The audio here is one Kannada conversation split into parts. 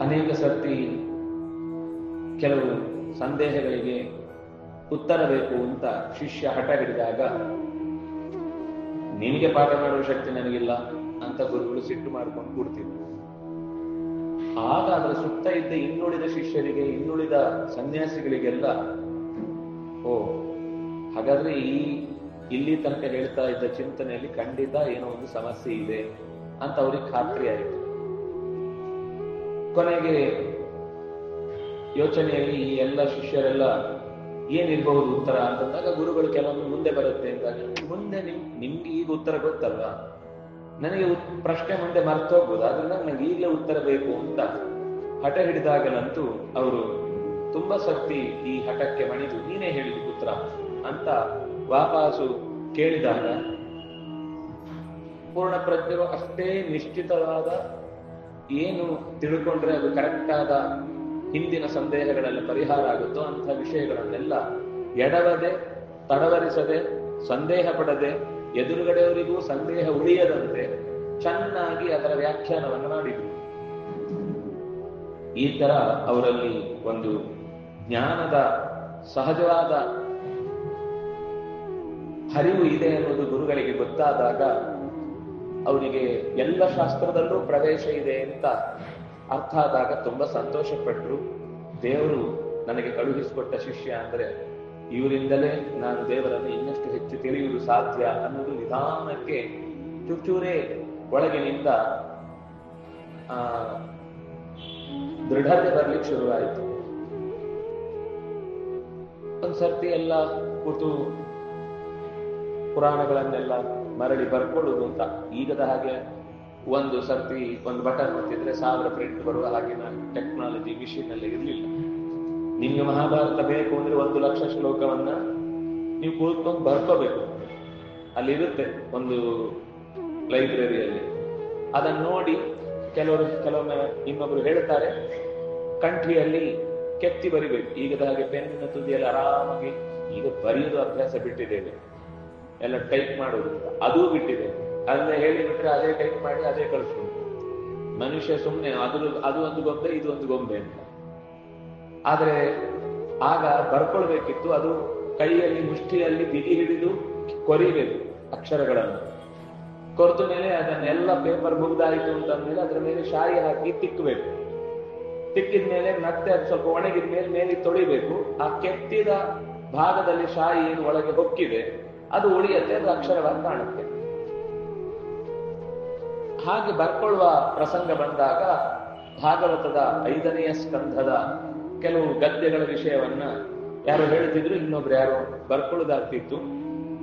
ಅನೇಕ ಸರ್ತಿ ಕೆಲವು ಸಂದೇಹಗಳಿಗೆ ಉತ್ತರ ಬೇಕು ಅಂತ ಶಿಷ್ಯ ಹಠ ಹಿಡಿದಾಗ ನಿನಗೆ ಪಾಠ ಮಾಡುವ ಶಕ್ತಿ ನನಗಿಲ್ಲ ಅಂತ ಗುರುಗಳು ಸಿಟ್ಟು ಮಾಡ್ಕೊಂಡು ಕೂಡ್ತಿದ್ರು. ಆಗ ಅದರ ಸುತ್ತ ಇದ್ದ ಇನ್ನುಳಿದ ಶಿಷ್ಯರಿಗೆ, ಇನ್ನುಳಿದ ಸನ್ಯಾಸಿಗಳಿಗೆಲ್ಲ, ಓ, ಹಾಗಾದ್ರೆ ಈ ಇಲ್ಲಿ ತನಕ ಹೇಳ್ತಾ ಇದ್ದ ಚಿಂತನೆಯಲ್ಲಿ ಖಂಡಿತ ಏನೋ ಒಂದು ಸಮಸ್ಯೆ ಇದೆ ಅಂತ ಅವ್ರಿಗೆ ಖಾತ್ರಿ ಆಯಿತು ಕೊನೆಗೆ ಯೋಚನೆಯಲ್ಲಿ ಈ ಎಲ್ಲ ಶಿಷ್ಯರೆಲ್ಲ ಏನಿರ್ಬಹುದು ಉತ್ತರ ಅಂತಂದಾಗ ಗುರುಗಳು ಕೆಲವೊಮ್ಮೆ ಮುಂದೆ ಬರುತ್ತೆ ಅಂತ ಮುಂದೆ ನಿಮ್, ನಿಮ್ಗೆ ಈಗ ಉತ್ತರ ಗೊತ್ತಲ್ವಾ? ನನಗೆ ಪ್ರಶ್ನೆ ಮುಂದೆ ಮರ್ತೋಗ್ಬೋದು ಆದ್ರಿಂದ ನನಗೆ ಈಗಲೇ ಉತ್ತರ ಬೇಕು ಅಂತ ಹಠ ಹಿಡಿದಾಗಲಂತೂ ಅವರು ತುಂಬಾ ಸತ್ತಿ ಈ ಹಠಕ್ಕೆ ಮಣಿದು, ನೀನೇ ಹೇಳಿದ ಉತ್ತರ ಅಂತ ವಾಪಾಸು ಕೇಳಿದಾಗ ಪೂರ್ಣ ಪ್ರಜ್ಞರು ಅಷ್ಟೇ ನಿಶ್ಚಿತವಾದ ಏನು ತಿಳ್ಕೊಂಡ್ರೆ ಅದು ಕರೆಕ್ಟ್ ಆದ ಹಿಂದಿನ ಸಂದೇಹಗಳೆಲ್ಲ ಪರಿಹಾರ ಆಗುತ್ತೋ ಅಂತ ವಿಷಯಗಳನ್ನೆಲ್ಲ ಎಡವದೆ, ತಡವರಿಸದೆ, ಸಂದೇಹ ಪಡದೆ, ಎದುರುಗಡೆಯವರಿಗೂ ಸಂದೇಹ ಉಳಿಯದಂತೆ ಚೆನ್ನಾಗಿ ಅದರ ವ್ಯಾಖ್ಯಾನವನ್ನು ಮಾಡಿದ್ರು. ಈ ತರ ಅವರಲ್ಲಿ ಒಂದು ಜ್ಞಾನದ ಸಹಜವಾದ ಹರಿವು ಇದೆ ಅನ್ನೋದು ಗುರುಗಳಿಗೆ ಗೊತ್ತಾದಾಗ ಅವರಿಗೆ ಎಲ್ಲ ಶಾಸ್ತ್ರದಲ್ಲೂ ಪ್ರವೇಶ ಇದೆ ಅಂತ ಅರ್ಥ ಆದಾಗ ತುಂಬಾ ಸಂತೋಷ ಪಟ್ಟರು ದೇವರು ನನಗೆ ಕಳುಹಿಸಿಕೊಟ್ಟ ಶಿಷ್ಯ ಅಂದ್ರೆ ಇವರಿಂದಲೇ ನಾನು ದೇವರನ್ನು ಇನ್ನಷ್ಟು ಹೆಚ್ಚು ತಿಳಿಯುವುದು ಸಾಧ್ಯ ಅನ್ನೋದು ನಿಧಾನಕ್ಕೆ ಚೂಚೂರೇ ಒಳಗಿನಿಂದ, ಆ, ದೃಢತೆ ಬರ್ಲಿಕ್ಕೆ ಶುರುವಾಯಿತು. ಒಂದ್ಸರ್ತಿ ಎಲ್ಲ ಕೂತು ಪುರಾಣಗಳನ್ನೆಲ್ಲ ಮರಳಿ ಬರ್ಕೊಳ್ಳುವುದು ಅಂತ. ಈಗದ ಹಾಗೆ ಒಂದು ಸರ್ತಿ ಒಂದು ಬಟನ್ ಒತ್ತಿದ್ರೆ ಸಾವಿರ ಪ್ರಿಂಟ್ ಬರುವ ಹಾಗಿನ ಟೆಕ್ನಾಲಜಿ ಮಿಷಿನ್ ಎಲ್ಲ ಇರಲಿಲ್ಲ. ನಿಮ್ಗೆ ಮಹಾಭಾರತ ಬೇಕು ಅಂದ್ರೆ ಒಂದು ಲಕ್ಷ ಶ್ಲೋಕವನ್ನ ನೀವು ಕೂತ್ಕೊಂಡು ಬರ್ಕೋಬೇಕು. ಅಲ್ಲಿರುತ್ತೆ ಒಂದು ಲೈಬ್ರರಿಯಲ್ಲಿ. ಅದನ್ನ ನೋಡಿ ಕೆಲವರು, ಕೆಲವೊಮ್ಮೆ ಇನ್ನೊಬ್ರು ಹೇಳ್ತಾರೆ, ಕಂಠಿಯಲ್ಲಿ ಕೆತ್ತಿ ಬರಿಬೇಕು. ಈಗದ ಹಾಗೆ ಪೆನ್ನಿನ ತುದಿಯಲ್ಲಿ ಆರಾಮಾಗಿ ಈಗ ಬರೆಯುವುದು ಅಭ್ಯಾಸ ಬಿಟ್ಟಿದ್ದೇವೆ. ಎಲ್ಲ ಟೈಪ್ ಮಾಡೋದು. ಅದೂ ಬಿಟ್ಟಿದೆ. ಅದನ್ನ ಹೇಳಿಬಿಟ್ರೆ ಅದೇ ಟೈಪ್ ಮಾಡಿ ಅದೇ ಕಳಿಸ್ಕೊಂಡು ಮನುಷ್ಯ ಸುಮ್ಮನೆ ಅದು ಅದು ಒಂದು ಗೊಂಬೆ, ಇದು ಒಂದು ಗೊಂಬೆ ಅಂತ. ಆದ್ರೆ ಆಗ ಬರ್ಕೊಳ್ಬೇಕಿತ್ತು. ಅದು ಕೈಯಲ್ಲಿ, ಮುಷ್ಟಿಯಲ್ಲಿ ಬಿಗಿ ಹಿಡಿದು ಕೊರಿಬೇಕು ಅಕ್ಷರಗಳನ್ನು. ಕೊರೆದ ಮೇಲೆ ಅದನ್ನೆಲ್ಲ ಪೇಪರ್ ಮುಗ್ದಾಯಿತು ಅಂತಂದ್ಮೇಲೆ ಅದ್ರ ಮೇಲೆ ಶಾಯಿ ಹಾಕಿ ತಿಕ್ಕಬೇಕು. ತಿಕ್ಕಿದ ಮೇಲೆ ಮತ್ತೆ ಅದು ಸ್ವಲ್ಪ ಒಣಗಿದ ಮೇಲೆ ಮೇಲೆ ತೊಳಿಬೇಕು. ಆ ಕೆತ್ತಿದ ಭಾಗದಲ್ಲಿ ಶಾಯಿ ಏನು ಒಳಗೆ ಹೊಕ್ಕಿದೆ ಅದು ಉಳಿಯತ್ತೆ, ಅದು ಅಕ್ಷರವಾಗಿ ಕಾಣುತ್ತೆ. ಹಾಗೆ ಬರ್ಕೊಳ್ಳುವ ಪ್ರಸಂಗ ಬಂದಾಗ ಭಾಗವತದ ಐದನೆಯ ಸ್ಕಂಧದ ಕೆಲವು ಗದ್ಯಗಳ ವಿಷಯವನ್ನ ಯಾರು ಹೇಳ್ತಿದ್ರು, ಇನ್ನೊಬ್ರು ಯಾರು ಬರ್ಕೊಳ್ಳುದಾಗ್ತಿತ್ತು.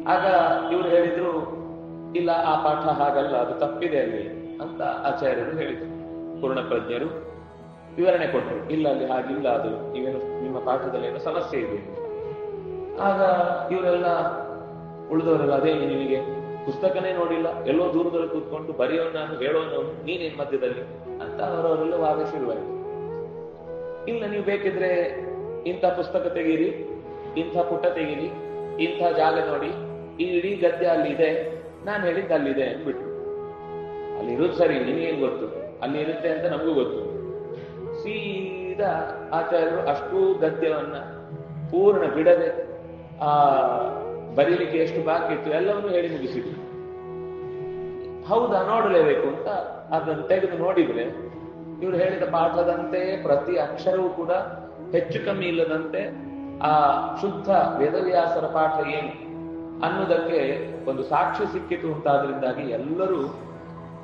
ಆಗ ಇವ್ರು ಹೇಳಿದ್ರು, ಇಲ್ಲ, ಆ ಪಾಠ ಹಾಗಲ್ಲ, ಅದು ತಪ್ಪಿದೆ ಅಲ್ಲಿ ಅಂತ ಆಚಾರ್ಯರು ಹೇಳಿದರು. ಪೂರ್ಣಪ್ರಜ್ಞರು ವಿವರಣೆ ಕೊಟ್ಟರು, ಇಲ್ಲ, ಅಲ್ಲಿ ಹಾಗಿಲ್ಲ, ಅದು ನೀವೇನು ನಿಮ್ಮ ಪಾಠದಲ್ಲಿ ಏನೋ ಸಮಸ್ಯೆ ಇದೆ. ಆಗ ಇವರೆಲ್ಲ ಉಳಿದವರೆಲ್ಲ ಅದೇ ನಿನಗೆ ಪುಸ್ತಕನೇ ನೋಡಿಲ್ಲ, ಎಲ್ಲೋ ದೂರದಲ್ಲಿ ಕೂತ್ಕೊಂಡು ಬರೆಯೋನು ನೀನ್ ನೀನೇನ್ ಮಧ್ಯದಲ್ಲಿ? ಅಂತ ಅವರವರೆಲ್ಲ ವಾದ ಶುರುವಾಯಿತು. ಇಲ್ಲ, ನೀವು ಬೇಕಿದ್ರೆ ಇಂಥ ಪುಸ್ತಕ ತೆಗೀರಿ, ಇಂಥ ಪುಟ ತೆಗೀರಿ, ಇಂಥ ಜಾಗ ನೋಡಿ, ಈ ಇಡೀ ಗದ್ಯ ಅಲ್ಲಿದೆ, ನಾನು ಹೇಳಿದ್ದು ಅಲ್ಲಿದೆ ಅಂದ್ಬಿಟ್ಟು ಅಲ್ಲಿ ಇರೋದು ಸರಿ ನಿನಗೇನ್ ಗೊತ್ತು? ಅಲ್ಲಿ ಇರುತ್ತೆ ಅಂತ ನಮಗೂ ಗೊತ್ತು. ಸೀದಾ ಆಚಾರ್ಯರು ಅಷ್ಟೂ ಗದ್ಯವನ್ನ ಪೂರ್ಣ ಬಿಡದೆ, ಆ ಬರೀಲಿಕ್ಕೆ ಎಷ್ಟು ಬಾಕಿ ಇತ್ತು ಎಲ್ಲವನ್ನೂ ಹೇಳಿ ಮುಗಿಸಿದ್ರು. ಹೌದಾ, ನೋಡಲೇಬೇಕು ಅಂತ ಅದನ್ನು ತೆಗೆದು ನೋಡಿದ್ರೆ ಇವರು ಹೇಳಿದ ಪಾಠದಂತೆ ಪ್ರತಿ ಅಕ್ಷರವೂ ಕೂಡ ಹೆಚ್ಚು ಕಮ್ಮಿ ಇಲ್ಲದಂತೆ ಆ ಶುದ್ಧ ವೇದವ್ಯಾಸರ ಪಾಠ ಏನು ಅನ್ನೋದಕ್ಕೆ ಒಂದು ಸಾಕ್ಷಿ ಸಿಕ್ಕಿತು ಅಂತಾದ್ರಿಂದಾಗಿ ಎಲ್ಲರೂ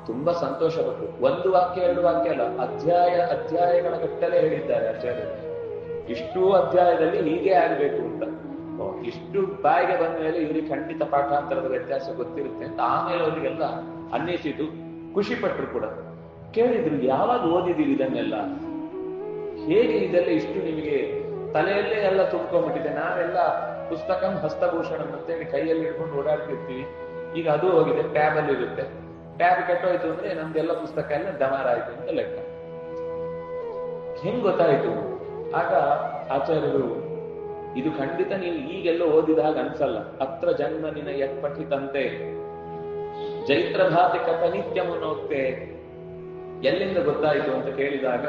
ತುಂಬಾ ಸಂತೋಷಪಟ್ಟರು ಒಂದು ವಾಕ್ಯ, ಎರಡು ವಾಕ್ಯ ಅಲ್ಲ, ಅಧ್ಯಾಯ, ಅಧ್ಯಾಯಗಳ ಗಟ್ಟಲೆ ಹೇಳಿದ್ದಾರೆ ಆಚಾರ್ಯರು. ಇಷ್ಟು ಅಧ್ಯಾಯದಲ್ಲಿ ಹೀಗೆ ಆಗಬೇಕು ಅಂತ. ಇಷ್ಟು ಬಾಯಿಗೆ ಬಂದ ಮೇಲೆ ಇವರಿಗೆ ಖಂಡಿತ ಪಾಠಾಂತರದ ವ್ಯತ್ಯಾಸ ಗೊತ್ತಿರುತ್ತೆ ಅಂತ ಆಮೇಲೆ ಅವರಿಗೆಲ್ಲ ಅನ್ನಿಸಿದ್ದು ಖುಷಿ ಪಟ್ಟರು ಕೂಡ. ಕೇಳಿದ್ರು, ಯಾವಾಗ ಓದಿದೀವಿ ಇದನ್ನೆಲ್ಲ? ಹೇಗೆ ಇದೆಲ್ಲ ಇಷ್ಟು ನಿಮಗೆ ತಲೆಯಲ್ಲೇ ಎಲ್ಲ ತುಂಬ್ಕೊಂಡ್ಬಿಟ್ಟಿದೆ? ನಾವೆಲ್ಲ ಪುಸ್ತಕ ಹಸ್ತಭೂಷಣ ಅಂತೇಳಿ ಕೈಯಲ್ಲಿ ಹಿಡ್ಕೊಂಡು ಓಡಾಡ್ತಿರ್ತೀವಿ. ಈಗ ಅದು ಹೋಗಿದೆ, ಟ್ಯಾಬ್ ಅಲ್ಲಿ ಇರುತ್ತೆ. ಟ್ಯಾಬ್ ಕೆಟ್ಟೋಯ್ತು ಅಂದ್ರೆ ನಮ್ದೆಲ್ಲ ಪುಸ್ತಕ ಎಲ್ಲ ಡಮಾರ ಆಯ್ತು ಅಂತ ಲೆಕ್ಕ. ಹೆಂಗ್ ಗೊತ್ತಾಯ್ತು? ಆಗ ಆಚಾರ್ಯರು ಇದು ಖಂಡಿತ ನೀವು ಈಗೆಲ್ಲ ಓದಿದ ಹಾಗೆ ಅನ್ಸಲ್ಲ. ಅತ್ರ ಜನ್ಮ ನಿನ ಯತ್ಪಠಿತಂತೆ ಜೈತ್ರ ಭಾತಿ ಕಥ ನಿತ್ಯ ಮುನೋಕ್ತೆ ಎಲ್ಲಿಂದ ಗೊತ್ತಾಯಿತು ಅಂತ ಕೇಳಿದಾಗ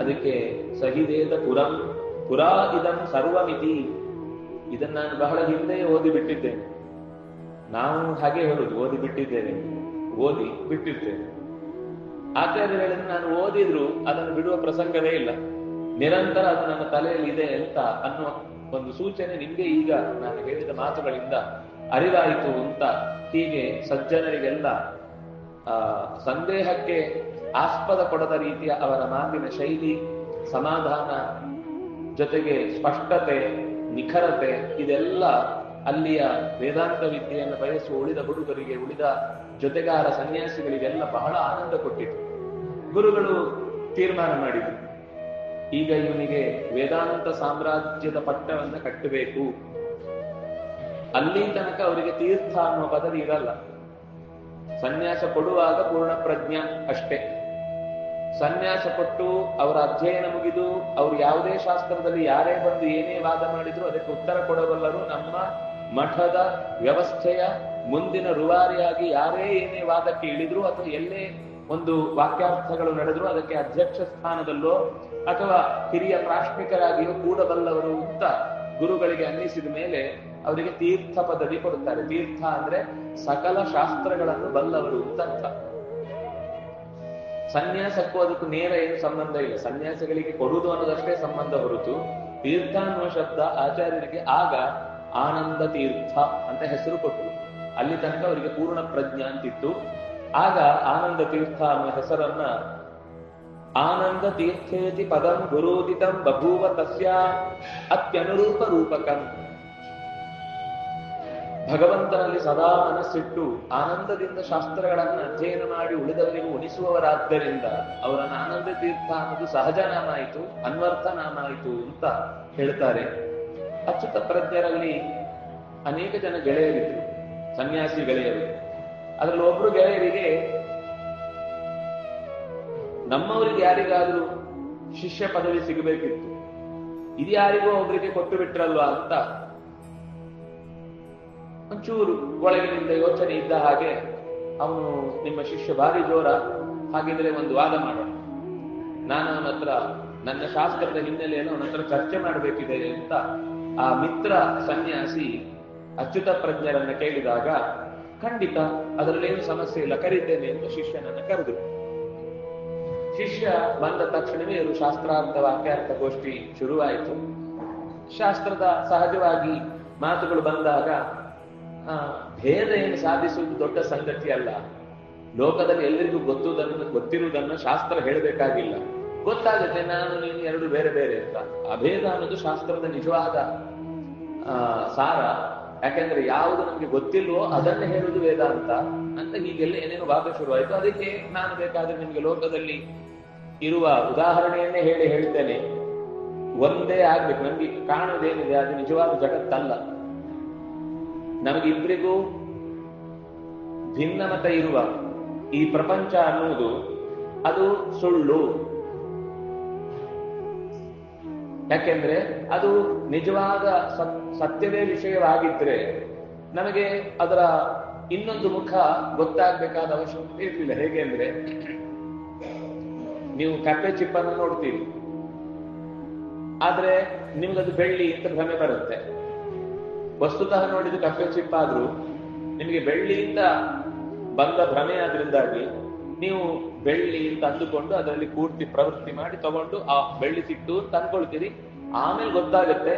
ಅದಕ್ಕೆ ಸಹಿದೇದ ಪುರಂ, ಪುರಾ ಇದಂ ಸರ್ವಮಿತಿ. ಇದನ್ನ ನಾನು ಬಹಳ ಹಿಂದೆ ಓದಿ ಬಿಟ್ಟಿದ್ದೇನೆ ನಾವು ಹಾಗೆ ಹೇಳುದು ಓದಿ ಬಿಟ್ಟಿದ್ದೇನೆ ಓದಿ ಬಿಟ್ಟಿದ್ದೇನೆ ಆಚಾರ್ಯ ಹೇಳಿದ್ರೆ, ನಾನು ಓದಿದ್ರು, ಅದನ್ನು ಬಿಡುವ ಪ್ರಸಂಗವೇ ಇಲ್ಲ. ನಿರಂತರ ಅದು ನನ್ನ ತಲೆಯಲ್ಲಿ ಇದೆ ಅಂತ ಅನ್ನುವ ಒಂದು ಸೂಚನೆ ನಿಮಗೆ ಈಗ ನಾನು ಹೇಳಿದ ಮಾತುಗಳಿಂದ ಅರಿವಾಯಿತು ಅಂತ ಹೀಗೆ ಸಜ್ಜನರಿಗೆಲ್ಲ, ಆ, ಸಂದೇಹಕ್ಕೆ ಆಸ್ಪದ ಕೊಡದ ರೀತಿಯ ಅವರ ಮಾತಿನ ಶೈಲಿ, ಸಮಾಧಾನ ಜೊತೆಗೆ ಸ್ಪಷ್ಟತೆ, ನಿಖರತೆ, ಇದೆಲ್ಲ ಅಲ್ಲಿಯ ವೇದಾಂತ ವಿದ್ಯೆಯನ್ನು ಬಯಸುವ ಉಳಿದ ಹುಡುಗರಿಗೆ, ಉಳಿದ ಜೊತೆಗಾರ ಸನ್ಯಾಸಿಗಳಿಗೆಲ್ಲ ಬಹಳ ಆನಂದ ಕೊಟ್ಟಿತು. ಗುರುಗಳು ತೀರ್ಮಾನ ಮಾಡಿದರು. ಈಗ ಇವನಿಗೆ ವೇದಾಂತ ಸಾಮ್ರಾಜ್ಯದ ಪಟ್ಟವನ್ನ ಕಟ್ಟಬೇಕು. ಅಲ್ಲಿ ತನಕ ಅವರಿಗೆ ತೀರ್ಥ ಅನ್ನುವ ಪದವಿ ಇರಲ್ಲ. ಸನ್ಯಾಸ ಕೊಡುವಾಗ ಪೂರ್ಣ ಪ್ರಜ್ಞ ಅಷ್ಟೇ. ಸನ್ಯಾಸ ಕೊಟ್ಟು ಅವರ ಅಧ್ಯಯನ ಮುಗಿದು ಅವರು ಯಾವುದೇ ಶಾಸ್ತ್ರದಲ್ಲಿ ಯಾರೇ ಬಂದು ಏನೇ ವಾದ ಮಾಡಿದ್ರು ಅದಕ್ಕೆ ಉತ್ತರ ಕೊಡಬಲ್ಲರು ನಮ್ಮ ಮಠದ ವ್ಯವಸ್ಥೆಯ ಮುಂದಿನ ರುವಾರಿಯಾಗಿ ಯಾರೇ ಏನೇ ವಾದಕ್ಕೆ ಇಳಿದ್ರು ಅಥವಾ ಎಲ್ಲೇ ಒಂದು ವಾಕ್ಯಾರ್ಥಗಳು ನಡೆದ್ರು, ಅದಕ್ಕೆ ಅಧ್ಯಕ್ಷ ಸ್ಥಾನದಲ್ಲೋ ಅಥವಾ ಹಿರಿಯ ಪ್ರಾಶ್ನಿಕರಾಗಿಯೋ ಕೂಡಬಲ್ಲವರು ಅಂತ ಗುರುಗಳಿಗೆ ಅನ್ನಿಸಿದ ಮೇಲೆ ಅವರಿಗೆ ತೀರ್ಥ ಪದವಿ ಕೊಡುತ್ತಾರೆ. ತೀರ್ಥ ಅಂದ್ರೆ ಸಕಲ ಶಾಸ್ತ್ರಗಳನ್ನು ಬಲ್ಲವರು ಅಂತ ಅರ್ಥ. ಸನ್ಯಾಸಕ್ಕೂ ಅದಕ್ಕೂ ನೇರ ಏನು ಸಂಬಂಧ ಇಲ್ಲ. ಸನ್ಯಾಸಗಳಿಗೆ ಕೊಡುವುದು ಅನ್ನೋದಷ್ಟೇ ಸಂಬಂಧ ಹೊರತು ತೀರ್ಥ ಅನ್ನುವ ಶಬ್ದ ಆಚಾರ್ಯರಿಗೆ ಆಗ ಆನಂದ ತೀರ್ಥ ಅಂತ ಹೆಸರು ಕೊಟ್ಟರು. ಅಲ್ಲಿ ತನಕ ಅವರಿಗೆ ಪೂರ್ಣ ಪ್ರಜ್ಞಾ ಅಂತಿತ್ತು. ಆಗ ಆನಂದ ತೀರ್ಥ ಅನ್ನೋ ಹೆಸರನ್ನ ಆನಂದ ತೀರ್ಥೇತಿ ಪದಂ ಗುರೋದಿತಂ ಬಭೂವ ತಸ್ಯ ಅತ್ಯನುರೂಪ ರೂಪಕಂ. ಭಗವಂತನಲ್ಲಿ ಸದಾ ಮನಸ್ಸಿಟ್ಟು ಆನಂದದಿಂದ ಶಾಸ್ತ್ರಗಳನ್ನು ಅಧ್ಯಯನ ಮಾಡಿ ಉಳಿದವರಿಗೆ ಉಣಿಸುವವರಾದ್ದರಿಂದ ಅವರನ್ನ ಆನಂದ ತೀರ್ಥ ಅನ್ನೋದು ಸಹಜ ನಾಮ ಅನ್ವರ್ಥ ನಾಮ ಅಂತ ಹೇಳ್ತಾರೆ. ಅಚ್ಯುತ ಪ್ರಜ್ಞರಲ್ಲಿ ಅನೇಕ ಜನ ಗೆಳೆಯರಿದ್ರು ಸನ್ಯಾಸಿ ಗೆಳೆಯರು. ಅದರಲ್ಲಿ ಒಬ್ರು ಗೆಳೆಯರಿಗೆ, ನಮ್ಮವರಿಗೆ ಯಾರಿಗಾದ್ರೂ ಶಿಷ್ಯ ಪದವಿ ಸಿಗಬೇಕಿತ್ತು. ಇದು ಯಾರಿಗೂ ಒಬ್ರಿಗೆ ಕೊಟ್ಟು ಬಿಟ್ರಲ್ವಾ ಅಂತ ಒಂಚೂರು ಒಳಗಿನಿಂದ ಯೋಚನೆ ಇದ್ದ ಹಾಗೆ ಅವನು ನಿಮ್ಮ ಶಿಷ್ಯ ಭಾರಿ ಜೋರ, ಹಾಗಿದ್ರೆ ಒಂದು ವಾದ ಮಾಡೋಣ. ನಾನು ಅವನ ಹತ್ರ, ನನ್ನ ಶಾಸ್ತ್ರದ ಹಿನ್ನೆಲೆಯನ್ನು ಅವನ ಹತ್ರ ಚರ್ಚೆ ಮಾಡಬೇಕಿದೆ ಅಂತ ಆ ಮಿತ್ರ ಸನ್ಯಾಸಿ ಅಚ್ಯುತ ಪ್ರಜ್ಞರನ್ನ ಕೇಳಿದಾಗ ಖಂಡಿತ ಅದರಲ್ಲೇನು ಸಮಸ್ಯೆ ಇಲ್ಲ. ಕರೀತೇನೆ ಎಂದು ಶಿಷ್ಯನನ್ನ ಕರೆದು. ಶಿಷ್ಯ ಬಂದ ತಕ್ಷಣವೇ ಇವರು ಶಾಸ್ತ್ರಾರ್ಥ ವಾಕ್ಯಾರ್ಥ ಗೋಷ್ಠಿ ಶುರುವಾಯಿತು. ಶಾಸ್ತ್ರದ ಸಹಜವಾಗಿ ಮಾತುಗಳು ಬಂದಾಗ ಭೇದ ಏನು ಸಾಧಿಸುವುದು ದೊಡ್ಡ ಸಂಗತಿ ಅಲ್ಲ. ಲೋಕದಲ್ಲಿ ಎಲ್ಲರಿಗೂ ಗೊತ್ತುದನ್ನು ಗೊತ್ತಿರುವುದನ್ನ ಶಾಸ್ತ್ರ ಹೇಳಬೇಕಾಗಿಲ್ಲ. ಗೊತ್ತಾಗುತ್ತೆ ನಾನು ನೀನು ಎರಡು ಬೇರೆ ಬೇರೆ ಅಂತ. ಅಭೇದ ಅನ್ನೋದು ಶಾಸ್ತ್ರದ ನಿಜವಾದ ಸಾರ. ಯಾಕೆಂದ್ರೆ ಯಾವುದು ನಮ್ಗೆ ಗೊತ್ತಿಲ್ವೋ ಅದನ್ನೇ ಹೇಳುವುದು ವೇದಾಂತ ಅಂತ. ಹೀಗೆಲ್ಲ ಏನೇನು ಭಾಗ ಶುರುವಾಯಿತು. ಅದಕ್ಕೆ ನಾನು ಬೇಕಾದ್ರೆ ನಿಮ್ಗೆ ಲೋಕದಲ್ಲಿ ಇರುವ ಉದಾಹರಣೆಯನ್ನೇ ಹೇಳಿ ಹೇಳ್ತೇನೆ. ಒಂದೇ ಆಗ್ಬೇಕು. ನಮ್ಗೆ ಕಾಣುವುದೇನಿದೆ ಅದು ನಿಜವಾದ ಜಗತ್ತಲ್ಲ. ನಮಗಿಬ್ಬರಿಗೂ ಭಿನ್ನಮತ ಇರುವ ಈ ಪ್ರಪಂಚ ಅನ್ನುವುದು ಅದು ಸುಳ್ಳು. ಯಾಕೆಂದ್ರೆ ಅದು ನಿಜವಾದ ಸತ್ಯವೇ ವಿಷಯವಾಗಿದ್ರೆ ನಮಗೆ ಅದರ ಇನ್ನೊಂದು ಮುಖ ಗೊತ್ತಾಗಬೇಕಾದ ಅವಶ್ಯಕತೆ ಇರಲಿಲ್ಲ. ಹೇಗೆ ಅಂದ್ರೆ, ನೀವು ಕಪ್ಪೆ ಚಿಪ್ಪನ್ನು ನೋಡ್ತೀರಿ. ಆದ್ರೆ ನಿಮ್ಗದು ಬೆಳ್ಳಿ ಅಂತ ಭ್ರಮೆ ಬರುತ್ತೆ. ವಸ್ತುತಃ ನೋಡಿದ ಕಪ್ಪೆ ಚಿಪ್ಪ ಆದ್ರೂ ನಿಮಗೆ ಬೆಳ್ಳಿಯಿಂದ ಬಂದ ಭ್ರಮೆ ಆದ್ರಿಂದಾಗಿ ನೀವು ಬೆಳ್ಳಿ ಅಂತ ಅಂದುಕೊಂಡು ಅದರಲ್ಲಿ ಪೂರ್ತಿ ಪ್ರವೃತ್ತಿ ಮಾಡಿ ತಗೊಂಡು ಆ ಬೆಳ್ಳಿ ಸಿಕ್ತು ಅಂತ ಅನ್ಕೊಳ್ತೀರಿ ಆಮೇಲೆ ಗೊತ್ತಾಗುತ್ತೆ.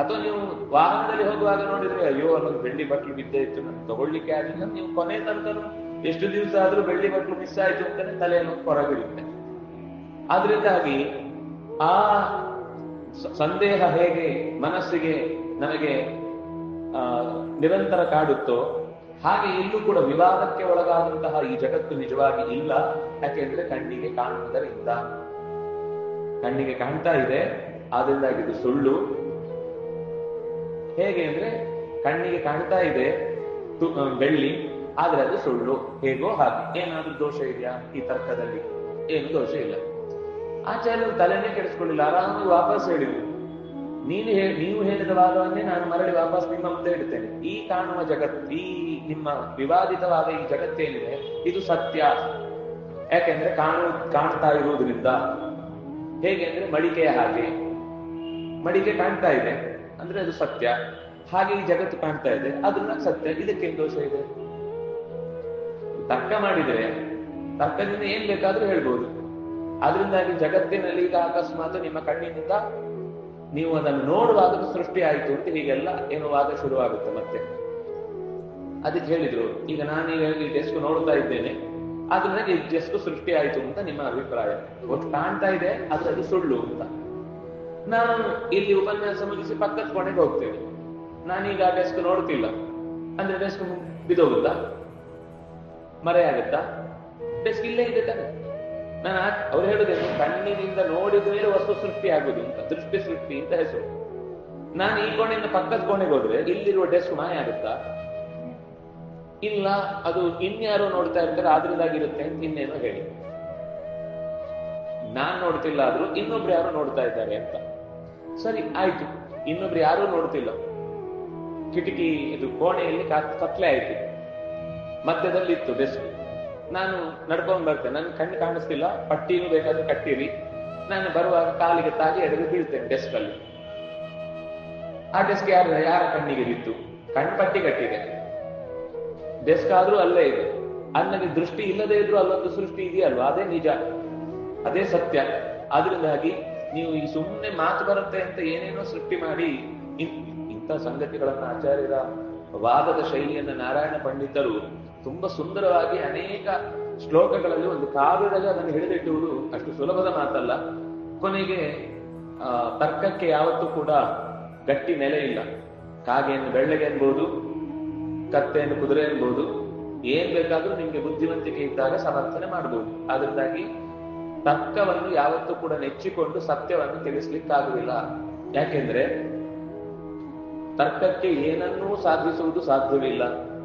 ಅಥವಾ ನೀವು ವಾಹನದಲ್ಲಿ ಹೋಗುವಾಗ ನೋಡಿದ್ರೆ, ಅಯ್ಯೋ ಅನ್ನೋದು ಬೆಳ್ಳಿ ಬಟ್ಲು ಬಿದ್ದೇ ಇತ್ತು, ನಾನು ತಗೊಳ್ಳಿಕ್ಕೆ ಆಗಿಲ್ಲ. ನೀವು ಕೊನೆ ತನಕ ಎಷ್ಟು ದಿವಸ ಆದ್ರೂ ಬೆಳ್ಳಿ ಬಟ್ಲು ಮಿಸ್ ಆಯ್ತು ಅಂತಾನೆ ತಲೆಯನ್ನು ಹೊರಗಿರುತ್ತೆ ಆದ್ರಿಂದಾಗಿ ಆ ಸಂದೇಹ ಹೇಗೆ ಮನಸ್ಸಿಗೆ ನಮಗೆ ನಿರಂತರ ಕಾಡುತ್ತೋ ಹಾಗೆ ಇಲ್ಲೂ ಕೂಡ ವಿವಾದಕ್ಕೆ ಒಳಗಾದಂತಹ ಈ ಜಗತ್ತು ನಿಜವಾಗಿ ಇಲ್ಲ. ಯಾಕೆಂದ್ರೆ ಕಣ್ಣಿಗೆ ಕಾಣುವುದರಿಂದ. ಕಣ್ಣಿಗೆ ಕಾಣ್ತಾ ಇದೆ. ಆದ್ರಿಂದಾಗಿ ಇದು ಸುಳ್ಳು. ಹೇಗೆ ಅಂದ್ರೆ ಕಣ್ಣಿಗೆ ಕಾಣ್ತಾ ಇದೆ ಬೆಳ್ಳಿ, ಆದ್ರೆ ಅದು ಸುಳ್ಳು. ಹೇಗೋ ಹಾಗೆ. ಏನಾದ್ರೂ ದೋಷ ಇದೆಯಾ ಈ ತರ್ಕದಲ್ಲಿ? ಏನು ದೋಷ ಇಲ್ಲ. ಆಚಾರ್ಯರು ತಲೆನೇ ಕೆಡಿಸ್ಕೊಳ್ಳಿಲ್ಲ. ಆರಾಮಾಗಿ ವಾಪಸ್ ಹೇಳಿದ್ರು. ನೀನು ನೀವು ಹೇಳಿದ ವಾದವನ್ನೇ ನಾನು ಮರಳಿ ವಾಪಸ್ ನಿಮ್ಮ ಮುಂದೆ ಇಡ್ತೇನೆ ಈ ಕಾಣುವ ಜಗತ್ತು ಈ ನಿಮ್ಮ ವಿವಾದಿತವಾದ ಈ ಜಗತ್ತೇನಿದೆ ಇದು ಸತ್ಯ. ಯಾಕೆಂದ್ರೆ ಕಾಣು, ಕಾಣ್ತಾ ಇರುವುದರಿಂದ. ಹೇಗೆ ಅಂದ್ರೆ ಮಡಿಕೆಯ ಹಾಗೆ. ಮಡಿಕೆ ಕಾಣ್ತಾ ಇದೆ. ಅಂದ್ರೆ ಅದು ಸತ್ಯ. ಹಾಗೆ ಈ ಜಗತ್ತು ಕಾಣ್ತಾ ಇದೆ. ಅದನ್ನ ಸತ್ಯ. ಇದಕ್ಕೇನು ದೋಷ ಇದೆ? ತರ್ಕ ಮಾಡಿದ್ರೆ, ತರ್ಕದಿಂದ ಏನ್ ಬೇಕಾದ್ರೂ ಹೇಳ್ಬೋದು. ಅದರಿಂದಾಗಿ ಜಗತ್ತಿನಲ್ಲಿ ಈಗ ಅಕಸ್ಮಾತ್ ನಿಮ್ಮ ಕಣ್ಣಿನಿಂದ ನೀವು ಅದನ್ನು ನೋಡುವಾಗ ಸೃಷ್ಟಿ ಆಯಿತು ಅಂತ ಹೀಗೆಲ್ಲ ಏನೋ ವಾದ ಶುರುವಾಗುತ್ತೆ ಮತ್ತೆ. ಅದಕ್ಕೆ ಹೇಳಿದ್ರು, ಈಗ ನಾನು ಈ ಡೆಸ್ಕ್ ನೋಡ್ತಾ ಇದ್ದೇನೆ ಆದ್ರಿಂದ ಈ ಡೆಸ್ಕ್ ಸೃಷ್ಟಿ ಆಯಿತು ಅಂತ ನಿಮ್ಮ ಅಭಿಪ್ರಾಯ. ಒಟ್ಟು ಕಾಣ್ತಾ ಇದೆ, ಆದ್ರೆ ಅದು ಸುಳ್ಳು ಅಂತ. ನಾನು ಇಲ್ಲಿ ಉಪನ್ಯಾಸ ಮುಗಿಸಿ ಪಕ್ಕದ ಕೊನೆಗೆ ಹೋಗ್ತೇನೆ ನಾನೀಗ ಆ ಡೆಸ್ಕ್ ನೋಡ್ತಿಲ್ಲ. ಅಂದ್ರೆ ಡೆಸ್ಕ್ ಬಿದೋಗುತ್ತಾ ಮರೆಯಾಗುತ್ತಾ? ಡೆಸ್ಕ್ ಇಲ್ಲೇ ಇದೆ ತಾನೆ. ನಾನು ಅವ್ರು ಹೇಳುದೇನು ಕಣ್ಣಿನಿಂದ ನೋಡಿದ ಮೇಲೆ ವಸ್ತು ಸೃಷ್ಟಿ ಆಗುದು ಅಂತ ದೃಷ್ಟಿ ಸೃಷ್ಟಿ ಅಂತ ಹೆಸರು. ನಾನು ಈ ಕೋಣೆಯಿಂದ ಪಕ್ಕದ ಕೋಣೆಗೆ ಹೋದ್ರೆ ಇಲ್ಲಿರುವ ಡೆಸ್ಕ್ ಮಾಯ ಆಗುತ್ತಾ? ಇಲ್ಲ, ಅದು ಇನ್ಯಾರೋ ನೋಡ್ತಾ ಇರ್ತಾರೆ ಆದ್ರಿಂದಾಗಿರುತ್ತೆ ಅಂತ ಇನ್ನೇನೋ ಹೇಳಿ. ನಾನ್ ನೋಡ್ತಿಲ್ಲ ಆದ್ರೂ ಇನ್ನೊಬ್ರು ಯಾರೋ ನೋಡ್ತಾ ಇದ್ದಾರೆ ಅಂತ. ಸರಿ, ಆಯ್ತು. ಇನ್ನೊಬ್ರು ಯಾರು ನೋಡ್ತಿಲ್ಲ. ಕಿಟಕಿ, ಇದು ಕೋಣೆಯಲ್ಲಿ ಕತ್ಲೆ ಆಯ್ತು. ಮಧ್ಯದಲ್ಲಿತ್ತು ಡೆಸ್ಕ್. ನಾನು ನಡ್ಕೊಂಡು ಬರ್ತೇನೆ ನನ್ ಕಣ್ಣು ಕಾಣಿಸ್ತಿಲ್ಲ. ಪಟ್ಟಿನೂ ಬೇಕಾದ್ರೆ ಕಟ್ಟಿರಿ. ನಾನು ಬರುವಾಗ ಕಾಲಿಗೆ ತಾಗಿ ಎಡಗೆ ಬೀಳ್ತೇನೆ ಡೆಸ್ಕ್ ಅಲ್ಲಿ. ಆ ಡೆಸ್ಕ್ ಯಾರ ಯಾರ ಕಣ್ಣಿಗೆ ಬಿತ್ತು? ಕಣ್ಣು ಪಟ್ಟಿ ಕಟ್ಟಿದೆ. ಡೆಸ್ಕ್ ಆದ್ರೂ ಅಲ್ಲೇ ಇದೆ. ಅನ್ನಗೆ ದೃಷ್ಟಿ ಇಲ್ಲದೆ ಇದ್ರೂ ಅಲ್ಲೊಂದು ಸೃಷ್ಟಿ ಇದೆಯಲ್ವಾ? ಅದೇ ನಿಜ. ಅದೇ ಸತ್ಯ. ಆದ್ರಿಂದಾಗಿ ನೀವು ಈ ಸುಮ್ಮನೆ ಮಾತು ಬರುತ್ತೆ ಅಂತ ಏನೇನೋ ಸೃಷ್ಟಿ ಮಾಡಿ ಇಂಥ ಸಂಗತಿಗಳನ್ನ ಆಚಾರ್ಯರ ವಾದದ ಶೈಲಿಯನ್ನ ನಾರಾಯಣ ಪಂಡಿತರು ತುಂಬಾ ಸುಂದರವಾಗಿ ಅನೇಕ ಶ್ಲೋಕಗಳಲ್ಲಿ ಒಂದು ಕಾವ್ಯದಲ್ಲಿ ಅದನ್ನು ಹಿಡಿದಿಟ್ಟುವುದು ಅಷ್ಟು ಸುಲಭದ ಮಾತಲ್ಲ. ಕೊನೆಗೆ ತರ್ಕಕ್ಕೆ ಯಾವತ್ತೂ ಕೂಡ ಗಟ್ಟಿ ನೆಲೆ ಇಲ್ಲ. ಕಾಗೆಯನ್ನು ಬೆಳ್ಳಗೆ ಅನ್ಬೋದು, ಕತ್ತೆಯನ್ನು ಕುದುರೆ ಅನ್ಬೋದು, ಏನ್ ಬೇಕಾದ್ರೂ ನಿಮ್ಗೆ ಬುದ್ಧಿವಂತಿಕೆ ಇದ್ದಾಗ ಸಮರ್ಥನೆ ಮಾಡಬಹುದು ಅದರಿಂದಾಗಿ ತರ್ಕವನ್ನು ಯಾವತ್ತೂ ಕೂಡ ನೆಚ್ಚಿಕೊಂಡು ಸತ್ಯವನ್ನು ತಿಳಿಸ್ಲಿಕ್ಕಾಗುವುದಿಲ್ಲ. ಯಾಕೆಂದ್ರೆ ತರ್ಕಕ್ಕೆ ಏನನ್ನೂ ಸಾಧಿಸುವುದು ಸಾಧ್ಯವಿಲ್ಲ.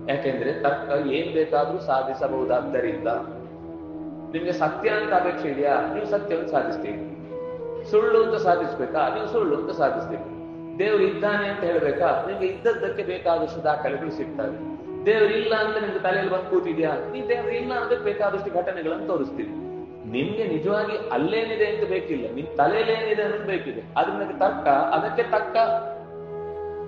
ಯಾಕೆಂದ್ರೆ ತರ್ಕ ಏನ್ ಬೇಕಾದ್ರೂ ಸಾಧಿಸಬಹುದಾದ್ದರಿಂದ. ನಿಮ್ಗೆ ಸತ್ಯ ಅಂತ ಅಪೇಕ್ಷೆ ಇದೆಯಾ? ನೀವು ಸತ್ಯವನ್ನು ಸಾಧಿಸ್ತೀವಿ ಸುಳ್ಳು ಅಂತ ಸಾಧಿಸ್ಬೇಕಾ? ನೀವು ಸುಳ್ಳು ಅಂತ ಸಾಧಿಸ್ತೀವಿ ದೇವರು ಇದ್ದಾನೆ ಅಂತ ಹೇಳ್ಬೇಕಾ? ನಿಮ್ಗೆ ಇದ್ದದ್ದಕ್ಕೆ ಬೇಕಾದಷ್ಟು ದಾಖಲೆಗಳು ಸಿಗ್ತವೆ. ದೇವರು ಇಲ್ಲ ಅಂತ ನಿಮ್ಗೆ ತಲೆಯಲ್ಲಿ ಬಂದು ಕೂತಿದ್ಯಾ? ನೀವು ದೇವರು ಇಲ್ಲ ಅಂತ ಬೇಕಾದಷ್ಟು ಘಟನೆಗಳನ್ನು ತೋರಿಸ್ತೀವಿ ನಿಮ್ಗೆ ನಿಜವಾಗಿ ಅಲ್ಲೇನಿದೆ ಅಂತ ಬೇಕಿಲ್ಲ. ನಿಮ್ ತಲೆಯಲ್ಲಿ ಏನಿದೆ ಅಂತ ಬೇಕಿದೆ. ಅದನ್ನ ತರ್ಕ. ಅದಕ್ಕೆ ತಕ್ಕ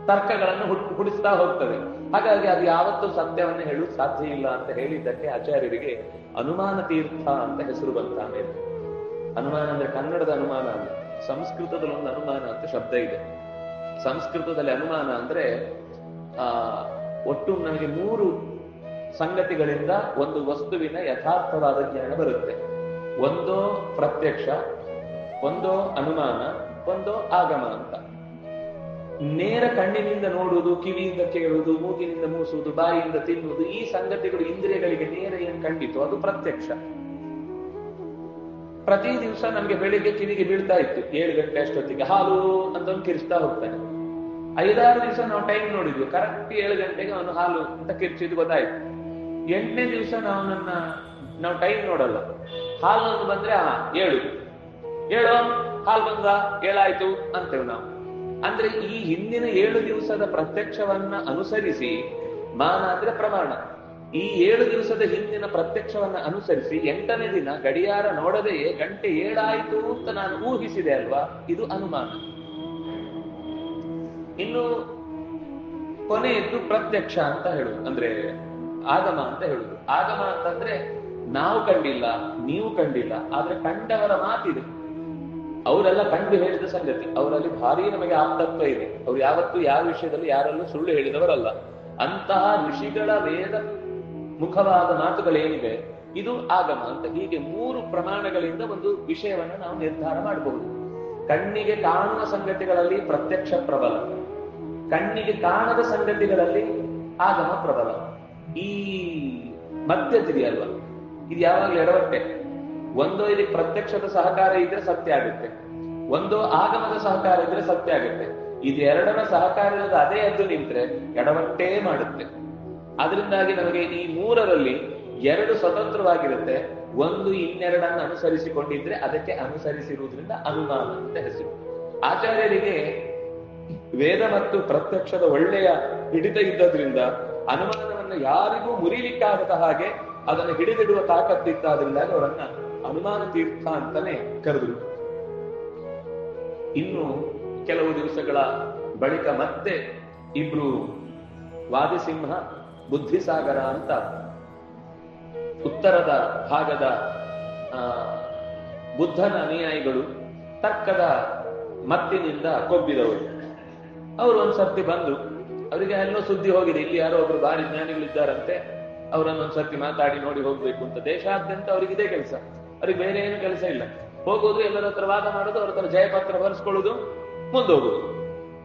ತರ್ಕಗಳನ್ನು ಹುಡಿಸ್ತಾ ಹೋಗ್ತದೆ. ಹಾಗಾಗಿ ಅದು ಯಾವತ್ತೂ ಸತ್ಯವನ್ನು ಹೇಳು ಸಾಧ್ಯ ಇಲ್ಲ ಅಂತ ಹೇಳಿದ್ದಕ್ಕೆ ಆಚಾರ್ಯರಿಗೆ ಅನುಮಾನ ತೀರ್ಥ ಅಂತ ಹೆಸರು ಬಂತ ಆಮೇಲೆ ಅನುಮಾನ ಅಂದ್ರೆ ಕನ್ನಡದ ಅನುಮಾನ ಅಲ್ಲ, ಸಂಸ್ಕೃತದಲ್ಲಿ ಒಂದು ಅನುಮಾನ ಅಂತ ಶಬ್ದ ಇದೆ. ಸಂಸ್ಕೃತದಲ್ಲಿ ಅನುಮಾನ ಅಂದ್ರೆ, ಆ, ಒಟ್ಟು ನನಗೆ ಮೂರು ಸಂಗತಿಗಳಿಂದ ಒಂದು ವಸ್ತುವಿನ ಯಥಾರ್ಥವಾದ ಜ್ಞಾನ ಬರುತ್ತೆ. ಒಂದೋ ಪ್ರತ್ಯಕ್ಷ, ಒಂದೋ ಅನುಮಾನ, ಒಂದೋ ಆಗಮ ಅಂತ. ನೇರ ಕಣ್ಣಿನಿಂದ ನೋಡುವುದು, ಕಿವಿಯಿಂದ ಕೇಳುವುದು, ಮೂಗಿನಿಂದ ಮೂಸುವುದು, ಬಾಯಿಯಿಂದ ತಿನ್ನುವುದು, ಈ ಸಂಗತಿಗಳು ಇಂದ್ರಿಯಗಳಿಗೆ ನೇರ ಏನ್ ಕಂಡಿತು ಅದು ಪ್ರತ್ಯಕ್ಷ. ಪ್ರತಿ ದಿವಸ ನಮ್ಗೆ ಬೆಳಿಗ್ಗೆ ಕಿವಿಗೆ ಬೀಳ್ತಾ ಇತ್ತು. ಏಳು ಗಂಟೆ ಅಷ್ಟೊತ್ತಿಗೆ ಹಾಲು ಅಂತ ಕಿರಿಸ್ತಾ ಹೋಗ್ತಾನೆ. ಐದಾರು ದಿವಸ ನಾವು ಟೈಮ್ ನೋಡಿದ್ವಿ. ಕರೆಕ್ಟ್ ಏಳು ಗಂಟೆಗೆ ಅವನು ಹಾಲು ಅಂತ ಕಿರ್ಚಿದ್ ಗೊತ್ತಾಯ್ತು. ಎಂಟನೇ ದಿವಸ ನಾವು ನನ್ನ, ನಾವು ಟೈಮ್ ನೋಡಲ್ಲ. ಹಾಲು ಬಂದ್ರೆ ಹಾ ಏಳು. ಏಳು, ಹಾಲು ಬಂದ, ಏಳಾಯ್ತು ಅಂತೇವೆ ನಾವು. ಅಂದ್ರೆ ಈ ಹಿಂದಿನ ಏಳು ದಿವಸದ ಪ್ರತ್ಯಕ್ಷವನ್ನ ಅನುಸರಿಸಿ ಮಾನ ಅಂದ್ರೆ ಪ್ರಮಾಣ. ಈ ಏಳು ದಿವಸದ ಹಿಂದಿನ ಪ್ರತ್ಯಕ್ಷವನ್ನ ಅನುಸರಿಸಿ, ಎಂಟನೇ ದಿನ ಗಡಿಯಾರ ನೋಡದೆಯೇ ಗಂಟೆ ಏಳಾಯಿತು ಅಂತ ನಾನು ಊಹಿಸಿದೆ ಅಲ್ವಾ? ಇದು ಅನುಮಾನ. ಇನ್ನು ಕೊನೆಯದ್ದು ಪ್ರತ್ಯಕ್ಷ ಅಂತ ಹೇಳುದು. ಅಂದ್ರೆ ಆಗಮ ಅಂತ ಹೇಳುದು. ಆಗಮ ಅಂತಂದ್ರೆ ನಾವು ಕಂಡಿಲ್ಲ, ನೀವು ಕಂಡಿಲ್ಲ, ಆದ್ರೆ ಕಂಡವರ ಮಾತಿದೆ. ಅವರೆಲ್ಲ ಕಂಡು ಹೇಳಿದ ಸಂಗತಿ, ಅವರಲ್ಲಿ ಭಾರಿ ನಮಗೆ ಆಪ್ತತ್ವ ಇದೆ. ಅವ್ರು ಯಾವತ್ತು ಯಾವ ವಿಷಯದಲ್ಲಿ ಯಾರಲ್ಲೂ ಸುಳ್ಳು ಹೇಳಿದವರಲ್ಲ. ಅಂತಹ ಋಷಿಗಳ ವೇದ ಮುಖವಾದ ಮಾತುಗಳೇನಿವೆ, ಇದು ಆಗಮ ಅಂತ ಹೀಗೆ ಮೂರು ಪ್ರಮಾಣಗಳಿಂದ ಒಂದು ವಿಷಯವನ್ನು ನಾವು ನಿರ್ಧಾರ ಮಾಡಬಹುದು. ಕಣ್ಣಿಗೆ ಕಾಣುವ ಸಂಗತಿಗಳಲ್ಲಿ ಪ್ರತ್ಯಕ್ಷ ಪ್ರಬಲ, ಕಣ್ಣಿಗೆ ಕಾಣದ ಸಂಗತಿಗಳಲ್ಲಿ ಆಗಮ ಪ್ರಬಲ. ಈ ಮಧ್ಯ ತಿರಿಯಲ್ವ ಇದು ಯಾವಾಗಲೂ ಎಡವಟ್ಟೆ? ಒಂದೋ ಇಲ್ಲಿ ಪ್ರತ್ಯಕ್ಷದ ಸಹಕಾರ ಇದ್ರೆ ಸತ್ಯ ಆಗುತ್ತೆ. ಒಂದು ಆಗಮದ ಸಹಕಾರ ಇದ್ರೆ ಸತ್ಯ ಆಗುತ್ತೆ. ಇದೆರಡರ ಸಹಕಾರ ಇಲ್ಲದ ಅದೇ ಎದ್ದು ನಿಂತ್ರೆ ಎಡವಟ್ಟೇ ಮಾಡುತ್ತೆ. ಅದರಿಂದಾಗಿ ನಮಗೆ ಈ ಮೂರರಲ್ಲಿ ಎರಡು ಸ್ವತಂತ್ರವಾಗಿರುತ್ತೆ. ಒಂದು ಇನ್ನೆರಡನ್ನು ಅನುಸರಿಸಿಕೊಂಡಿದ್ರೆ ಅದಕ್ಕೆ ಅನುಸರಿಸಿರುವುದರಿಂದ ಅನುಮಾನ ಅಂತ ಹೆಸರು. ಆಚಾರ್ಯರಿಗೆ ವೇದ ಮತ್ತು ಪ್ರತ್ಯಕ್ಷದ ಒಳ್ಳೆಯ ಹಿಡಿತ ಇದ್ದದ್ರಿಂದ, ಅನುಮಾನವನ್ನು ಯಾರಿಗೂ ಮುರಿಲಿಕ್ಕಾಗದ ಹಾಗೆ ಅದನ್ನು ಹಿಡಿದಿಡುವ ತಾಕತ್ತಿದ್ದಾದ್ರಿಂದಾಗಿ ಅವರನ್ನ ಅನುಮಾನ ತೀರ್ಥ ಅಂತಾನೆ ಕರೆದರು. ಇನ್ನು ಕೆಲವು ದಿವಸಗಳ ಬಳಿಕ ಮತ್ತೆ ಇಬ್ರು ವಾದಿಸಿಂಹ ಬುದ್ಧಿಸಾಗರ ಅಂತ ಉತ್ತರದ ಭಾಗದ ಬುದ್ಧನ ಅನುಯಾಯಿಗಳು ತರ್ಕದ ಮತ್ತಿನಿಂದ ಕೊಬ್ಬಿದವರು. ಅವರು ಒಂದ್ಸರ್ತಿ ಬಂದು, ಅವರಿಗೆ ಎಲ್ಲೋ ಸುದ್ದಿ ಹೋಗಿದೆ, ಇಲ್ಲಿ ಯಾರೋ ಒಬ್ರು ಭಾರಿ ಜ್ಞಾನಿಗಳಿದ್ದಾರಂತೆ ಅವರನ್ನೊಂದ್ಸರ್ತಿ ಮಾತಾಡಿ ನೋಡಿ ಹೋಗ್ಬೇಕು ಅಂತ. ದೇಶಾದ್ಯಂತ ಅವ್ರಿಗೆ ಇದೇ ಕೆಲಸ. ಅವ್ರಿಗೆ ಬೇರೆ ಏನು ಕೆಲಸ ಇಲ್ಲ. ಹೋಗೋದು, ಎಲ್ಲರ ಹತ್ರ ವಾದ ಮಾಡೋದು, ಅವ್ರ ಹತ್ರ ಜಯಪತ್ರ ಬರೆಸ್ಕೊಳ್ಳೋದು ಮುಂದೋಗುದು.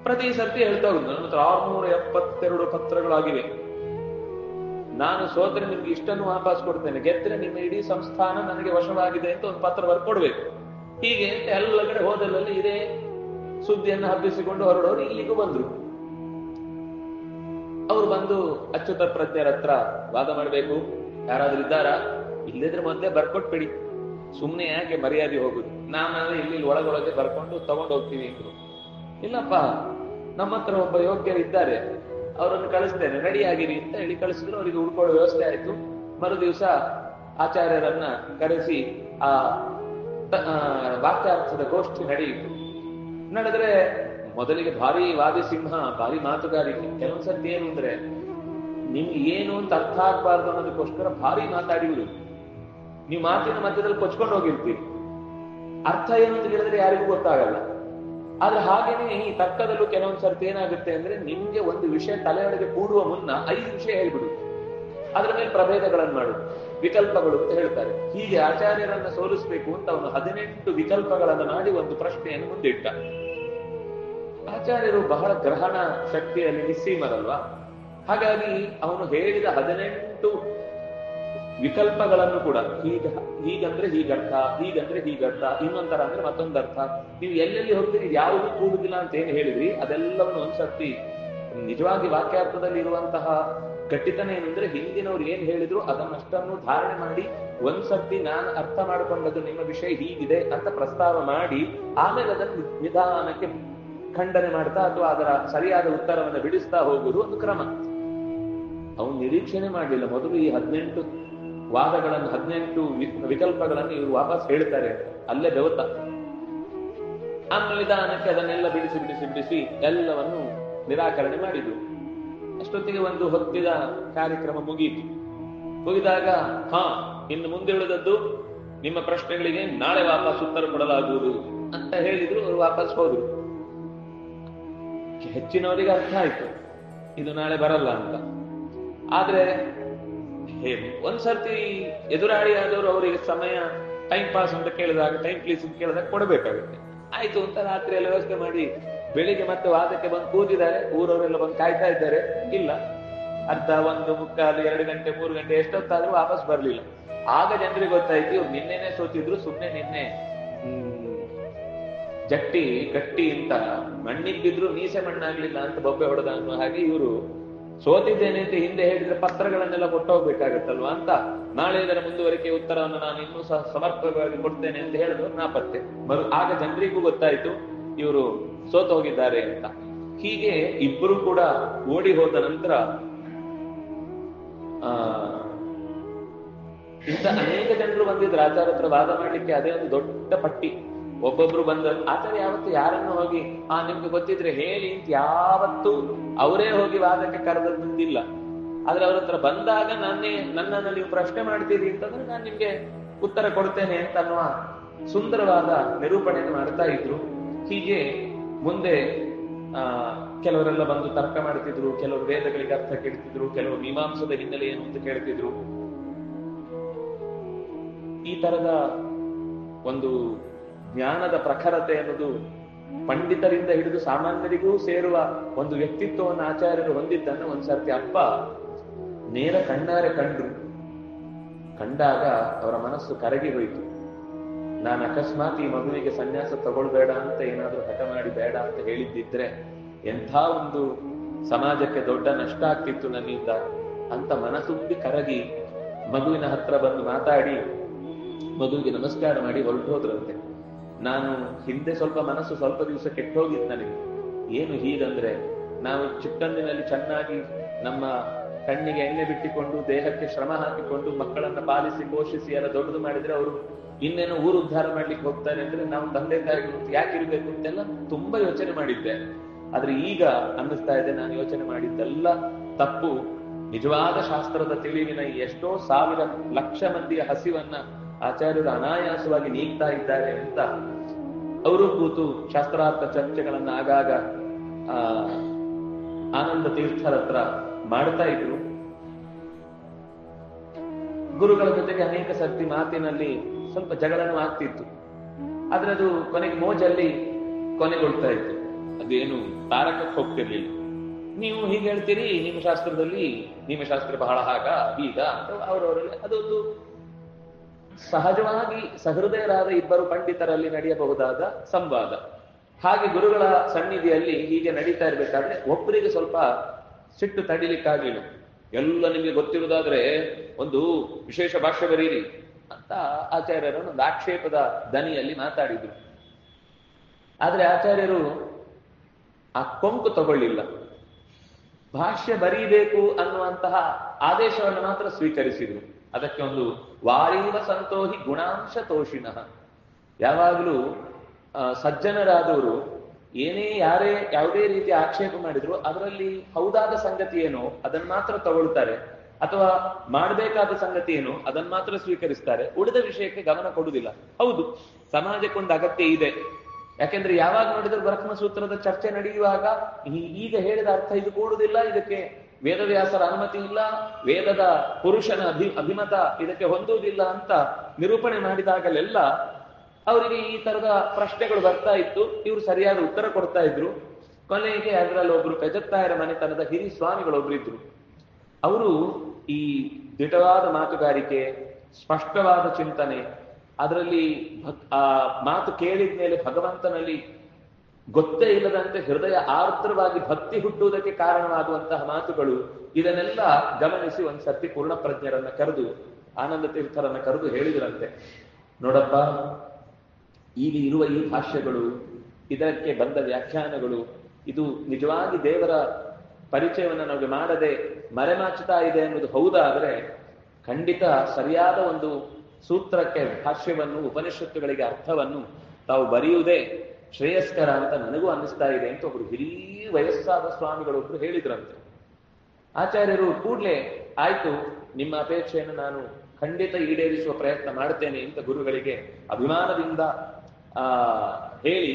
ಪ್ರತಿ ಸರ್ತಿ ಹೇಳ್ತಾ ಹೋಗುದು, ನನ್ನ ಹತ್ರ ಆರ್ನೂರ ಎಪ್ಪತ್ತೆರಡು ಪತ್ರಗಳಾಗಿವೆ. ನಾನು ಸೋತ್ರೆ ನಿಮ್ಗೆ ಇಷ್ಟನ್ನು ವಾಪಸ್ ಕೊಡ್ತೇನೆ. ಗೆದ್ರೆ ನಿಮ್ಮ ಇಡೀ ಸಂಸ್ಥಾನ ನನಗೆ ವಶವಾಗಿದೆ ಅಂತ ಒಂದು ಪತ್ರ ಬರ್ಕೊಡ್ಬೇಕು. ಹೀಗೆ ಎಲ್ಲ ಕಡೆ ಹೋದಲ್ಲಲ್ಲಿ ಇದೇ ಸುದ್ದಿಯನ್ನು ಹಬ್ಬಿಸಿಕೊಂಡು ಹೊರಡೋರು ಇಲ್ಲಿಗೂ ಬಂದ್ರು. ಅವ್ರು ಬಂದು ಅಚ್ಯುತ ಪ್ರಜ್ಞರ ಹತ್ರ ವಾದ ಮಾಡಬೇಕು. ಯಾರಾದ್ರೂ ಇದ್ದಾರಾ? ಇಲ್ಲದ್ರೆ ಮೊದಲೇ ಬರ್ಕೊಟ್ಬಿಡಿ. ಸುಮ್ನೆ ಯಾಕೆ ಮರ್ಯಾದೆ ಹೋಗುದು? ನಾನಾದ್ರೆ ಇಲ್ಲಿ ಒಳಗೊಳಗೆ ಬರ್ಕೊಂಡು ತಗೊಂಡು ಹೋಗ್ತೀವಿ ಅಂದ್ರು. ಇಲ್ಲಪ್ಪ, ನಮ್ಮ ಹತ್ರ ಒಬ್ಬ ಯೋಗ್ಯರಿದ್ದಾರೆ ಅವರನ್ನು ಕಳಿಸ್ತೇನೆ. ರೆಡಿ ಅಂತ ಹೇಳಿ ಕಳಿಸಿದ್ರು. ಅವರಿಗೆ ಉಳ್ಕೊಳ್ಳೋ ವ್ಯವಸ್ಥೆ ಆಯ್ತು. ಮರು ದಿವಸ ಆಚಾರ್ಯರನ್ನ ಕರೆಸಿ ಆ ವಾಕ್ಯಾರ್ಥದ ಗೋಷ್ಠಿ ನಡೆಯಿತು. ನಡೆದ್ರೆ ಮೊದಲಿಗೆ ಭಾರಿ ವಾದಿಸಿಂಹ ಭಾರಿ ಮಾತುಗಾರಿಕೆ ಕೆಲವೊಂದ್ಸರ್ತಿ ಏನು ಅಂದ್ರೆ ನಿಮ್ಗೆ ಏನು ಅಂತ ಅರ್ಥ ಆಗ್ಬಾರ್ದು ಅನ್ನೋದಕ್ಕೋಸ್ಕರ ಭಾರಿ ಮಾತಾಡಿಬಿಡು ನೀವು ಮಾತಿನ ಮಧ್ಯದಲ್ಲಿ ಕೊಚ್ಕೊಂಡು ಹೋಗಿರ್ತೀರಿ. ಅರ್ಥ ಏನು ಅಂತ ಹೇಳಿದ್ರೆ ಯಾರಿಗೂ ಗೊತ್ತಾಗಲ್ಲ. ಆದ್ರೆ ಹಾಗೇನೆ ಈ ತರ್ಕದಲ್ಲೂ ಕೆಲವೊಂದ್ ಸರ್ತಿ ಏನಾಗುತ್ತೆ ಅಂದ್ರೆ ನಿಮ್ಗೆ ಒಂದು ವಿಷಯ ತಲೆಯೊಳಗೆ ಕೂಡುವ ಮುನ್ನ ಐದು ವಿಷಯ ಹೇಳ್ಬಿಡುದು ಅದ್ರ ಮೇಲೆ ಪ್ರಭೇದಗಳನ್ನು ಮಾಡುದು ವಿಕಲ್ಪಗಳು ಅಂತ ಹೇಳ್ತಾರೆ. ಹೀಗೆ ಆಚಾರ್ಯರನ್ನ ಸೋಲಿಸಬೇಕು ಅಂತ ಅವನು ಹದಿನೆಂಟು ವಿಕಲ್ಪಗಳನ್ನು ಮಾಡಿ ಒಂದು ಪ್ರಶ್ನೆಯನ್ನು ಮುಂದಿಟ್ಟ. ಆಚಾರ್ಯರು ಬಹಳ ಗ್ರಹಣ ಶಕ್ತಿಯಲ್ಲಿ ನಿಸ್ಸೀಮರಲ್ವಾ? ಹಾಗಾಗಿ ಅವನು ಹೇಳಿದ ಹದಿನೆಂಟು ವಿಕಲ್ಪಗಳನ್ನು ಕೂಡ. ಹೀಗ, ಹೀಗಂದ್ರೆ ಹೀಗರ್ಥ ಹೀಗಂದ್ರೆ ಹೀಗರ್ಥ, ಇನ್ನೊಂದರ ಅಂದ್ರೆ ಮತ್ತೊಂದರ್ಥ. ನೀವು ಎಲ್ಲೆಲ್ಲಿ ಹೋಗ್ತೀರಿ, ಯಾವುದು ಕೂಡುದಿಲ್ಲ ಅಂತ ಏನು ಹೇಳಿದ್ರಿ, ಅದೆಲ್ಲವನ್ನು ಒಂದ್ಸರ್ತಿ ನಿಜವಾಗಿ ವಾಕ್ಯಾರ್ಥದಲ್ಲಿ ಇರುವಂತಹ ಕಟ್ಟಿತನ ಏನಂದ್ರೆ ಹಿಂದಿನವ್ರು ಏನ್ ಹೇಳಿದ್ರು ಅದನ್ನಷ್ಟನ್ನು ಧಾರಣೆ ಮಾಡಿ ಒಂದ್ಸರ್ತಿ ನಾನು ಅರ್ಥ ಮಾಡಿಕೊಂಡದ್ದು ನಿಮ್ಮ ವಿಷಯ ಹೀಗಿದೆ ಅಂತ ಪ್ರಸ್ತಾವ ಮಾಡಿ, ಆಮೇಲೆ ಅದನ್ನು ನಿಧಾನಕ್ಕೆ ಖಂಡನೆ ಮಾಡ್ತಾ ಅಥವಾ ಅದರ ಸರಿಯಾದ ಉತ್ತರವನ್ನು ಬಿಡಿಸ್ತಾ ಹೋಗುವುದು ಒಂದು ಕ್ರಮ. ಅವನು ನಿರೀಕ್ಷಣೆ ಮಾಡಲಿಲ್ಲ. ಮೊದಲು ಈ ಹದಿನೆಂಟು ವಾದಗಳನ್ನು, ಹದಿನೆಂಟು ವಿಕಲ್ಪಗಳನ್ನು ಇವರು ವಾಪಸ್ ಹೇಳ್ತಾರೆ. ಅಲ್ಲೇ ಬೆವತ್ತ ಆಮೇಲೆ ನಿಧಾನಕ್ಕೆ ಅದನ್ನೆಲ್ಲ ಬಿಡಿಸಿ ಬಿಡಿಸಿ ಬಿಡಿಸಿ ಎಲ್ಲವನ್ನು ನಿರಾಕರಣೆ ಮಾಡಿದ್ರು. ಅಷ್ಟೊತ್ತಿಗೆ ಒಂದು ಹೊತ್ತಿದ ಕಾರ್ಯಕ್ರಮ ಮುಗಿಯಿತು ಮುಗಿದಾಗ, ಹಾ, ಇನ್ನು ಮುಂದೆ ಉಳಿದದ್ದು ನಿಮ್ಮ ಪ್ರಶ್ನೆಗಳಿಗೆ ನಾಳೆ ವಾಪಸ್ ಉತ್ತರ ಕೊಡಲಾಗುವುದು ಅಂತ ಹೇಳಿದ್ರು, ಅವರು ವಾಪಸ್ ಹೋದ್ರು. ಹೆಚ್ಚಿನವರಿಗೆ ಅರ್ಥ ಆಯ್ತು. ಇದು ನಾಳೆ ಬರಲ್ಲ ಅಂತ. ಆದ್ರೆ ಒಂದ್ಸರ್ತಿ ಎದುರಾಳಿ ಆದವರು ಅವರಿಗೆ ಸಮಯ ಟೈಮ್ ಪಾಸ್ ಅಂತ ಕೇಳಿದಾಗ ಟೈಮ್ ಪ್ಲೀಸ್ ಅಂತ ಕೇಳಿದಾಗ ಕೊಡಬೇಕಾಗುತ್ತೆ. ಆಯ್ತು ಅಂತ ರಾತ್ರಿ ಎಲ್ಲ ವ್ಯವಸ್ಥೆ ಮಾಡಿ, ಬೆಳಿಗ್ಗೆ ಮತ್ತೆ ವಾದಕ್ಕೆ ಬಂದು ಕೂತಿದ್ದಾರೆ, ಊರವರೆಲ್ಲ ಬಂದು ಕಾಯ್ತಾ ಇದ್ದಾರೆ. ಇಲ್ಲ, ಅರ್ಧ ಒಂದು ಮುಕ್ಕಾಲು, ಎರಡು ಗಂಟೆ, ಮೂರು ಗಂಟೆ, ಎಷ್ಟೊತ್ತಾದ್ರೂ ವಾಪಸ್ ಬರ್ಲಿಲ್ಲ. ಆಗ ಜನರಿಗೆ ಗೊತ್ತಾಯ್ತು, ಇವ್ರು ನಿನ್ನೆನೆ ಸೋತಿದ್ರು ಸುಮ್ಮನೆ ನಿನ್ನೆ ಜಟ್ಟಿ, ಗಟ್ಟಿ ಅಂತ ಮಣ್ಣಿಗೆ ಬಿದ್ರು ಮೀಸೆ ಮಣ್ಣಾಗ್ಲಿಲ್ಲ ಅಂತ ಬೊಬ್ಬೆ ಹೊಡೆದ ಅನ್ನೋ ಹಾಗೆ ಇವರು ಸೋತಿದ್ದೇನೆ ಅಂತ ಹಿಂದೆ ಹೇಳಿದ್ರೆ ಪತ್ರಗಳನ್ನೆಲ್ಲ ಕೊಟ್ಟೋಗ್ಬೇಕಾಗತ್ತಲ್ವಾ ಅಂತ. ನಾಳೆ ಇದರ ಮುಂದುವರಿಕೆ ಉತ್ತರವನ್ನು ನಾನು ಇನ್ನೂ ಸಹ ಸಮರ್ಪಕವಾಗಿ ಕೊಡ್ತೇನೆ ಅಂತ ಹೇಳಿದ್ರು ನಾಪತ್ತೆ. ಮರು ಆಗ ಜನರಿಗೂ ಗೊತ್ತಾಯ್ತು ಇವರು ಸೋತು ಹೋಗಿದ್ದಾರೆ ಅಂತ. ಹೀಗೆ ಇಬ್ಬರು ಕೂಡ ಓಡಿ ಹೋದ ನಂತರ, ಆ, ಇಂಥ ಅನೇಕ ಜನರು ಬಂದಿದ್ರು. ಆಚಾರ ಹತ್ರ ವಾದ ಮಾಡ್ಲಿಕ್ಕೆ ಅದೇ ಒಂದು ದೊಡ್ಡ ಪಟ್ಟಿ. ಒಬ್ಬೊಬ್ರು ಬಂದರು ಆದರೆ ಯಾವತ್ತು ಯಾರನ್ನು ಹೋಗಿ, ಆ, ನಿಮ್ಗೆ ಗೊತ್ತಿದ್ರೆ ಹೇಳಿ ಅಂತ ಯಾವತ್ತು ಅವರೇ ಹೋಗಿ ವಾದಕ್ಕೆ ಕರೆದದ್ದಿಲ್ಲ ಆದ್ರೆ ಅವ್ರ ಹತ್ರ ಬಂದಾಗ ನಾನೇ, ನನ್ನನ್ನು ನೀವು ಪ್ರಶ್ನೆ ಮಾಡ್ತೀರಿ ಅಂತಂದ್ರೆ ನಾನು ನಿಮ್ಗೆ ಉತ್ತರ ಕೊಡ್ತೇನೆ ಅಂತ ಅನ್ನುವ ಸುಂದರವಾದ ನಿರೂಪಣೆಯನ್ನು ಮಾಡ್ತಾ ಇದ್ರು. ಹೀಗೆ ಮುಂದೆ, ಆ, ಕೆಲವರೆಲ್ಲ ಬಂದು ತರ್ಕ ಮಾಡ್ತಿದ್ರು ಕೆಲವರು ವೇದಗಳಿಗೆ ಅರ್ಥ ಕೇಳ್ತಿದ್ರು ಕೆಲವರು ಮೀಮಾಂಸದ ಹಿನ್ನೆಲೆ ಏನು ಅಂತ ಕೇಳ್ತಿದ್ರು. ಈ ತರದ ಒಂದು ಜ್ಞಾನದ ಪ್ರಖರತೆ ಅನ್ನೋದು ಪಂಡಿತರಿಂದ ಹಿಡಿದು ಸಾಮಾನ್ಯರಿಗೂ ಸೇರುವ ಒಂದು ವ್ಯಕ್ತಿತ್ವವನ್ನು ಆಚಾರ್ಯರು ಹೊಂದಿದ್ದನ್ನು ಒಂದ್ಸರ್ತಿ ಅಪ್ಪ ನೇರ ಕಣ್ಣಾರೆ ಕಂಡ್ರು. ಕಂಡಾಗ ಅವರ ಮನಸ್ಸು ಕರಗಿ ಹೋಯಿತು. ನಾನು ಅಕಸ್ಮಾತ್ ಈ ಮಗುವಿಗೆ ಸನ್ಯಾಸ ತಗೊಳ್ಬೇಡ ಅಂತ ಏನಾದ್ರೂ ಹಠ ಮಾಡಿ ಬೇಡ ಅಂತ ಹೇಳಿದ್ದಿದ್ರೆ ಎಂಥ ಒಂದು ಸಮಾಜಕ್ಕೆ ದೊಡ್ಡ ನಷ್ಟ ಆಗ್ತಿತ್ತು ನನ್ನಿಂದ ಅಂತ ಮನಸ್ಸುಂಬಿ ಕರಗಿ ಮಗುವಿನ ಹತ್ರ ಬಂದು ಮಾತಾಡಿ, ಮಗುವಿಗೆ ನಮಸ್ಕಾರ ಮಾಡಿ ಹೊರಟು ಹೋದ್ರಂತೆ. ನಾನು ಹಿಂದೆ ಸ್ವಲ್ಪ ಮನಸ್ಸು ಸ್ವಲ್ಪ ದಿವಸ ಕೆಟ್ಟೋಗಿತ್ತು ನನಗೆ. ಏನು ಹೀಗಂದ್ರೆ, ನಾವು ಚಿಕ್ಕಂದಿನಲ್ಲಿ ಚೆನ್ನಾಗಿ ನಮ್ಮ ಕಣ್ಣಿಗೆ ಎಣ್ಣೆ ಬಿಟ್ಟಿಕೊಂಡು, ದೇಹಕ್ಕೆ ಶ್ರಮ ಹಾಕಿಕೊಂಡು, ಮಕ್ಕಳನ್ನ ಪಾಲಿಸಿ, ಪೋಷಿಸಿ, ಎಲ್ಲ ದೊಡ್ಡದು ಮಾಡಿದ್ರೆ ಅವರು ಇನ್ನೇನು ಊರು ಉದ್ಧಾರ ಮಾಡ್ಲಿಕ್ಕೆ ಹೋಗ್ತಾರೆ ಅಂದ್ರೆ ನಾವು ತಂದೆ ತಾಯಿಗಳು ಯಾಕೆ ಇರ್ಬೇಕು ಅಂತೆಲ್ಲ ತುಂಬಾ ಯೋಚನೆ ಮಾಡಿದ್ದೆ. ಆದ್ರೆ ಈಗ ಅನ್ನಿಸ್ತಾ ಇದೆ, ನಾನು ಯೋಚನೆ ಮಾಡಿದ್ದೆಲ್ಲ ತಪ್ಪು. ನಿಜವಾದ ಶಾಸ್ತ್ರದ ತಿಳಿವಿನ ಎಷ್ಟೋ ಸಾವಿರ ಲಕ್ಷ ಮಂದಿಯ ಹಸಿವನ್ನ ಆಚಾರ್ಯರು ಅನಾಯಾಸವಾಗಿ ನೀಗ್ತಾ ಇದ್ದಾರೆ ಅಂತ ಅವರು ಕೂತು ಶಾಸ್ತ್ರಾರ್ಥ ಚರ್ಚೆಗಳನ್ನ ಆಗಾಗ ಆನಂದ ತೀರ್ಥರ ಹತ್ರ ಮಾಡ್ತಾ ಇದ್ರು. ಗುರುಗಳ ಜೊತೆಗೆ ಅನೇಕ ಸರ್ತಿ ಮಾತಿನಲ್ಲಿ ಸ್ವಲ್ಪ ಜಗಳನೂ ಆಗ್ತಿತ್ತು. ಆದ್ರೆ ಅದು ಕೊನೆಗೆ ಮೋಜಲ್ಲಿ ಕೊನೆಗೊಳ್ತಾ ಇತ್ತು. ಅದೇನು ತಾರಕಕ್ಕೆ ಹೋಗ್ತಿರ್ಲಿಲ್ಲ. ನೀವು ಹೀಗೆ ಹೇಳ್ತೀರಿ, ನಿಮ್ಮ ಶಾಸ್ತ್ರದಲ್ಲಿ ನಿಮ್ಮ ಶಾಸ್ತ್ರ ಬಹಳ ಹಾಗ ಈಗ ಅಂತ ಅವರವರಲ್ಲಿ ಅದೊಂದು ಸಹಜವಾಗಿ ಸಹೃದಯರಾದ ಇಬ್ಬರು ಪಂಡಿತರಲ್ಲಿ ನಡೆಯಬಹುದಾದ ಸಂವಾದ. ಹಾಗೆ ಗುರುಗಳ ಸನ್ನಿಧಿಯಲ್ಲಿ ಹೀಗೆ ನಡೀತಾ ಇರ್ಬೇಕಾದ್ರೆ ಒಬ್ಬರಿಗೆ ಸ್ವಲ್ಪ ಸಿಟ್ಟು ತಡಿಲಿಕ್ಕಾಗಿಲ್ಲ ಎಲ್ಲ ನಿಮಗೆ ಗೊತ್ತಿರುವುದಾದ್ರೆ ಒಂದು ವಿಶೇಷ ಭಾಷೆ ಬರೀರಿ ಅಂತ ಆಚಾರ್ಯರು ಒಂದು ಆಕ್ಷೇಪದ ದನಿಯಲ್ಲಿ ಮಾತಾಡಿದ್ರು. ಆದ್ರೆ ಆಚಾರ್ಯರು ಆ ಕೊಂಕು ತಗೊಳ್ಳಿಲ್ಲ. ಭಾಷ್ಯ ಬರೀಬೇಕು ಅನ್ನುವಂತಹ ಆದೇಶವನ್ನು ಮಾತ್ರ ಸ್ವೀಕರಿಸಿದ್ರು. ಅದಕ್ಕೆ ಒಂದು ವಾರೀವ ಸಂತೋಹಿ ಗುಣಾಂಶ ತೋಷಿಣ ಯಾವಾಗಲೂ ಸಜ್ಜನರಾದವರು ಏನೇ ಯಾರೇ ಯಾವುದೇ ರೀತಿ ಆಕ್ಷೇಪ ಮಾಡಿದ್ರು ಅದರಲ್ಲಿ ಹೌದಾದ ಸಂಗತಿ ಏನೋ, ಅದನ್ನ ಮಾತ್ರ ತಗೊಳ್ತಾರೆ. ಅಥವಾ ಮಾಡಬೇಕಾದ ಸಂಗತಿ ಏನು, ಅದನ್ನ ಮಾತ್ರ ಸ್ವೀಕರಿಸ್ತಾರೆ. ಉಳಿದ ವಿಷಯಕ್ಕೆ ಗಮನ ಕೊಡುವುದಿಲ್ಲ. ಹೌದು ಸಮಾಜಕ್ಕೊಂದು ಅಗತ್ಯ ಇದೆ. ಯಾಕೆಂದ್ರೆ ಯಾವಾಗ ನೋಡಿದ್ರು ಬ್ರಹ್ಮ ಸೂತ್ರದ ಚರ್ಚೆ ನಡೆಯುವಾಗ ಈಗ ಹೇಳಿದ ಅರ್ಥ ಇದು ಕೂಡುದಿಲ್ಲ ಇದಕ್ಕೆ ವೇದವ್ಯಾಸರ ಅನುಮತಿ ಇಲ್ಲ, ವೇದದ ಪುರುಷನ ಅಭಿ, ಅಭಿಮತ ಇದಕ್ಕೆ ಹೊಂದುವುದಿಲ್ಲ ಅಂತ ನಿರೂಪಣೆ ಮಾಡಿದಾಗಲೆಲ್ಲ ಅವರಿಗೆ ಈ ತರದ ಪ್ರಶ್ನೆಗಳು ಬರ್ತಾ ಇತ್ತು. ಇವರು ಸರಿಯಾದ ಉತ್ತರ ಕೊಡ್ತಾ ಇದ್ರು. ಕೊನೆಗೆ ಅದರಲ್ಲಿ ಒಬ್ರು ಪೆಜತ್ತಾಯರ ಮನೆತನದ ಹಿರಿ ಸ್ವಾಮಿಗಳೊಬ್ರಿದ್ರು ಅವರು ಈ ದಿಟವಾದ ಮಾತುಗಾರಿಕೆ, ಸ್ಪಷ್ಟವಾದ ಚಿಂತನೆ, ಅದರಲ್ಲಿ ಆ ಮಾತು ಕೇಳಿದ ಮೇಲೆ ಭಗವಂತನಲ್ಲಿ ಗೊತ್ತೇ ಇಲ್ಲದಂತೆ ಹೃದಯ ಆರ್ದ್ರವಾಗಿ ಭಕ್ತಿ ಹುಟ್ಟುವುದಕ್ಕೆ ಕಾರಣವಾಗುವಂತಹ ಮಾತುಗಳು ಇದನ್ನೆಲ್ಲ ಗಮನಿಸಿ ಒಂದ್ಸರ್ತಿ ಪೂರ್ಣ ಪ್ರಜ್ಞರನ್ನ ಕರೆದು, ಆನಂದ ತೀರ್ಥರನ್ನ ಕರೆದು ಹೇಳಿದ್ರಂತೆ. ನೋಡಪ್ಪ ಈಗ ಇರುವ ಈ ಭಾಷ್ಯಗಳು, ಇದಕ್ಕೆ ಬಂದ ವ್ಯಾಖ್ಯಾನಗಳು, ಇದು ನಿಜವಾಗಿ ದೇವರ ಪರಿಚಯವನ್ನು ನಮಗೆ ಮಾಡದೆ ಮರೆಮಾಚುತ್ತಾ ಇದೆ ಅನ್ನೋದು ಹೌದಾದ್ರೆ ಖಂಡಿತ ಸರಿಯಾದ ಒಂದು ಸೂತ್ರಕ್ಕೆ, ಭಾಷ್ಯವನ್ನು, ಉಪನಿಷತ್ತುಗಳಿಗೆ ಅರ್ಥವನ್ನು ತಾವು ಬರೆಯುವುದೇ ಶ್ರೇಯಸ್ಕರ ಅಂತ ನನಗೂ ಅನ್ನಿಸ್ತಾ ಇದೆ ಅಂತ ಒಬ್ರು ಹಿರಿಯ ವಯಸ್ಸಾದ ಸ್ವಾಮಿಗಳೊಬ್ರು ಹೇಳಿದ್ರಂತೆ. ಆಚಾರ್ಯರು ಕೂಡಲೇ ಆಯ್ತು ನಿಮ್ಮ ಅಪೇಕ್ಷೆಯನ್ನು ನಾನು ಖಂಡಿತ ಈಡೇರಿಸುವ ಪ್ರಯತ್ನ ಮಾಡ್ತೇನೆ ಅಂತ ಗುರುಗಳಿಗೆ ಅಭಿಮಾನದಿಂದ ಆ ಹೇಳಿ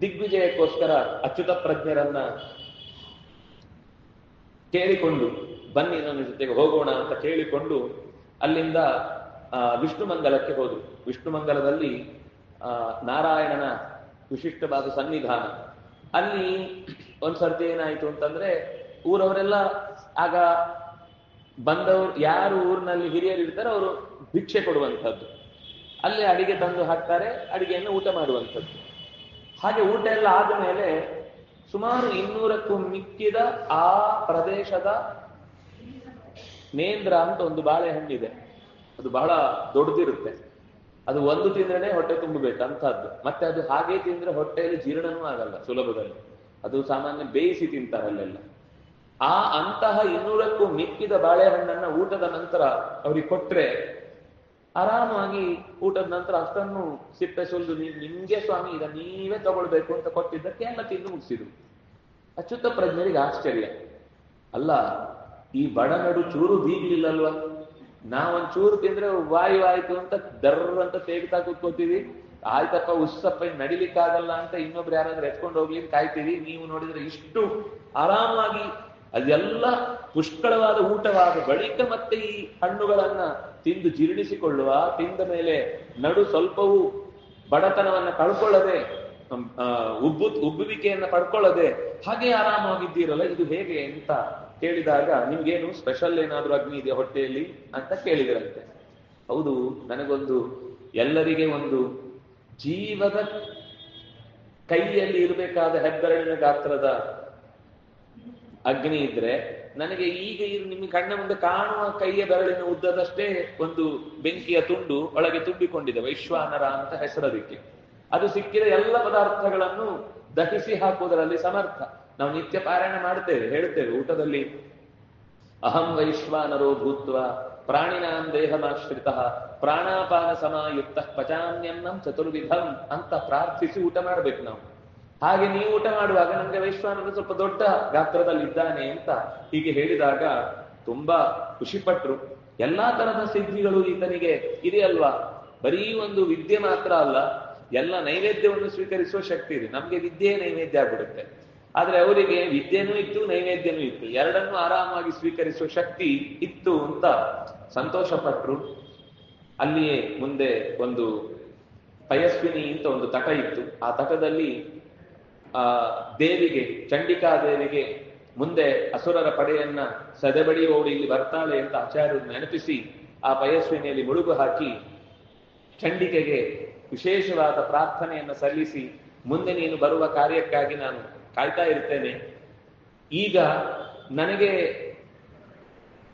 ದಿಗ್ವಿಜಯಕ್ಕೋಸ್ಕರ ಅಚ್ಯುತ ಪ್ರಜ್ಞರನ್ನ ಕೇಳಿಕೊಂಡು ಬನ್ನಿ ನನ್ನ ಜೊತೆಗೆ ಹೋಗೋಣ ಅಂತ ಕೇಳಿಕೊಂಡು ಅಲ್ಲಿಂದ ಆ, ವಿಷ್ಣು ಮಂಗಲಕ್ಕೆ ಹೋದ್ರು. ವಿಷ್ಣು ಮಂಗಲದಲ್ಲಿ ಆ, ನಾರಾಯಣನ ವಿಶಿಷ್ಟವಾದ ಸನ್ನಿಧಾನ. ಅಲ್ಲಿ ಒಂದ್ಸರ್ತಿ ಏನಾಯ್ತು ಅಂತಂದ್ರೆ ಊರವರೆಲ್ಲ ಆಗ ಬಂದವರು, ಯಾರು ಊರಿನಲ್ಲಿ ಹಿರಿಯರು ಇರ್ತಾರೋ ಅವರು ಭಿಕ್ಷೆ ಕೊಡುವಂಥದ್ದು. ಅಲ್ಲಿ ಅಡಿಗೆ ತಂದು ಹಾಕ್ತಾರೆ, ಅಡಿಗೆಯನ್ನು ಊಟ ಮಾಡುವಂಥದ್ದು. ಹಾಗೆ ಊಟ ಎಲ್ಲ ಆದ ಮೇಲೆ ಸುಮಾರು ಇನ್ನೂರಕ್ಕೂ ಮಿಕ್ಕಿದ ಆ ಪ್ರದೇಶದ ನೇಂದ್ರ ಅಂತ ಒಂದು ಬಾಳೆಹಣ್ಣಿದೆ. ಅದು ಬಹಳ ದೊಡ್ಡದಿರುತ್ತೆ. ಅದು ಒಂದು ತಿಂದ್ರೆ ಹೊಟ್ಟೆ ತುಂಬಬೇಕು ಅಂತದ್ದು ಮತ್ತೆ ಅದು ಹಾಗೆ ತಿಂದ್ರೆ ಹೊಟ್ಟೆಯಲ್ಲಿ ಜೀರ್ಣನೂ ಆಗಲ್ಲ ಸುಲಭದಲ್ಲಿ. ಅದು ಸಾಮಾನ್ಯ ಬೇಯಿಸಿ ತಿಂತಾರಲ್ಲೆಲ್ಲ ಆ ಅಂತಹ ಇನ್ನೂರಕ್ಕೂ ಮಿಕ್ಕಿದ ಬಾಳೆಹಣ್ಣನ್ನ ಊಟದ ನಂತರ ಅವ್ರಿಗೆ ಕೊಟ್ರೆ ಆರಾಮಾಗಿ ಊಟದ ನಂತರ ಅಷ್ಟನ್ನು ಸಿಪ್ಪೆ ಸುಲಿದು ನಿಮ್ಗೆ ಸ್ವಾಮಿ ಈಗ ನೀವೇ ತಗೊಳ್ಬೇಕು ಅಂತ ಕೊಟ್ಟಿದ್ದಕ್ಕೆ ಎಲ್ಲ ತಿಂದು ಮುಗಿಸಿದ್ರು. ಅಚ್ಯುತ ಪ್ರಜ್ಞರಿಗೆ ಆಶ್ಚರ್ಯ. ಅಲ್ಲ, ಈ ಬಡನಡು ಚೂರು ಬೀಗ್ಲಿಲ್ಲಲ್ವಾ? ನಾವೊಂದ್ ಚೂರು ತಿಂದ್ರೆ ವಾಯು ಆಯ್ತು ಅಂತ ದರ್ರ ಅಂತ ತೇಗ್ತಾ ಕೂತ್ಕೋತೀವಿ. ಆಯ್ತಪ್ಪ, ಉಸ್ಸಪ್ಪ ನಡಿಲಿಕ್ಕಾಗಲ್ಲ ಅಂತ ಇನ್ನೊಬ್ರು ಯಾರಾದ್ರೂ ಎತ್ಕೊಂಡು ಹೋಗ್ಲಿಕ್ಕೆ ಕಾಯ್ತೀವಿ ನೀವು ನೋಡಿದ್ರೆ ಇಷ್ಟು ಆರಾಮಾಗಿ ಅದೆಲ್ಲ ಪುಷ್ಕಳವಾದ ಊಟವಾದ ಬಳಿಕ ಮತ್ತೆ ಈ ಹಣ್ಣುಗಳನ್ನ ತಿಂದು ಜೀರ್ಣಿಸಿಕೊಳ್ಳುವ, ತಿಂದ ಮೇಲೆ ನಡು ಸ್ವಲ್ಪವೂ ಬಡತನವನ್ನ ಕಳ್ಕೊಳ್ಳದೆ ಉಬ್ಬು, ಉಬ್ಬುವಿಕೆಯನ್ನ ಪಡ್ಕೊಳ್ಳದೆ ಹಾಗೆ ಆರಾಮಾಗಿದ್ದೀರಲ್ಲ, ಇದು ಹೇಗೆ ಅಂತ ಕೇಳಿದಾಗ ನಿಮ್ಗೇನು ಸ್ಪೆಷಲ್ ಏನಾದ್ರೂ ಅಗ್ನಿ ಇದೆಯಾ ಹೊಟ್ಟೆಯಲ್ಲಿ ಅಂತ ಕೇಳಿದ್ರಂತೆ. ಹೌದು, ನನಗೊಂದು ಎಲ್ಲರಿಗೆ ಒಂದು ಜೀವದ ಕೈಯಲ್ಲಿ ಇರಬೇಕಾದ ಹೆಬ್ಬೆರಳಿನ ಗಾತ್ರದ ಅಗ್ನಿ ಇದ್ರೆ ನನಗೆ ಈಗ ನಿಮಗೆ ಕಣ್ಣ ಮುಂದೆ ಕಾಣುವ ಕೈಯ ಬೆರಳಿನ ಉದ್ದದಷ್ಟೇ ಒಂದು ಬೆಂಕಿಯ ತುಂಡು ಒಳಗೆ ತುಂಬಿಕೊಂಡಿದೆ, ವೈಶ್ವಾನರ ಅಂತ ಹೆಸರದಿಕ್ಕೆ. ಅದು ಸಿಕ್ಕಿದ ಎಲ್ಲ ಪದಾರ್ಥಗಳನ್ನು ದಹಿಸಿ ಹಾಕುವುದರಲ್ಲಿ ಸಮರ್ಥ. ನಾವು ನಿತ್ಯ ಪಾರಾಯಣ ಮಾಡ್ತೇವೆ ಹೇಳ್ತೇವೆ ಊಟದಲ್ಲಿ. ಅಹಂ ವೈಶ್ವಾನರೋ ಭೂತ್ವ ಪ್ರಾಣಿನಾಂ ದೇಹಮಾಶ್ರಿತ ಪ್ರಾಣಾಪಾನ ಸಮಾಯುಕ್ತ ಪಚಾನ್ಯನ್ನಂ ಚತುರ್ವಿಧಂ ಅಂತ ಪ್ರಾರ್ಥಿಸಿ ಊಟ ಮಾಡ್ಬೇಕು ನಾವು. ಹಾಗೆ ನೀವು ಊಟ ಮಾಡುವಾಗ ನಮ್ಗೆ ವೈಶ್ವಾನರು ಸ್ವಲ್ಪ ದೊಡ್ಡ ಗಾತ್ರದಲ್ಲಿ ಇದ್ದಾನೆ ಅಂತ ಹೀಗೆ ಹೇಳಿದಾಗ ತುಂಬಾ ಖುಷಿಪಟ್ರು. ಎಲ್ಲಾ ತರದ ಸಿದ್ಧಿಗಳು ಈತನಿಗೆ ಇದೆಯಲ್ವಾ? ಬರೀ ಒಂದು ವಿದ್ಯೆ ಮಾತ್ರ ಅಲ್ಲ, ಎಲ್ಲ ನೈವೇದ್ಯವನ್ನು ಸ್ವೀಕರಿಸುವ ಶಕ್ತಿ ಇದೆ. ನಮ್ಗೆ ವಿದ್ಯೆ ನೈವೇದ್ಯ ಆಗ್ಬಿಡುತ್ತೆ. ಆದ್ರೆ ಅವರಿಗೆ ವಿದ್ಯೆನೂ ಇತ್ತು, ನೈವೇದ್ಯನೂ ಇತ್ತು. ಎರಡನ್ನೂ ಆರಾಮಾಗಿ ಸ್ವೀಕರಿಸುವ ಶಕ್ತಿ ಇತ್ತು ಅಂತ ಸಂತೋಷ ಪಟ್ರು ಅಲ್ಲಿಯೇ ಮುಂದೆ ಒಂದು ಪಯಸ್ವಿನಿ ಅಂತ ಒಂದು ತಟ ಇತ್ತು. ಆ ತಟದಲ್ಲಿ, ಆ, ದೇವಿಗೆ, ಚಂಡಿಕಾ ದೇವಿಗೆ ಮುಂದೆ ಅಸುರರ ಪಡೆಯನ್ನ ಸದೆಬಡಿ ಓಡಿ ಇಲ್ಲಿ ಬರ್ತಾಳೆ ಅಂತ ಆಚಾರ್ಯರು ನೆನಪಿಸಿ ಆ ಪಯಸ್ವಿನಿಯಲ್ಲಿ ಮುಳುಗು ಹಾಕಿ ಚಂಡಿಕೆಗೆ ವಿಶೇಷವಾದ ಪ್ರಾರ್ಥನೆಯನ್ನು ಸಲ್ಲಿಸಿ, ಮುಂದೆ ನೀನು ಬರುವ ಕಾರ್ಯಕ್ಕಾಗಿ ನಾನು ಕಾಯ್ತಾ ಇರ್ತೇನೆ. ಈಗ ನನಗೆ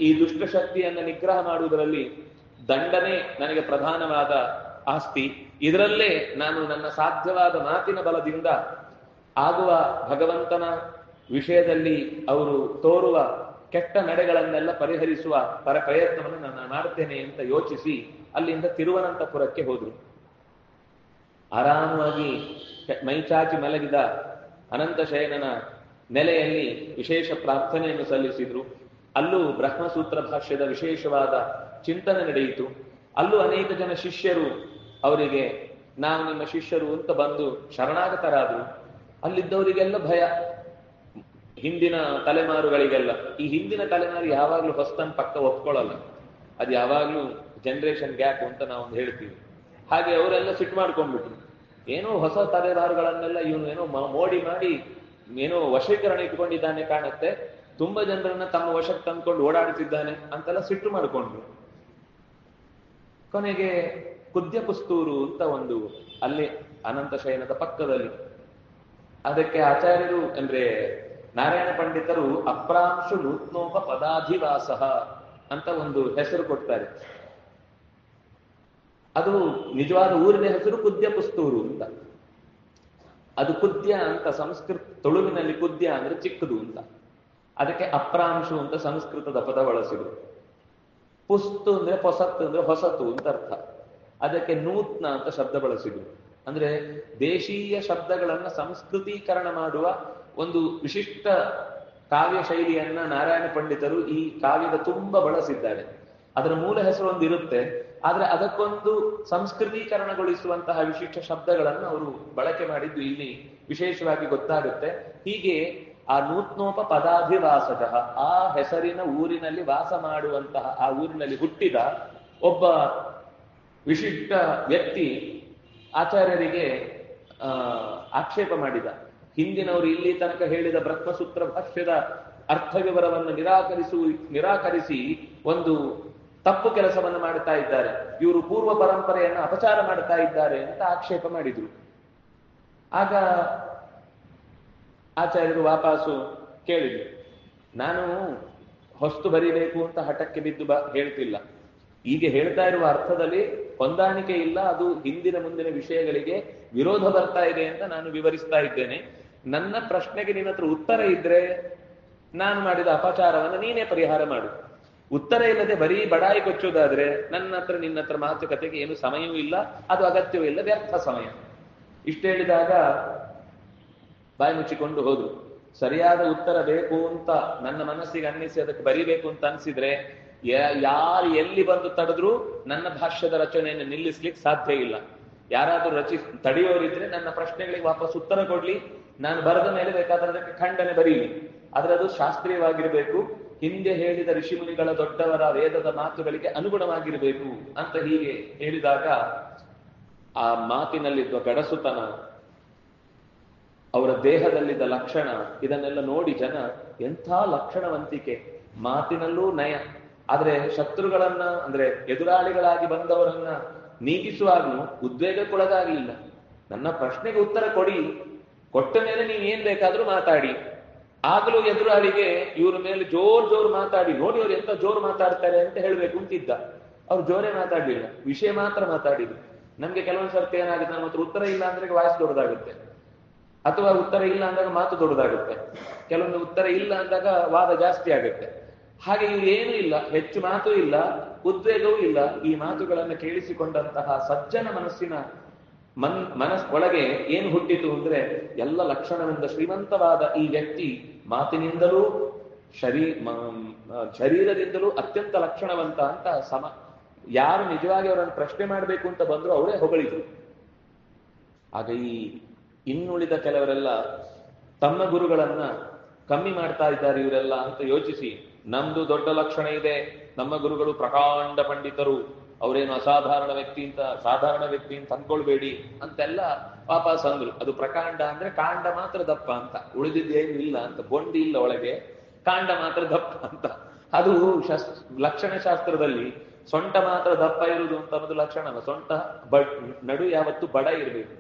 ಈ ದುಷ್ಟಶಕ್ತಿಯನ್ನು ನಿಗ್ರಹ ಮಾಡುವುದರಲ್ಲಿ ದಂಡನೆ ನನಗೆ ಪ್ರಧಾನವಾದ ಆಸ್ತಿ. ಇದರಲ್ಲೇ ನಾನು ನನ್ನ ಸಾಧ್ಯವಾದ ಮಾತಿನ ಬಲದಿಂದ ಆಗುವ ಭಗವಂತನ ವಿಷಯದಲ್ಲಿ ಅವರು ತೋರುವ ಕೆಟ್ಟ ನಡೆಗಳನ್ನೆಲ್ಲ ಪರಿಹರಿಸುವ ಪರ ಪ್ರಯತ್ನವನ್ನು ನಾನು ಮಾಡ್ತೇನೆ ಅಂತ ಯೋಚಿಸಿ ಅಲ್ಲಿಂದ ತಿರುವನಂತಪುರಕ್ಕೆ ಹೋದ್ರು. ಆರಾಮವಾಗಿ ಮೈಚಾಚಿ ಮಲಗಿದ ಅನಂತ ಶಯನನ ನೆಲೆಯಲ್ಲಿ ವಿಶೇಷ ಪ್ರಾರ್ಥನೆಯನ್ನು ಸಲ್ಲಿಸಿದ್ರು. ಅಲ್ಲೂ ಬ್ರಹ್ಮಸೂತ್ರ ಭಾಷ್ಯದ ವಿಶೇಷವಾದ ಚಿಂತನೆ ನಡೆಯಿತು. ಅಲ್ಲೂ ಅನೇಕ ಜನ ಶಿಷ್ಯರು ಅವರಿಗೆ, ನಾವು ನಿಮ್ಮ ಶಿಷ್ಯರು ಅಂತ ಬಂದು ಶರಣಾಗತರಾದ್ರು. ಅಲ್ಲಿದ್ದವರಿಗೆಲ್ಲ ಭಯ. ಹಿಂದಿನ ತಲೆಮಾರುಗಳಿಗೆಲ್ಲ. ಈ ಹಿಂದಿನ ತಲೆಮಾರು ಯಾವಾಗ್ಲೂ ಹೊಸ್ತನ್ ಪಕ್ಕ ಒಪ್ಕೊಳ್ಳಲ್ಲ. ಅದು ಯಾವಾಗ್ಲೂ ಜನರೇಷನ್ ಗ್ಯಾಪ್ ಅಂತ ನಾವು ಹೇಳ್ತೀವಿ. ಹಾಗೆ ಅವರೆಲ್ಲ ಸಿಟ್ಟು ಮಾಡ್ಕೊಂಡ್ಬಿಟ್ರು. ಏನೋ ಹೊಸ ತಲೆದಾರುಗಳನ್ನೆಲ್ಲ ಇವನು ಏನೋ ಮೋಡಿ ಮಾಡಿ ಏನೋ ವಶೀಕರಣ ಇಟ್ಕೊಂಡಿದ್ದಾನೆ ಕಾಣುತ್ತೆ. ತುಂಬಾ ಜನರನ್ನ ತಮ್ಮ ವಶಕ್ಕೆ ತಂದ್ಕೊಂಡು ಓಡಾಡುತ್ತಿದ್ದಾನೆ ಅಂತೆಲ್ಲ ಸಿಟ್ಟು ಮಾಡ್ಕೊಂಡ್ರು. ಕೊನೆಗೆ ಕುದ್ಯ ಪುಸ್ತೂರು ಅಂತ ಒಂದು ಅಲ್ಲಿ ಅನಂತ ಶಯನದ ಪಕ್ಕದಲ್ಲಿ. ಅದಕ್ಕೆ ಆಚಾರ್ಯರು ಅಂದ್ರೆ ನಾರಾಯಣ ಪಂಡಿತರು ಅಪ್ರಾಂಶು ನೂತ್ನೋಪ ಪದಾಧಿವಾಸ ಅಂತ ಒಂದು ಹೆಸರು ಕೊಡ್ತಾರೆ. ಅದು ನಿಜವಾದ ಊರಿನ ಹೆಸರು ಕುದ್ಯ ಪುಸ್ತೂರು ಅಂತ. ಅದು ಕುದ್ಯ ಅಂತ ಸಂಸ್ಕೃತ, ತುಳುವಿನಲ್ಲಿ ಕುದ್ಯ ಅಂದ್ರೆ ಚಿಕ್ಕದು ಅಂತ. ಅದಕ್ಕೆ ಅಪ್ರಾಂಶು ಅಂತ ಸಂಸ್ಕೃತದ ಪದ ಬಳಸಿದ್ರು. ಪುಸ್ತು ಅಂದ್ರೆ ಹೊಸತ್ತು ಅಂದ್ರೆ ಹೊಸತು ಅಂತ ಅರ್ಥ. ಅದಕ್ಕೆ ನೂತ್ನ ಅಂತ ಶಬ್ದ ಬಳಸಿದ್ರು. ಅಂದ್ರೆ ದೇಶೀಯ ಶಬ್ದಗಳನ್ನ ಸಂಸ್ಕೃತೀಕರಣ ಮಾಡುವ ಒಂದು ವಿಶಿಷ್ಟ ಕಾವ್ಯ ಶೈಲಿಯನ್ನ ನಾರಾಯಣ ಪಂಡಿತರು ಈ ಕಾವ್ಯದ ತುಂಬಾ ಬಳಸಿದ್ದಾರೆ. ಅದರ ಮೂಲ ಹೆಸರು ಒಂದು ಇರುತ್ತೆ ಆದ್ರೆ ಅದಕ್ಕೊಂದು ಸಂಸ್ಕೃತೀಕರಣಗೊಳಿಸುವಂತಹ ವಿಶಿಷ್ಟ ಶಬ್ದಗಳನ್ನು ಅವರು ಬಳಕೆ ಮಾಡಿದ್ದು ಇಲ್ಲಿ ವಿಶೇಷವಾಗಿ ಗೊತ್ತಾಗುತ್ತೆ. ಹೀಗೆ ಆ ನೂತ್ನೋಪ ಪದಾಧಿವಾಸಕ ಆ ಹೆಸರಿನ ಊರಿನಲ್ಲಿ ವಾಸ ಮಾಡುವಂತಹ, ಆ ಊರಿನಲ್ಲಿ ಹುಟ್ಟಿದ ಒಬ್ಬ ವಿಶಿಷ್ಟ ವ್ಯಕ್ತಿ ಆಚಾರ್ಯರಿಗೆ ಆಕ್ಷೇಪ ಮಾಡಿದ. ಹಿಂದಿನವರು ಇಲ್ಲಿ ತನಕ ಹೇಳಿದ ಬ್ರಹ್ಮಸೂತ್ರ ಭಾಷ್ಯದ ಅರ್ಥ ವಿವರವನ್ನು ನಿರಾಕರಿಸು, ನಿರಾಕರಿಸಿ ಒಂದು ತಪ್ಪು ಕೆಲಸವನ್ನು ಮಾಡ್ತಾ ಇದ್ದಾರೆ. ಇವರು ಪೂರ್ವ ಪರಂಪರೆಯನ್ನು ಅಪಚಾರ ಮಾಡ್ತಾ ಇದ್ದಾರೆ ಅಂತ ಆಕ್ಷೇಪ ಮಾಡಿದ್ರು. ಆಗ ಆಚಾರ್ಯರು ವಾಪಾಸು ಕೇಳಿದ್ರು. ನಾನು ಹೊಸ್ತು ಬರಿಬೇಕು ಅಂತ ಹಠಕ್ಕೆ ಬಿದ್ದು ಬ, ಹೇಳ್ತಿಲ್ಲ. ಈಗ ಹೇಳ್ತಾ ಇರುವ ಅರ್ಥದಲ್ಲಿ ಹೊಂದಾಣಿಕೆ ಇಲ್ಲ, ಅದು ಹಿಂದಿನ ಮುಂದಿನ ವಿಷಯಗಳಿಗೆ ವಿರೋಧ ಬರ್ತಾ ಇದೆ ಅಂತ ನಾನು ವಿವರಿಸ್ತಾ ಇದ್ದೇನೆ. ನನ್ನ ಪ್ರಶ್ನೆಗೆ ನಿನ್ನ ಹತ್ರ ಉತ್ತರ ಇದ್ರೆ ನಾನು ಮಾಡಿದ ಅಪಚಾರವನ್ನು ನೀನೇ ಪರಿಹಾರ ಮಾಡು. ಉತ್ತರ ಇಲ್ಲದೆ ಬರೀ ಬಡಾಯಿ ಕೊಚ್ಚೋದಾದ್ರೆ ನನ್ನ ಹತ್ರ, ನಿನ್ನ ಹತ್ರ ಮಾತುಕತೆಗೆ ಏನು ಸಮಯವೂ ಇಲ್ಲ, ಅದು ಅಗತ್ಯವೂ ಇಲ್ಲ, ವ್ಯರ್ಥ ಸಮಯ. ಇಷ್ಟ ಹೇಳಿದಾಗ ಬಾಯಿ ಮುಚ್ಚಿಕೊಂಡು ಹೋದ್ರು. ಸರಿಯಾದ ಉತ್ತರ ಬೇಕು ಅಂತ, ನನ್ನ ಮನಸ್ಸಿಗೆ ಅನ್ನಿಸಿ ಅದಕ್ಕೆ ಬರಿಬೇಕು ಅಂತ ಅನ್ಸಿದ್ರೆ ಯಾರು ಎಲ್ಲಿ ಬಂದು ತಡೆದ್ರು ನನ್ನ ಭಾಷ್ಯದ ರಚನೆಯನ್ನು ನಿಲ್ಲಿಸ್ಲಿಕ್ಕೆ ಸಾಧ್ಯ ಇಲ್ಲ. ಯಾರಾದ್ರೂ ರಚಿ, ತಡೆಯೋರಿದ್ರೆ ನನ್ನ ಪ್ರಶ್ನೆಗಳಿಗೆ ವಾಪಸ್ ಉತ್ತರ ಕೊಡ್ಲಿ. ನಾನು ಬರೆದ ಮೇಲೆ ಬೇಕಾದ್ರೆ ಅದಕ್ಕೆ ಖಂಡನೆ ಬರೀಲಿ. ಆದ್ರೆ ಅದು ಶಾಸ್ತ್ರೀಯವಾಗಿರ್ಬೇಕು. ಹಿಂದೆ ಹೇಳಿದ ಋಷಿಮುನಿಗಳ ದೊಡ್ಡವರ ವೇದದ ಮಾತುಗಳಿಗೆ ಅನುಗುಣವಾಗಿರಬೇಕು ಅಂತ ಹೀಗೆ ಹೇಳಿದಾಗ ಆ ಮಾತಿನಲ್ಲಿದ್ದ ಗಡಸುತನ, ಅವರ ದೇಹದಲ್ಲಿದ್ದ ಲಕ್ಷಣ, ಇದನ್ನೆಲ್ಲ ನೋಡಿ ಜನ ಎಂಥ ಲಕ್ಷಣವಂತಿಕೆ. ಮಾತಿನಲ್ಲೂ ನಯ. ಆದ್ರೆ ಶತ್ರುಗಳನ್ನ, ಅಂದ್ರೆ ಎದುರಾಳಿಗಳಾಗಿ ಬಂದವರನ್ನ ನೀಗಿಸುವಾಗ್ಲೂ ಉದ್ವೇಗಕ್ಕೊಳಗಾಗಲಿಲ್ಲ. ನನ್ನ ಪ್ರಶ್ನೆಗೆ ಉತ್ತರ ಕೊಡಿ. ಕೊಟ್ಟ ಮೇಲೆ ನೀವು ಏನ್ ಬೇಕಾದ್ರೂ ಮಾತಾಡಿ. ಆಗ್ಲೂ ಎದುರಾಳಿಗೆ ಇವ್ರ ಮೇಲೆ ಜೋರ್ ಜೋರ್ ಮಾತಾಡಿ, ನೋಡಿ ಅವ್ರು ಎಂತ ಜೋರ್ ಮಾತಾಡ್ತಾರೆ ಅಂತ ಹೇಳ್ಬೇಕು ಅಂತಿದ್ದ. ಅವ್ರು ಜೋರೇ ಮಾತಾಡ್ಲಿಲ್ಲ. ವಿಷಯ ಮಾತ್ರ ಮಾತಾಡಿದ್ರು. ನಮ್ಗೆ ಕೆಲವೊಂದ್ ಸರ್ತಿ ಏನಾಗುತ್ತೆ, ನಮ್ಮ ಹತ್ರ ಉತ್ತರ ಇಲ್ಲ ಅಂದ್ರೆ ವಾಯ್ಸ್ ದೊಡ್ಡದಾಗುತ್ತೆ. ಅಥವಾ ಉತ್ತರ ಇಲ್ಲ ಅಂದಾಗ ಮಾತು ದೊಡ್ಡದಾಗುತ್ತೆ. ಕೆಲವೊಂದು ಉತ್ತರ ಇಲ್ಲ ಅಂದಾಗ ವಾದ ಜಾಸ್ತಿ ಆಗುತ್ತೆ. ಹಾಗೆ ಇವ್ರು ಏನೂ ಇಲ್ಲ, ಹೆಚ್ಚು ಮಾತು ಇಲ್ಲ, ಉದ್ವೇಗವೂ ಇಲ್ಲ. ಈ ಮಾತುಗಳನ್ನು ಕೇಳಿಸಿಕೊಂಡಂತಹ ಸಜ್ಜನ ಮನಸ್ಸಿನ ಮನ್, ಮನಸ್ ಒಳಗೆ ಏನ್ ಹುಟ್ಟಿತು ಅಂದ್ರೆ ಎಲ್ಲ ಲಕ್ಷಣವಿಂದ ಶ್ರೀಮಂತವಾದ ಈ ವ್ಯಕ್ತಿ ಮಾತಿನಿಂದಲೂ, ಶರೀ ಶರೀರದಿಂದಲೂ ಅತ್ಯಂತ ಲಕ್ಷಣವಂತ ಅಂತ ಸಮ, ಯಾರು ನಿಜವಾಗಿ ಅವರನ್ನು ಪ್ರಶ್ನೆ ಮಾಡಬೇಕು ಅಂತ ಬಂದ್ರು ಅವರೇ ಹೊಗಳಿದ್ರು. ಆಗ ಈ ಇನ್ನುಳಿದ ಕೆಲವರೆಲ್ಲ ತಮ್ಮ ಗುರುಗಳನ್ನ ಕಮ್ಮಿ ಮಾಡ್ತಾ ಇದ್ದಾರೆ ಇವರೆಲ್ಲ ಅಂತ ಯೋಚಿಸಿ, ನಮ್ದು ದೊಡ್ಡ ಲಕ್ಷಣ ಇದೆ, ನಮ್ಮ ಗುರುಗಳು ಪ್ರಕಾಂಡ ಪಂಡಿತರು ಅವರೇನು ಅಸಾಧಾರಣ ವ್ಯಕ್ತಿ ಅಂತ, ಸಾಧಾರಣ ವ್ಯಕ್ತಿ ಅಂತ ಅನ್ಕೊಳ್ಬೇಡಿ ಅಂತೆಲ್ಲ ವಾಪಸ್ ಅಂದ್ರು ಅದು ಪ್ರಕಾಂಡ ಅಂದ್ರೆ ಕಾಂಡ ಮಾತ್ರ ದಪ್ಪ ಅಂತ. ಉಳಿದಿದ್ದೇನು ಇಲ್ಲ ಅಂತ. ಬೊಂಡಿ ಇಲ್ಲ ಒಳಗೆ, ಕಾಂಡ ಮಾತ್ರ ದಪ್ಪ ಅಂತ. ಅದು ಲಕ್ಷಣ ಶಾಸ್ತ್ರದಲ್ಲಿ ಸೊಂಟ ಮಾತ್ರ ದಪ್ಪ ಇರುವುದು ಅಂತ ಅನ್ನೋದು ಲಕ್ಷಣ ಸೊಂಟ ಬಡ್, ನಡು ಯಾವತ್ತು ಬಡ ಇರಬೇಕು.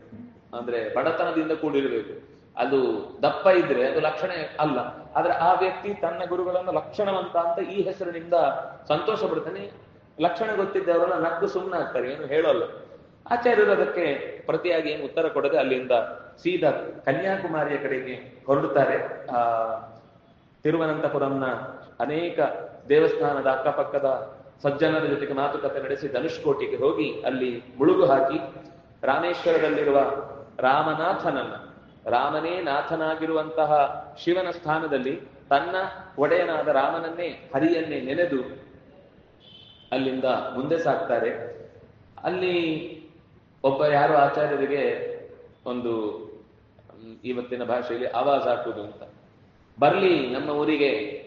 ಅಂದ್ರೆ ಬಡತನದಿಂದ ಕೂಡಿರಬೇಕು. ಅದು ದಪ್ಪ ಇದ್ರೆ ಅದು ಲಕ್ಷಣ ಅಲ್ಲ. ಆದ್ರೆ ಆ ವ್ಯಕ್ತಿ ತನ್ನ ಗುರುಗಳನ್ನು ಲಕ್ಷಣವಂತ ಅಂತ ಈ ಹೆಸರಿನಿಂದ ಸಂತೋಷ ಪಡ್ತಾನೆ. ಲಕ್ಷಣ ಗೊತ್ತಿದ್ದವರೆಲ್ಲ ನಕ್ಕು ಸುಮ್ಮನೆ ಆಗ್ತಾರೆ, ಏನು ಹೇಳೋಲ್ಲ. ಆಚಾರ್ಯರು ಅದಕ್ಕೆ ಪ್ರತಿಯಾಗಿ ಏನು ಉತ್ತರ ಕೊಡದೆ ಅಲ್ಲಿಂದ ಸೀದಾ ಕನ್ಯಾಕುಮಾರಿಯ ಕಡೆಗೆ ಹೊರಡುತ್ತಾರೆ. ಆ, ತಿರುವನಂತಪುರಂನ ಅನೇಕ ದೇವಸ್ಥಾನದ ಅಕ್ಕಪಕ್ಕದ ಸಜ್ಜನರ ಜೊತೆಗೆ ಮಾತುಕತೆ ನಡೆಸಿ ಧನುಷ್ಕೋಟಿಗೆ ಹೋಗಿ ಅಲ್ಲಿ ಮುಳುಗು ಹಾಕಿ ರಾಮೇಶ್ವರದಲ್ಲಿರುವ ರಾಮನಾಥನನ್ನ, ರಾಮನೇ ನಾಥನಾಗಿರುವಂತಹ ಶಿವನ ಸ್ಥಾನದಲ್ಲಿ ತನ್ನ ಒಡೆಯನಾದ ರಾಮನನ್ನೇ ಹರಿಯನ್ನೇ ನೆನೆದು ಅಲ್ಲಿಂದ ಮುಂದೆ ಸಾಕ್ತಾರೆ. ಅಲ್ಲಿ ಒಬ್ಬ ಯಾರು ಆಚಾರ್ಯರಿಗೆ ಒಂದು ಇವತ್ತಿನ ಭಾಷೆಯಲ್ಲಿ ಆವಾಜ್ ಹಾಕುದು ಅಂತ. ಬರ್ಲಿ, ನಮ್ಮ ಊರಿಗೆ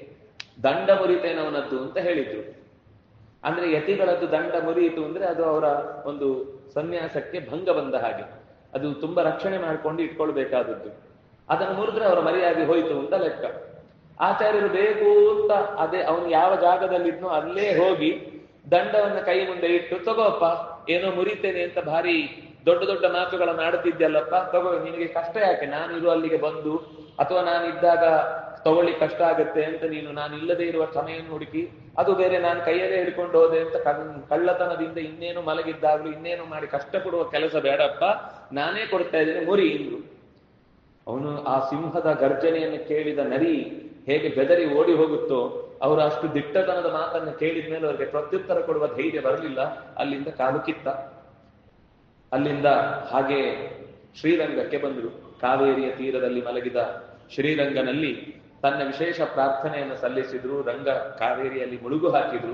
ದಂಡ ಮುರಿತೇನವನದ್ದು ಅಂತ ಹೇಳಿದ್ರು. ಅಂದ್ರೆ ಯತಿಗಳದ್ದು ದಂಡ ಮುರಿಯಿತು ಅಂದ್ರೆ ಅದು ಅವರ ಒಂದು ಸನ್ಯಾಸಕ್ಕೆ ಭಂಗ ಬಂದ ಹಾಗೆ. ಅದು ತುಂಬಾ ರಕ್ಷಣೆ ಮಾಡ್ಕೊಂಡು ಇಟ್ಕೊಳ್ಬೇಕಾದದ್ದು. ಅದನ್ನು ಮುರಿದ್ರೆ ಅವರ ಮರ್ಯಾದೆ ಹೋಯಿತು ಅಂತ ಲೆಕ್ಕ. ಆಚಾರ್ಯರು ಬೇಕು ಅಂತ ಅದೇ ಅವನು ಯಾವ ಜಾಗದಲ್ಲಿದ್ನೋ ಅಲ್ಲೇ ಹೋಗಿ ದಂಡವನ್ನ ಕೈ ಮುಂದೆ ಇಟ್ಟು, ತಗೋಪ್ಪ, ಏನೋ ಮುರಿತೇನೆ ಅಂತ ಭಾರಿ ದೊಡ್ಡ ದೊಡ್ಡ ಮಾತುಗಳನ್ನು ಆಡುತ್ತಿದ್ದಲ್ಲಪ್ಪ ತಗೋ, ನಿನಗೆ ಕಷ್ಟ ಯಾಕೆ? ನಾನು ಇರೋ ಅಲ್ಲಿಗೆ ಬಂದು, ಅಥವಾ ನಾನು ಇದ್ದಾಗ ತಗೊಳ್ಳಿ, ಕಷ್ಟ ಆಗುತ್ತೆ ಅಂತ ನೀನು, ನಾನು ಇಲ್ಲದೆ ಇರುವ ಸಮಯವನ್ನು ಹುಡುಕಿ, ಅದು ಬೇರೆ, ನಾನು ಕೈಯಲ್ಲೇ ಹಿಡ್ಕೊಂಡು ಹೋದೆ ಅಂತ ಕಳ್ಳತನದಿಂದ ಇನ್ನೇನು ಮಲಗಿದ್ದಾಗ್ಲೂ, ಇನ್ನೇನು ಮಾಡಿ ಕಷ್ಟಪಡುವ ಕೆಲಸ ಬೇಡಪ್ಪ, ನಾನೇ ಕೊಡ್ತಾ ಇದ್ದೇನೆ, ಮುರಿ ಇಂದು ಅವನು ಆ ಸಿಂಹದ ಗರ್ಜನೆಯನ್ನು ಕೇಳಿದ ನರಿ ಹೇಗೆ ಬೆದರಿ ಓಡಿ ಹೋಗುತ್ತೋ ಅವರು ಅಷ್ಟು ದಿಟ್ಟತನದ ಮಾತನ್ನು ಕೇಳಿದ ಮೇಲೆ ಅವರಿಗೆ ಪ್ರತ್ಯುತ್ತರ ಕೊಡುವ ಧೈರ್ಯ ಬರಲಿಲ್ಲ. ಅಲ್ಲಿಂದ ಕಾಲು ಕಿತ್ತ. ಅಲ್ಲಿಂದ ಹಾಗೆ ಶ್ರೀರಂಗಕ್ಕೆ ಬಂದರು. ಕಾವೇರಿಯ ತೀರದಲ್ಲಿ ಮಲಗಿದ ಶ್ರೀರಂಗನಲ್ಲಿ ತನ್ನ ವಿಶೇಷ ಪ್ರಾರ್ಥನೆಯನ್ನು ಸಲ್ಲಿಸಿದ್ರು. ರಂಗ ಕಾವೇರಿಯಲ್ಲಿ ಮುಳುಗು ಹಾಕಿದ್ರು.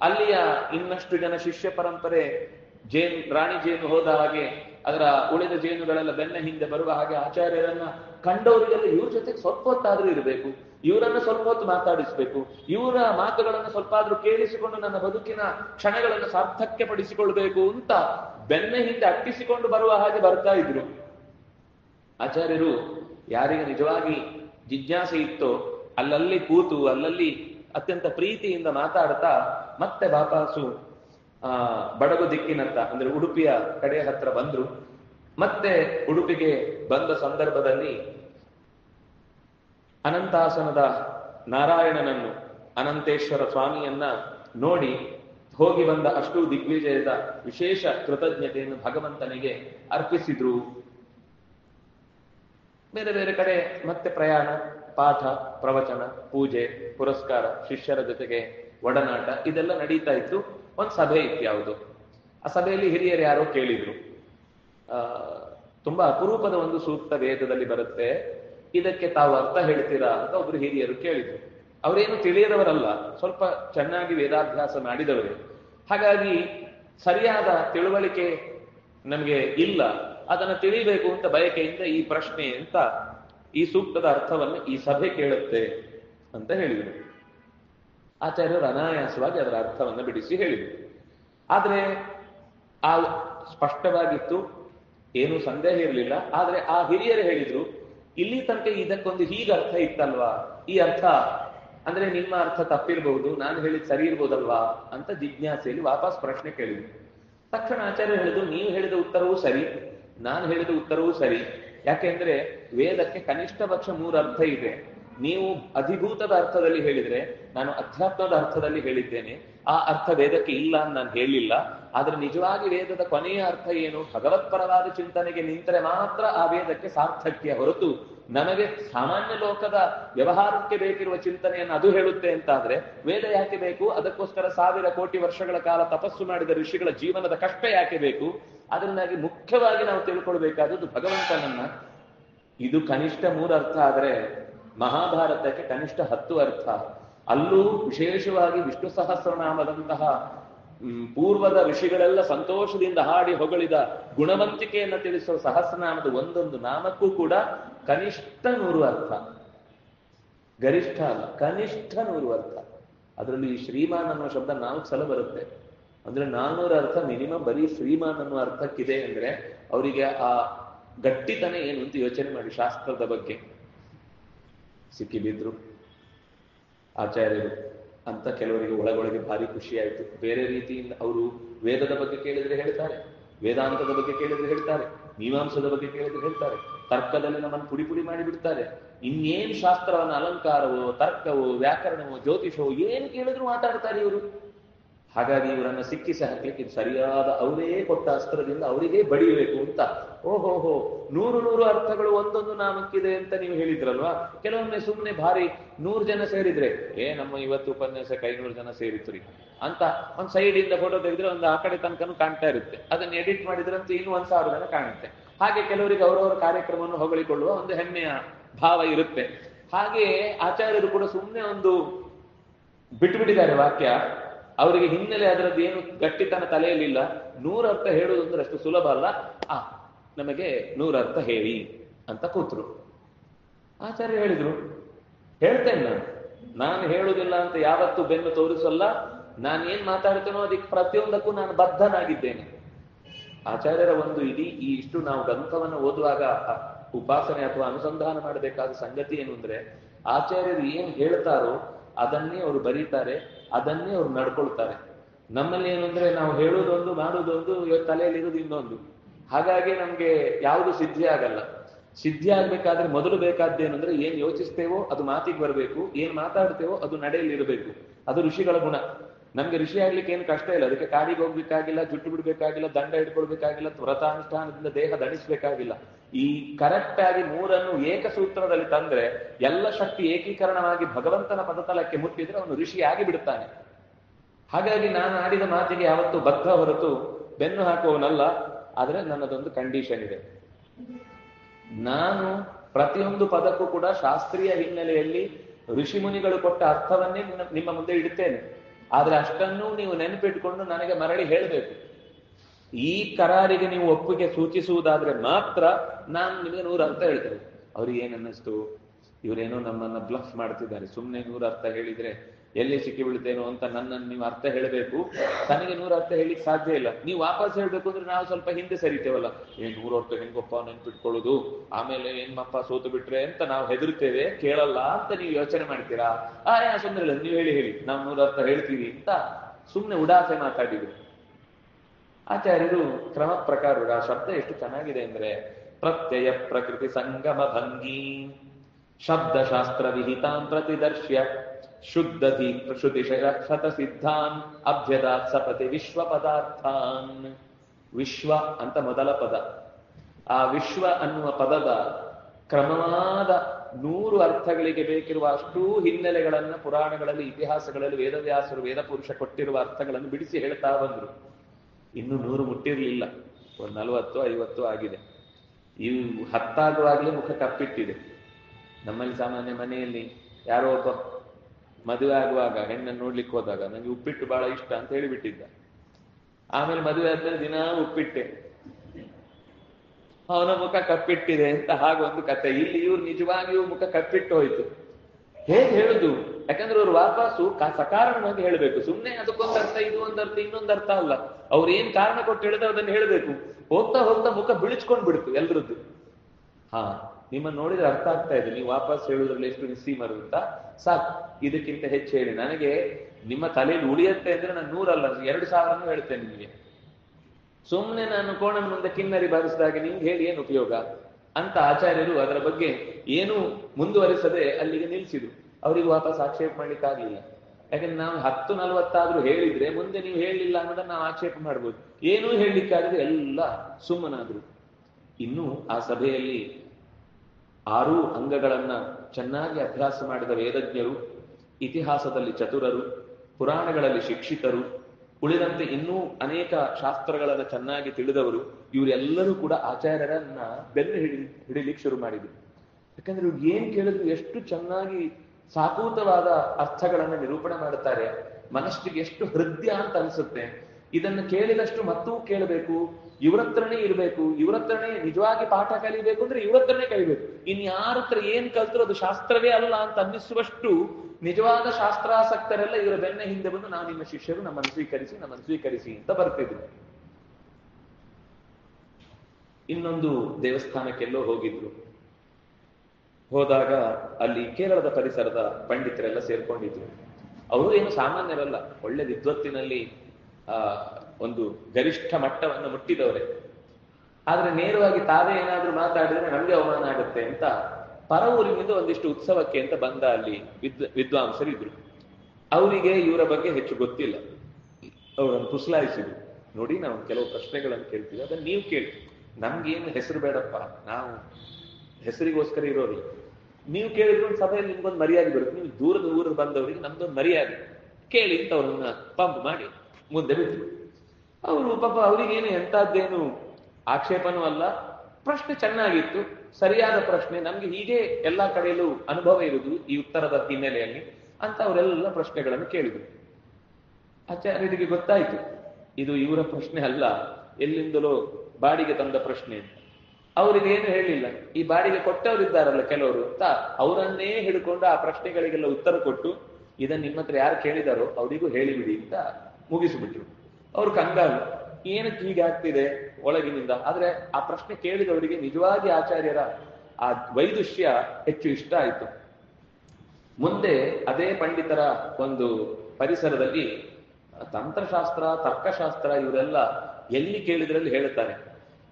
ಅಲ್ಲಿಯ ಇನ್ನಷ್ಟು ಜನ ಶಿಷ್ಯ ಪರಂಪರೆ ಜೇನು, ರಾಣಿ ಜೇನು ಹೋದ ಹಾಗೆ ಅದರ ಉಳಿದ ಜೇನುಗಳೆಲ್ಲ ಬೆನ್ನ ಹಿಂದೆ ಬರುವ ಹಾಗೆ ಆಚಾರ್ಯರನ್ನ ಕಂಡವರಿಗೆಲ್ಲ ಇವ್ರ ಜೊತೆಗೆ ಸ್ವಲ್ಪ ಹೊತ್ತಾದ್ರೂ ಇರಬೇಕು. ಇವರನ್ನ ಸ್ವಲ್ಪ ಹೊತ್ತು ಮಾತಾಡಿಸ್ಬೇಕು. ಇವರ ಮಾತುಗಳನ್ನು ಸ್ವಲ್ಪ ಆದ್ರೂ ಕೇಳಿಸಿಕೊಂಡು ನನ್ನ ಬದುಕಿನ ಕ್ಷಣಗಳನ್ನು ಸಾರ್ಥಕ್ಯ ಪಡಿಸಿಕೊಳ್ಬೇಕು ಅಂತ ಬೆನ್ನ ಹಿಂದೆ ಅಟ್ಟಿಸಿಕೊಂಡು ಬರುವ ಹಾಗೆ ಬರ್ತಾ ಇದ್ರು. ಆಚಾರ್ಯರು, ಯಾರಿಗೆ ನಿಜವಾಗಿ ಜಿಜ್ಞಾಸೆ ಇತ್ತೋ, ಅಲ್ಲಲ್ಲಿ ಕೂತು, ಅಲ್ಲಲ್ಲಿ ಅತ್ಯಂತ ಪ್ರೀತಿಯಿಂದ ಮಾತಾಡ್ತಾ, ಮತ್ತೆ ಬಾಪಾಸು ಆ, ಬಡಗು ದಿಕ್ಕಿನತ್ತ, ಅಂದ್ರೆ ಉಡುಪಿಯ ಕಡೆಯ ಹತ್ರ ಬಂದ್ರು. ಮತ್ತೆ ಉಡುಪಿಗೆ ಬಂದ ಸಂದರ್ಭದಲ್ಲಿ ಅನಂತಾಸನದ ನಾರಾಯಣನನ್ನು ಅನಂತೇಶ್ವರ ಸ್ವಾಮಿಯನ್ನ ನೋಡಿ ಹೋಗಿ ಬಂದ ಅಷ್ಟು ದಿಗ್ವಿಜಯದ ವಿಶೇಷ ಕೃತಜ್ಞತೆಯನ್ನು ಭಗವಂತನಿಗೆ ಅರ್ಪಿಸಿದ್ರು. ಬೇರೆ ಬೇರೆ ಕಡೆ ಮತ್ತೆ ಪ್ರಯಾಣ, ಪಾಠ, ಪ್ರವಚನ, ಪೂಜೆ, ಪುರಸ್ಕಾರ, ಶಿಷ್ಯರ ಜೊತೆಗೆ ಒಡನಾಟ ಇದೆಲ್ಲ ನಡೀತಾ ಇತ್ತು. ಒಂದ್ ಸಭೆ ಇತ್ತು ಯಾವುದು ಆ ಸಭೆಯಲ್ಲಿ ಹಿರಿಯರು ಯಾರೋ ಕೇಳಿದ್ರು. ಆ, ತುಂಬಾ ಅಪರೂಪದ ಒಂದು ಸೂಕ್ತ ವೇದದಲ್ಲಿ ಬರುತ್ತೆ. ಇದಕ್ಕೆ ತಾವು ಅರ್ಥ ಹೇಳ್ತೀರಾ ಅಂತ ಒಬ್ರು ಹಿರಿಯರು ಕೇಳಿದ್ರು. ಅವರೇನು ತಿಳಿಯದವರಲ್ಲ, ಸ್ವಲ್ಪ ಚೆನ್ನಾಗಿ ವೇದಾಭ್ಯಾಸ ಮಾಡಿದವರೇ. ಹಾಗಾಗಿ ಸರಿಯಾದ ತಿಳುವಳಿಕೆ ನಮಗೆ ಇಲ್ಲ, ಅದನ್ನ ತಿಳಿಬೇಕು ಅಂತ ಬಯಕೆಯಿಂದ ಈ ಪ್ರಶ್ನೆ ಅಂತ ಈ ಸೂಕ್ತದ ಅರ್ಥವನ್ನು ಈ ಸಭೆ ಕೇಳುತ್ತೆ ಅಂತ ಹೇಳಿದರು. ಆಚಾರ್ಯರು ಅನಾಯಾಸವಾಗಿ ಅದರ ಅರ್ಥವನ್ನು ಬಿಡಿಸಿ ಹೇಳಿದರು. ಆದರೆ ಆ ಸ್ಪಷ್ಟವಾಗಿತ್ತು, ಏನು ಸಂದೇಹ ಇರಲಿಲ್ಲ. ಆದರೆ ಆ ಹಿರಿಯರು ಹೇಳಿದ್ರು ಇಲ್ಲಿ ತನಕ ಇದಕ್ಕೊಂದು ಹೀಗ ಅರ್ಥ ಇತ್ತಲ್ವಾ? ಈ ಅರ್ಥ ಅಂದ್ರೆ ನಿಮ್ಮ ಅರ್ಥ ತಪ್ಪಿರ್ಬಹುದು ನಾನು ಹೇಳಿದ್ ಸರಿ ಇರ್ಬೋದಲ್ವಾ ಅಂತ ಜಿಜ್ಞಾಸೆಯಲ್ಲಿ ವಾಪಸ್ ಪ್ರಶ್ನೆ ಕೇಳಿದ್ರು ತಕ್ಷಣ ಆಚಾರ್ಯ ಹೇಳಿದ್ರು, ನೀವು ಹೇಳಿದ ಉತ್ತರವೂ ಸರಿ, ನಾನು ಹೇಳಿದ ಉತ್ತರವೂ ಸರಿ. ಯಾಕೆಂದ್ರೆ ವೇದಕ್ಕೆ ಕನಿಷ್ಠ ಪಕ್ಷ ಮೂರು ಅರ್ಥ ಇದೆ. ನೀವು ಅಧಿಭೂತದ ಅರ್ಥದಲ್ಲಿ ಹೇಳಿದ್ರೆ, ನಾನು ಅಧ್ಯಾತ್ಮದ ಅರ್ಥದಲ್ಲಿ ಹೇಳಿದ್ದೇನೆ. ಆ ಅರ್ಥ ವೇದಕ್ಕೆ ಇಲ್ಲ ಅಂತ ನಾನು ಹೇಳಿಲ್ಲ. ಆದ್ರೆ ನಿಜವಾಗಿ ವೇದದ ಕೊನೆಯ ಅರ್ಥ ಏನು? ಭಗವತ್ಪರವಾದ ಚಿಂತನೆಗೆ ನಿಂತರೆ ಮಾತ್ರ ಆ ವೇದಕ್ಕೆ ಸಾರ್ಥಕ್ಯ ಹೊರತು ನಮಗೆ ಸಾಮಾನ್ಯ ಲೋಕದ ವ್ಯವಹಾರಕ್ಕೆ ಬೇಕಿರುವ ಚಿಂತನೆಯನ್ನು ಅದು ಹೇಳುತ್ತೆ ಅಂತಾದ್ರೆ ವೇದ ಯಾಕೆ ಬೇಕು? ಅದಕ್ಕೋಸ್ಕರ ಸಾವಿರ ಕೋಟಿ ವರ್ಷಗಳ ಕಾಲ ತಪಸ್ಸು ಮಾಡಿದ ಋಷಿಗಳ ಜೀವನದ ಕಷ್ಟ ಯಾಕೆ ಬೇಕು? ಅದನ್ನಾಗಿ ಮುಖ್ಯವಾಗಿ ನಾವು ತಿಳ್ಕೊಳ್ಬೇಕಾದದ್ದು ಭಗವಂತನನ್ನ. ಇದು ಕನಿಷ್ಠ ಮೂರು ಅರ್ಥ ಆದ್ರೆ ಮಹಾಭಾರತಕ್ಕೆ ಕನಿಷ್ಠ ಹತ್ತು ಅರ್ಥ. ಅಲ್ಲೂ ವಿಶೇಷವಾಗಿ ವಿಷ್ಣು ಸಹಸ್ರನಾಮದಂತಹ ಪೂರ್ವದ ಋಷಿಗಳೆಲ್ಲ ಸಂತೋಷದಿಂದ ಹಾಡಿ ಹೊಗಳಿದ ಗುಣವಂತಿಕೆಯನ್ನು ತಿಳಿಸುವ ಸಹಸ್ರನಾಮದ ಒಂದೊಂದು ನಾಮಕ್ಕೂ ಕೂಡ ಕನಿಷ್ಠ ನೂರು ಅರ್ಥ. ಗರಿಷ್ಠ ಅಲ್ಲ, ಕನಿಷ್ಠ ನೂರು ಅರ್ಥ. ಅದರಲ್ಲಿ ಈ ಶ್ರೀಮಾನ್ ಅನ್ನೋ ಶಬ್ದ ನಾಲ್ಕು ಸಲ ಬರುತ್ತೆ. ಅಂದ್ರೆ ನಾನ್ನೂರ ಅರ್ಥ ಮಿನಿಮಮ್ ಬರೀ ಶ್ರೀಮಾನ್ ಅನ್ನೋ ಅರ್ಥಕ್ಕಿದೆ ಅಂದ್ರೆ ಅವರಿಗೆ ಆ ಗಟ್ಟಿತನ ಏನು ಅಂತ ಯೋಚನೆ ಮಾಡಿ ಶಾಸ್ತ್ರದ ಬಗ್ಗೆ. ಸಿಕ್ಕಿ ಬಿದ್ರು ಆಚಾರ್ಯರು, ಅಂತ ಕೆಲವರಿಗೆ ಒಳಗೊಳಗೆ ಭಾರಿ ಖುಷಿಯಾಯಿತು. ಬೇರೆ ರೀತಿಯಿಂದ ಅವರು ವೇದದ ಬಗ್ಗೆ ಕೇಳಿದ್ರೆ ಹೇಳ್ತಾರೆ, ವೇದಾಂತದ ಬಗ್ಗೆ ಕೇಳಿದ್ರೆ ಹೇಳ್ತಾರೆ, ಮೀಮಾಂಸದ ಬಗ್ಗೆ ಕೇಳಿದ್ರೆ ಹೇಳ್ತಾರೆ. ತರ್ಕದಲ್ಲಿ ನಮ್ಮನ್ನು ಪುಡಿ ಪುಡಿ ಮಾಡಿ ಬಿಡ್ತಾರೆ. ಇನ್ನೇನ್ ಶಾಸ್ತ್ರವನ್ನ, ಅಲಂಕಾರವೋ, ತರ್ಕವೋ, ವ್ಯಾಕರಣವೋ, ಜ್ಯೋತಿಷವೋ, ಏನು ಕೇಳಿದ್ರು ಮಾತಾಡ್ತಾರೆ ಇವರು. ಹಾಗಾಗಿ ಇವರನ್ನ ಸಿಕ್ಕಿಸಿ ಹಾಕ್ಲಿಕ್ಕೆ ಸರಿಯಾದ ಅವರೇ ಕೊಟ್ಟ ಅಸ್ತ್ರದಿಂದ ಅವರಿಗೆ ಬಡಿಯಬೇಕು ಅಂತ ಓಹೋಹೋ ನೂರು ನೂರು ಅರ್ಥಗಳು ಒಂದೊಂದು ನಾಮಕ್ಕಿದೆ ಅಂತ ನೀವು ಹೇಳಿದ್ರಲ್ವಾ? ಕೆಲವೊಮ್ಮೆ ಸುಮ್ಮನೆ ಭಾರಿ ನೂರು ಜನ ಸೇರಿದ್ರೆ, ಏ, ನಮ್ಮ ಇವತ್ತು ಉಪನ್ಯಾಸಕ್ಕೆ ಐನೂರು ಜನ ಸೇರಿತ್ತು ರೀ ಅಂತ ಒಂದ್ ಸೈಡ್ ಇಂದ ಫೋಟೋ ತೆಗೆದ್ರೆ ಒಂದು ಆ ಕಡೆ ತನಕನೂ ಕಾಣ್ತಾ ಇರುತ್ತೆ. ಅದನ್ನ ಎಡಿಟ್ ಮಾಡಿದ್ರಂತೂ ಇನ್ನೂ ಒಂದ್ ಸಾವಿರ ಜನ ಕಾಣುತ್ತೆ. ಹಾಗೆ ಕೆಲವರಿಗೆ ಅವರವರ ಕಾರ್ಯಕ್ರಮವನ್ನು ಹೊಗಳಿಕೊಳ್ಳುವ ಒಂದು ಹೆಮ್ಮೆಯ ಭಾವ ಇರುತ್ತೆ. ಹಾಗೆ ಆಚಾರ್ಯರು ಕೂಡ ಸುಮ್ಮನೆ ಒಂದು ಬಿಟ್ಟು ಬಿಟ್ಟಿದ್ದಾರೆ ವಾಕ್ಯ. ಅವರಿಗೆ ಹಿನ್ನೆಲೆ ಅದರದ್ದು ಏನು ಗಟ್ಟಿತನ ತಲೆಯಲ್ಲಿಲ್ಲ. ನೂರ ಅರ್ಥ ಹೇಳುವುದು ಅಂದ್ರೆ ಅಷ್ಟು ಸುಲಭ ಅಲ್ಲ. ಆ ನಮಗೆ ನೂರ ಅರ್ಥ ಹೇಳಿ ಅಂತ ಕೂತ್ರು. ಆಚಾರ್ಯ ಹೇಳಿದ್ರು, ಹೇಳ್ತೇನೆ ನಾನು. ನಾನು ಹೇಳುವುದಿಲ್ಲ ಅಂತ ಯಾವತ್ತೂ ಬೆನ್ನು ತೋರಿಸಲ್ಲ. ನಾನು ಏನ್ ಮಾತಾಡ್ತೇನೋ ಅದಕ್ಕೆ ಪ್ರತಿಯೊಂದಕ್ಕೂ ನಾನು ಬದ್ಧನಾಗಿದ್ದೇನೆ. ಆಚಾರ್ಯರ ಒಂದು ಇಡೀ ಈ ಇಷ್ಟು ನಾವು ಗ್ರಂಥವನ್ನು ಓದುವಾಗ ಉಪಾಸನೆ ಅಥವಾ ಅನುಸಂಧಾನ ಮಾಡಬೇಕಾದ ಸಂಗತಿ ಏನು ಅಂದ್ರೆ, ಆಚಾರ್ಯರು ಏನ್ ಹೇಳ್ತಾರೋ ಅದನ್ನೇ ಅವರು ಬರೀತಾರೆ, ಅದನ್ನೇ ಅವ್ರು ನಡ್ಕೊಳ್ತಾರೆ. ನಮ್ಮಲ್ಲಿ ಏನಂದ್ರೆ ನಾವು ಹೇಳೋದೊಂದು, ಮಾಡೋದೊಂದು, ತಲೆಯಲ್ಲಿ ಇರೋದು ಇನ್ನೊಂದು. ಹಾಗಾಗಿ ನಮ್ಗೆ ಯಾವುದು ಸಿದ್ಧಿ ಆಗಲ್ಲ. ಸಿದ್ಧಿ ಆಗ್ಬೇಕಾದ್ರೆ ಮೊದಲು ಬೇಕಾದ್ದೇನು ಅಂದ್ರೆ ಏನ್ ಯೋಚಿಸ್ತೇವೋ ಅದು ಮಾತಿಗೆ ಬರಬೇಕು, ಏನ್ ಮಾತಾಡ್ತೇವೋ ಅದು ನಡೆಯಲ್ಲಿ ಇರಬೇಕು. ಅದು ಋಷಿಗಳ ಗುಣ. ನಮ್ಗೆ ಋಷಿ ಆಗ್ಲಿಕ್ಕೆ ಏನು ಕಷ್ಟ ಇಲ್ಲ. ಅದಕ್ಕೆ ಕಾಡಿಗೆ ಹೋಗ್ಬೇಕಾಗಿಲ್ಲ, ಜುಟ್ಟು ಬಿಡ್ಬೇಕಾಗಿಲ್ಲ, ದಂಡ ಇಟ್ಕೊಳ್ಬೇಕಾಗಿಲ್ಲ ವ್ರತಾನುಷ್ಠಾನದಿಂದ ದೇಹ ದಣಿಸ್ಬೇಕಾಗಿಲ್ಲ. ಈ ಕರೆಕ್ಟ್ ಆಗಿ ಮೂರನ್ನು ಏಕಸೂತ್ರದಲ್ಲಿ ತಂದ್ರೆ ಎಲ್ಲ ಶಕ್ತಿ ಏಕೀಕರಣವಾಗಿ ಭಗವಂತನ ಪದತಲಕ್ಕೆ ಮುಟ್ಟಿದ್ರೆ ಅವನು ಋಷಿ ಆಗಿ ಬಿಡುತ್ತಾನೆ. ಹಾಗಾಗಿ ನಾನು ಆಡಿದ ಮಾತಿಗೆ ಯಾವತ್ತು ಬದ್ಧ ಹೊರತು ಬೆನ್ನು ಹಾಕುವವನಲ್ಲ. ಆದ್ರೆ ನನ್ನದೊಂದು ಕಂಡೀಷನ್ ಇದೆ. ನಾನು ಪ್ರತಿಯೊಂದು ಪದಕ್ಕೂ ಕೂಡ ಶಾಸ್ತ್ರೀಯ ಹಿನ್ನೆಲೆಯಲ್ಲಿ ಋಷಿ ಮುನಿಗಳು ಕೊಟ್ಟ ಅರ್ಥವನ್ನೇ ನಿಮ್ಮ ಮುಂದೆ ಇಡುತ್ತೇನೆ. ಆದ್ರೆ ಅಷ್ಟನ್ನು ನೀವು ನೆನಪಿಟ್ಕೊಂಡು ನನಗೆ ಮರಳಿ ಹೇಳಬೇಕು. ಈ ಕರಾರಿಗೆ ನೀವು ಒಪ್ಪಿಗೆ ಸೂಚಿಸುವುದಾದ್ರೆ ಮಾತ್ರ ನಾನು ನಿಮಗೆ ನೂರು ಅರ್ಥ ಹೇಳ್ತೇನೆ. ಅವ್ರಿಗೆ ಏನನ್ನಿಸ್ತು ಇವರೇನೋ ನಮ್ಮನ್ನ ಬ್ಲಫ್ ಮಾಡ್ತಿದ್ದಾರೆ. ಸುಮ್ಮನೆ ನೂರು ಅರ್ಥ ಹೇಳಿದ್ರೆ ಎಲ್ಲಿ ಸಿಕ್ಕಿ ಬೀಳ್ತೇನೋ ಅಂತ ನನ್ನನ್ನು ನೀವು ಅರ್ಥ ಹೇಳಬೇಕು. ತನಗೆ ನೂರ ಅರ್ಥ ಹೇಳಿಕ್ ಸಾಧ್ಯ ಇಲ್ಲ. ನೀವು ವಾಪಸ್ ಹೇಳ್ಬೇಕು ಅಂದ್ರೆ ನಾವು ಸ್ವಲ್ಪ ಹಿಂದೆ ಸರಿತೇವಲ್ಲ. ಏ, ನೂರ ಅರ್ಥ ಹೆಂಗಪ್ಪ ನೆನ್ಪಿಟ್ಕೊಳ್ಳೋದು? ಆಮೇಲೆ ಏನ್ಮಪ್ಪ ಸೋತು ಬಿಟ್ರೆ ಅಂತ ನಾವು ಹೆದರ್ತೇವೆ ಕೇಳಲ್ಲ ಅಂತ ನೀವು ಯೋಚನೆ ಮಾಡ್ತೀರಾ? ಆ, ಯಾ ಸುಂದರ ಇಲ್ಲ ನೀವು ಹೇಳಿ ಹೇಳಿ. ನಾವು ನೂರ ಅರ್ಥ ಹೇಳ್ತೀವಿ ಅಂತ ಸುಮ್ಮನೆ ಉಡಾಸೆ ಮಾತಾಡಿದ್ರು. ಆಚಾರ್ಯರು ಕ್ರಮ ಪ್ರಕಾರ ಶಬ್ದ ಎಷ್ಟು ಚೆನ್ನಾಗಿದೆ ಅಂದ್ರೆ, ಪ್ರತ್ಯಯ ಪ್ರಕೃತಿ ಸಂಗಮ ಭಂಗಿ, ಶಬ್ದಶಾಸ್ತ್ರ ವಿಹಿತಾಂ ಪ್ರತಿದರ್ಶ್ಯ. ಶುದ್ಧತಿ ಶ್ರುತಿ ಶತ ಸಿದ್ಧಾನ್ ಅಭ್ಯದಾತ್ ಸಪತಿ ವಿಶ್ವ ಪದಾರ್ಥಾನ್ ವಿಶ್ವ ಅಂತ ಮೊದಲ ಪದ. ಆ ವಿಶ್ವ ಅನ್ನುವ ಪದದ ಕ್ರಮವಾದ ನೂರು ಅರ್ಥಗಳಿಗೆ ಬೇಕಿರುವ ಅಷ್ಟೂ ಹಿನ್ನೆಲೆಗಳನ್ನ ಪುರಾಣಗಳಲ್ಲಿ, ಇತಿಹಾಸಗಳಲ್ಲಿ ವೇದವ್ಯಾಸರು ವೇದ ಪುರುಷ ಕೊಟ್ಟಿರುವ ಅರ್ಥಗಳನ್ನು ಬಿಡಿಸಿ ಹೇಳ್ತಾ ಬಂದ್ರು. ಇನ್ನು ನೂರು ಮುಟ್ಟಿರ್ಲಿಲ್ಲ. ಒಂದ್ ನಲ್ವತ್ತು, ಐವತ್ತು ಆಗಿದೆ. ಇವು ಹತ್ತಾಗುವಾಗಲೇ ಮುಖ ಕಪ್ಪಿಟ್ಟಿದೆ. ನಮ್ಮಲ್ಲಿ ಸಾಮಾನ್ಯ ಮನೆಯಲ್ಲಿ ಯಾರೋ ಒಬ್ಬ ಮದುವೆ ಆಗುವಾಗ, ಹೆಣ್ಣನ್ನು ನೋಡ್ಲಿಕ್ಕೆ ಹೋದಾಗ, ನಂಗೆ ಉಪ್ಪಿಟ್ಟು ಬಹಳ ಇಷ್ಟ ಅಂತ ಹೇಳಿಬಿಟ್ಟಿದ್ದ. ಆಮೇಲೆ ಮದುವೆ ಆದ್ಮೇಲೆ ದಿನ ಉಪ್ಪಿಟ್ಟೆ. ಅವನ ಮುಖ ಕಪ್ಪಿಟ್ಟಿದೆ ಅಂತ ಹಾಗೊಂದು ಕತೆ. ಇಲ್ಲಿ ಇವ್ರು ನಿಜವಾಗಿಯೂ ಮುಖ ಕಪ್ಪಿಟ್ಟು ಹೋಯ್ತು. ಹೇಗೆ ಹೇಳುದು? ಯಾಕಂದ್ರೆ ಅವ್ರು ವಾಪಸ್ಸು ಸಕಾರಣವಾಗಿ ಹೇಳಬೇಕು. ಸುಮ್ನೆ ಅದಕ್ಕೊಂದು ಅರ್ಥ, ಇದು ಒಂದು ಅರ್ಥ, ಇನ್ನೊಂದು ಅರ್ಥ ಅಲ್ಲ. ಅವ್ರು ಏನ್ ಕಾರಣ ಕೊಟ್ಟು ಹೇಳಿದ್ರೆ ಅದನ್ನ ಹೇಳಬೇಕು. ಹೋಗ್ತಾ ಹೋಗ್ತಾ ಮುಖ ಬಿಳಿಸ್ಕೊಂಡ್ ಬಿಡ್ತು ಎಲ್ರದ್ದು. ಹಾ. ನಿಮ್ಮನ್ನ ನೋಡಿದ್ರೆ ಅರ್ಥ ಆಗ್ತಾ ಇದೆ. ನೀವು ವಾಪಸ್ ಹೇಳುದ್ರಲ್ಲಿ ಎಷ್ಟು ನಿಸ್ಸೀಮರು ಅಂತ? ಸಾಕು. ಇದಕ್ಕಿಂತ ಹೆಚ್ಚು ಹೇಳಿ. ನನಗೆ ನಿಮ್ಮ ತಲೆಯಲ್ಲಿ ಉಳಿಯುತ್ತೆ ಅಂದ್ರೆ ನಾನು ನೂರಲ್ಲ, ಎರಡು ಸಾವಿರನೂ ಹೇಳ್ತೇನೆ ನಿಮಗೆ. ಸುಮ್ಮನೆ ನಾನು ಕೋಣನ ಮುಂದೆ ಕಿನ್ನರಿ ಬಾರಿಸಿದಾಗ ನಿಮ್ಗೆ ಹೇಳಿ ಏನು ಉಪಯೋಗ? ಅಂತ ಆಚಾರ್ಯರು ಅದರ ಬಗ್ಗೆ ಏನು ಮುಂದುವರಿಸದೆ ಅಲ್ಲಿಗೆ ನಿಲ್ಸಿದ್ರು. ಅವರಿಗೆ ವಾಪಸ್ ಆಕ್ಷೇಪ ಮಾಡ್ಲಿಕ್ಕಾಗ್ಲಿಲ್ಲ ಯಾಕಂದ್ರೆ ನಾವು ಹತ್ತು ನಲ್ವತ್ತಾದ್ರೂ ಹೇಳಿದ್ರೆ ಮುಂದೆ ನೀವು ಹೇಳಿಲ್ಲ ಅನ್ನೋದನ್ನ ನಾವು ಆಕ್ಷೇಪ ಮಾಡ್ಬೋದು. ಏನೂ ಹೇಳಲಿಕ್ಕಾಗದೆ ಎಲ್ಲ ಸುಮ್ಮನಾದ್ರು. ಇನ್ನು ಆ ಸಭೆಯಲ್ಲಿ ಆರೂ ಅಂಗಗಳನ್ನ ಚೆನ್ನಾಗಿ ಅಭ್ಯಾಸ ಮಾಡಿದ ವೇದಜ್ಞರು, ಇತಿಹಾಸದಲ್ಲಿ ಚತುರರು, ಪುರಾಣಗಳಲ್ಲಿ ಶಿಕ್ಷಿತರು, ಉಳಿದಂತೆ ಇನ್ನೂ ಅನೇಕ ಶಾಸ್ತ್ರಗಳನ್ನು ಚೆನ್ನಾಗಿ ತಿಳಿದವರು, ಇವರೆಲ್ಲರೂ ಕೂಡ ಆಚಾರ್ಯರನ್ನ ಬೆನ್ನು ಹಿಡಿ, ಹಿಡಿಲಿಕ್ಕೆ ಶುರು ಮಾಡಿದ್ರು. ಯಾಕಂದ್ರೆ ಇವ್ರು ಏನ್ ಕೇಳಿದ್ರು ಎಷ್ಟು ಚೆನ್ನಾಗಿ ಸಾಕೂತವಾದ ಅರ್ಥಗಳನ್ನ ನಿರೂಪಣೆ ಮಾಡುತ್ತಾರೆ, ಮನಸ್ಸಿಗೆ ಎಷ್ಟು ಹೃದಯ ಅಂತ ಅನ್ಸುತ್ತೆ ಇದನ್ನು ಕೇಳಿದಷ್ಟು ಮತ್ತೂ ಕೇಳಬೇಕು. ಇವರತ್ರನೇ ಇರಬೇಕು. ಇವರತ್ರನೇ ನಿಜವಾಗಿ ಪಾಠ ಕಲಿಬೇಕು ಅಂದ್ರೆ ಇವರತ್ರನೇ ಕಲಿಬೇಕು. ಇನ್ಯಾರ ಹತ್ರ ಏನ್ ಕಲ್ತರೂ ಅದು ಶಾಸ್ತ್ರವೇ ಅಲ್ಲ ಅಂತ ಅನ್ನಿಸುವಷ್ಟು ನಿಜವಾದ ಶಾಸ್ತ್ರಾಸಕ್ತರೆಲ್ಲ ಇವರ ಬೆನ್ನ ಹಿಂದೆ ಬಂದು ನಾವು ನಿಮ್ಮ ಶಿಷ್ಯರು ನಮ್ಮನ್ನು ಸ್ವೀಕರಿಸಿ ನಮ್ಮನ್ನು ಸ್ವೀಕರಿಸಿ ಅಂತ ಬರ್ತಿದ್ರು. ಇನ್ನೊಂದು ದೇವಸ್ಥಾನಕ್ಕೆಲ್ಲೋ ಹೋಗಿದ್ರು. ಹೋದಾಗ ಅಲ್ಲಿ ಕೇರಳದ ಪರಿಸರದ ಪಂಡಿತರೆಲ್ಲ ಸೇರ್ಕೊಂಡಿದ್ರು. ಅವರು ಏನು ಸಾಮಾನ್ಯರಲ್ಲ ಒಳ್ಳೆ ವಿದ್ವತ್ತಿನಲ್ಲಿ ಒಂದು ಗರಿಷ್ಠ ಮಟ್ಟವನ್ನು ಮುಟ್ಟಿದವರೇ. ಆದ್ರೆ ನೇರವಾಗಿ ತಾವೇ ಏನಾದ್ರೂ ಮಾತಾಡಿದ್ರೆ ನಮ್ಗೆ ಅವಮಾನ ಆಗುತ್ತೆ ಅಂತ ಪರ ಊರಿನಿಂದ ಒಂದಿಷ್ಟು ಉತ್ಸವಕ್ಕೆ ಅಂತ ಬಂದ ಅಲ್ಲಿ ವಿದ್ ವಿದ್ವಾಂಸರಿದ್ರು ಅವರಿಗೆ ಇವರ ಬಗ್ಗೆ ಹೆಚ್ಚು ಗೊತ್ತಿಲ್ಲ. ಅವರನ್ನು ಪುಸ್ಲಾಯಿಸಿದ್ರು. ನೋಡಿ, ನಾವು ಕೆಲವು ಪ್ರಶ್ನೆಗಳನ್ನು ಕೇಳ್ತೀವಿ. ಅದನ್ನ ನೀವು ಕೇಳಿ. ನಮ್ಗೇನು ಹೆಸರು ಬೇಡಪ್ಪ. ನಾವು ಹೆಸರಿಗೋಸ್ಕರ ಇರೋರು ನೀವು ಕೇಳಿದ್ರು ಒಂದು ಸಭೆಯಲ್ಲಿ ನಿಮ್ಗೊಂದು ಮರ್ಯಾದೆ ಬರುತ್ತೆ. ನೀವು ದೂರದ ಊರಿಗೆ ಬಂದವರಿಗೆ ನಮ್ದೊಂದು ಮರ್ಯಾದೆ. ಕೇಳಿ ಅಂತ ಅವ್ರನ್ನ ಪಂಪ್ ಮಾಡಿ. ಮುಂದೆ ಬಿಟ್ಟರು ಅವರು ಪಾಪ ಅವರಿಗೇನು ಎಂತಾದ್ದೇನು ಆಕ್ಷೇಪನೂ ಅಲ್ಲ. ಪ್ರಶ್ನೆ ಚೆನ್ನಾಗಿತ್ತು. ಸರಿಯಾದ ಪ್ರಶ್ನೆ. ನಮ್ಗೆ ಹೀಗೆ ಎಲ್ಲಾ ಕಡೆಯಲ್ಲೂ ಅನುಭವ ಇರುವುದು ಈ ಉತ್ತರದ ಹಿನ್ನೆಲೆಯಲ್ಲಿ ಅಂತ ಅವರೆಲ್ಲ ಪ್ರಶ್ನೆಗಳನ್ನು ಕೇಳಿದ್ರು. ಆಚಾರ್ಯರಿಗೆ ಗೊತ್ತಾಯ್ತು. ಇದು ಇವರ ಪ್ರಶ್ನೆ ಅಲ್ಲ. ಎಲ್ಲಿಂದಲೋ ಬಾಡಿಗೆ ತಂದ ಪ್ರಶ್ನೆ. ಅಂತ ಅವರಿಗೆ ಏನು ಹೇಳಿಲ್ಲ. ಈ ಬಾಡಿಗೆ ಕೊಟ್ಟವರಿದ್ದಾರಲ್ಲ ಕೆಲವರು ಅಂತ ಅವರನ್ನೇ ಹಿಡ್ಕೊಂಡು ಆ ಪ್ರಶ್ನೆಗಳಿಗೆಲ್ಲ ಉತ್ತರ ಕೊಟ್ಟು, ಇದನ್ನ ನಿಮ್ಮ ಹತ್ರ ಯಾರು ಕೇಳಿದಾರೋ ಅವರಿಗೂ ಹೇಳಿಬಿಡಿ ಅಂತ ಮುಗಿಸಿಬಿಟ್ರು. ಅವ್ರು ಕಂಗಾಲು, ಏನಕ್ಕೆ ಹೀಗೆ ಆಗ್ತಿದೆ ಒಳಗಿನಿಂದ? ಆದ್ರೆ ಆ ಪ್ರಶ್ನೆ ಕೇಳಿದವರಿಗೆ ನಿಜವಾಗಿ ಆಚಾರ್ಯರ ಆ ವೈದುಷ್ಯ ಹೆಚ್ಚು ಇಷ್ಟ ಆಯಿತು. ಮುಂದೆ ಅದೇ ಪಂಡಿತರ ಒಂದು ಪರಿಸರದಲ್ಲಿ ತಂತ್ರಶಾಸ್ತ್ರ, ತರ್ಕಶಾಸ್ತ್ರ ಇವರೆಲ್ಲ ಎಲ್ಲಿ ಕೇಳಿದ್ರಲ್ಲಿ ಹೇಳುತ್ತಾರೆ.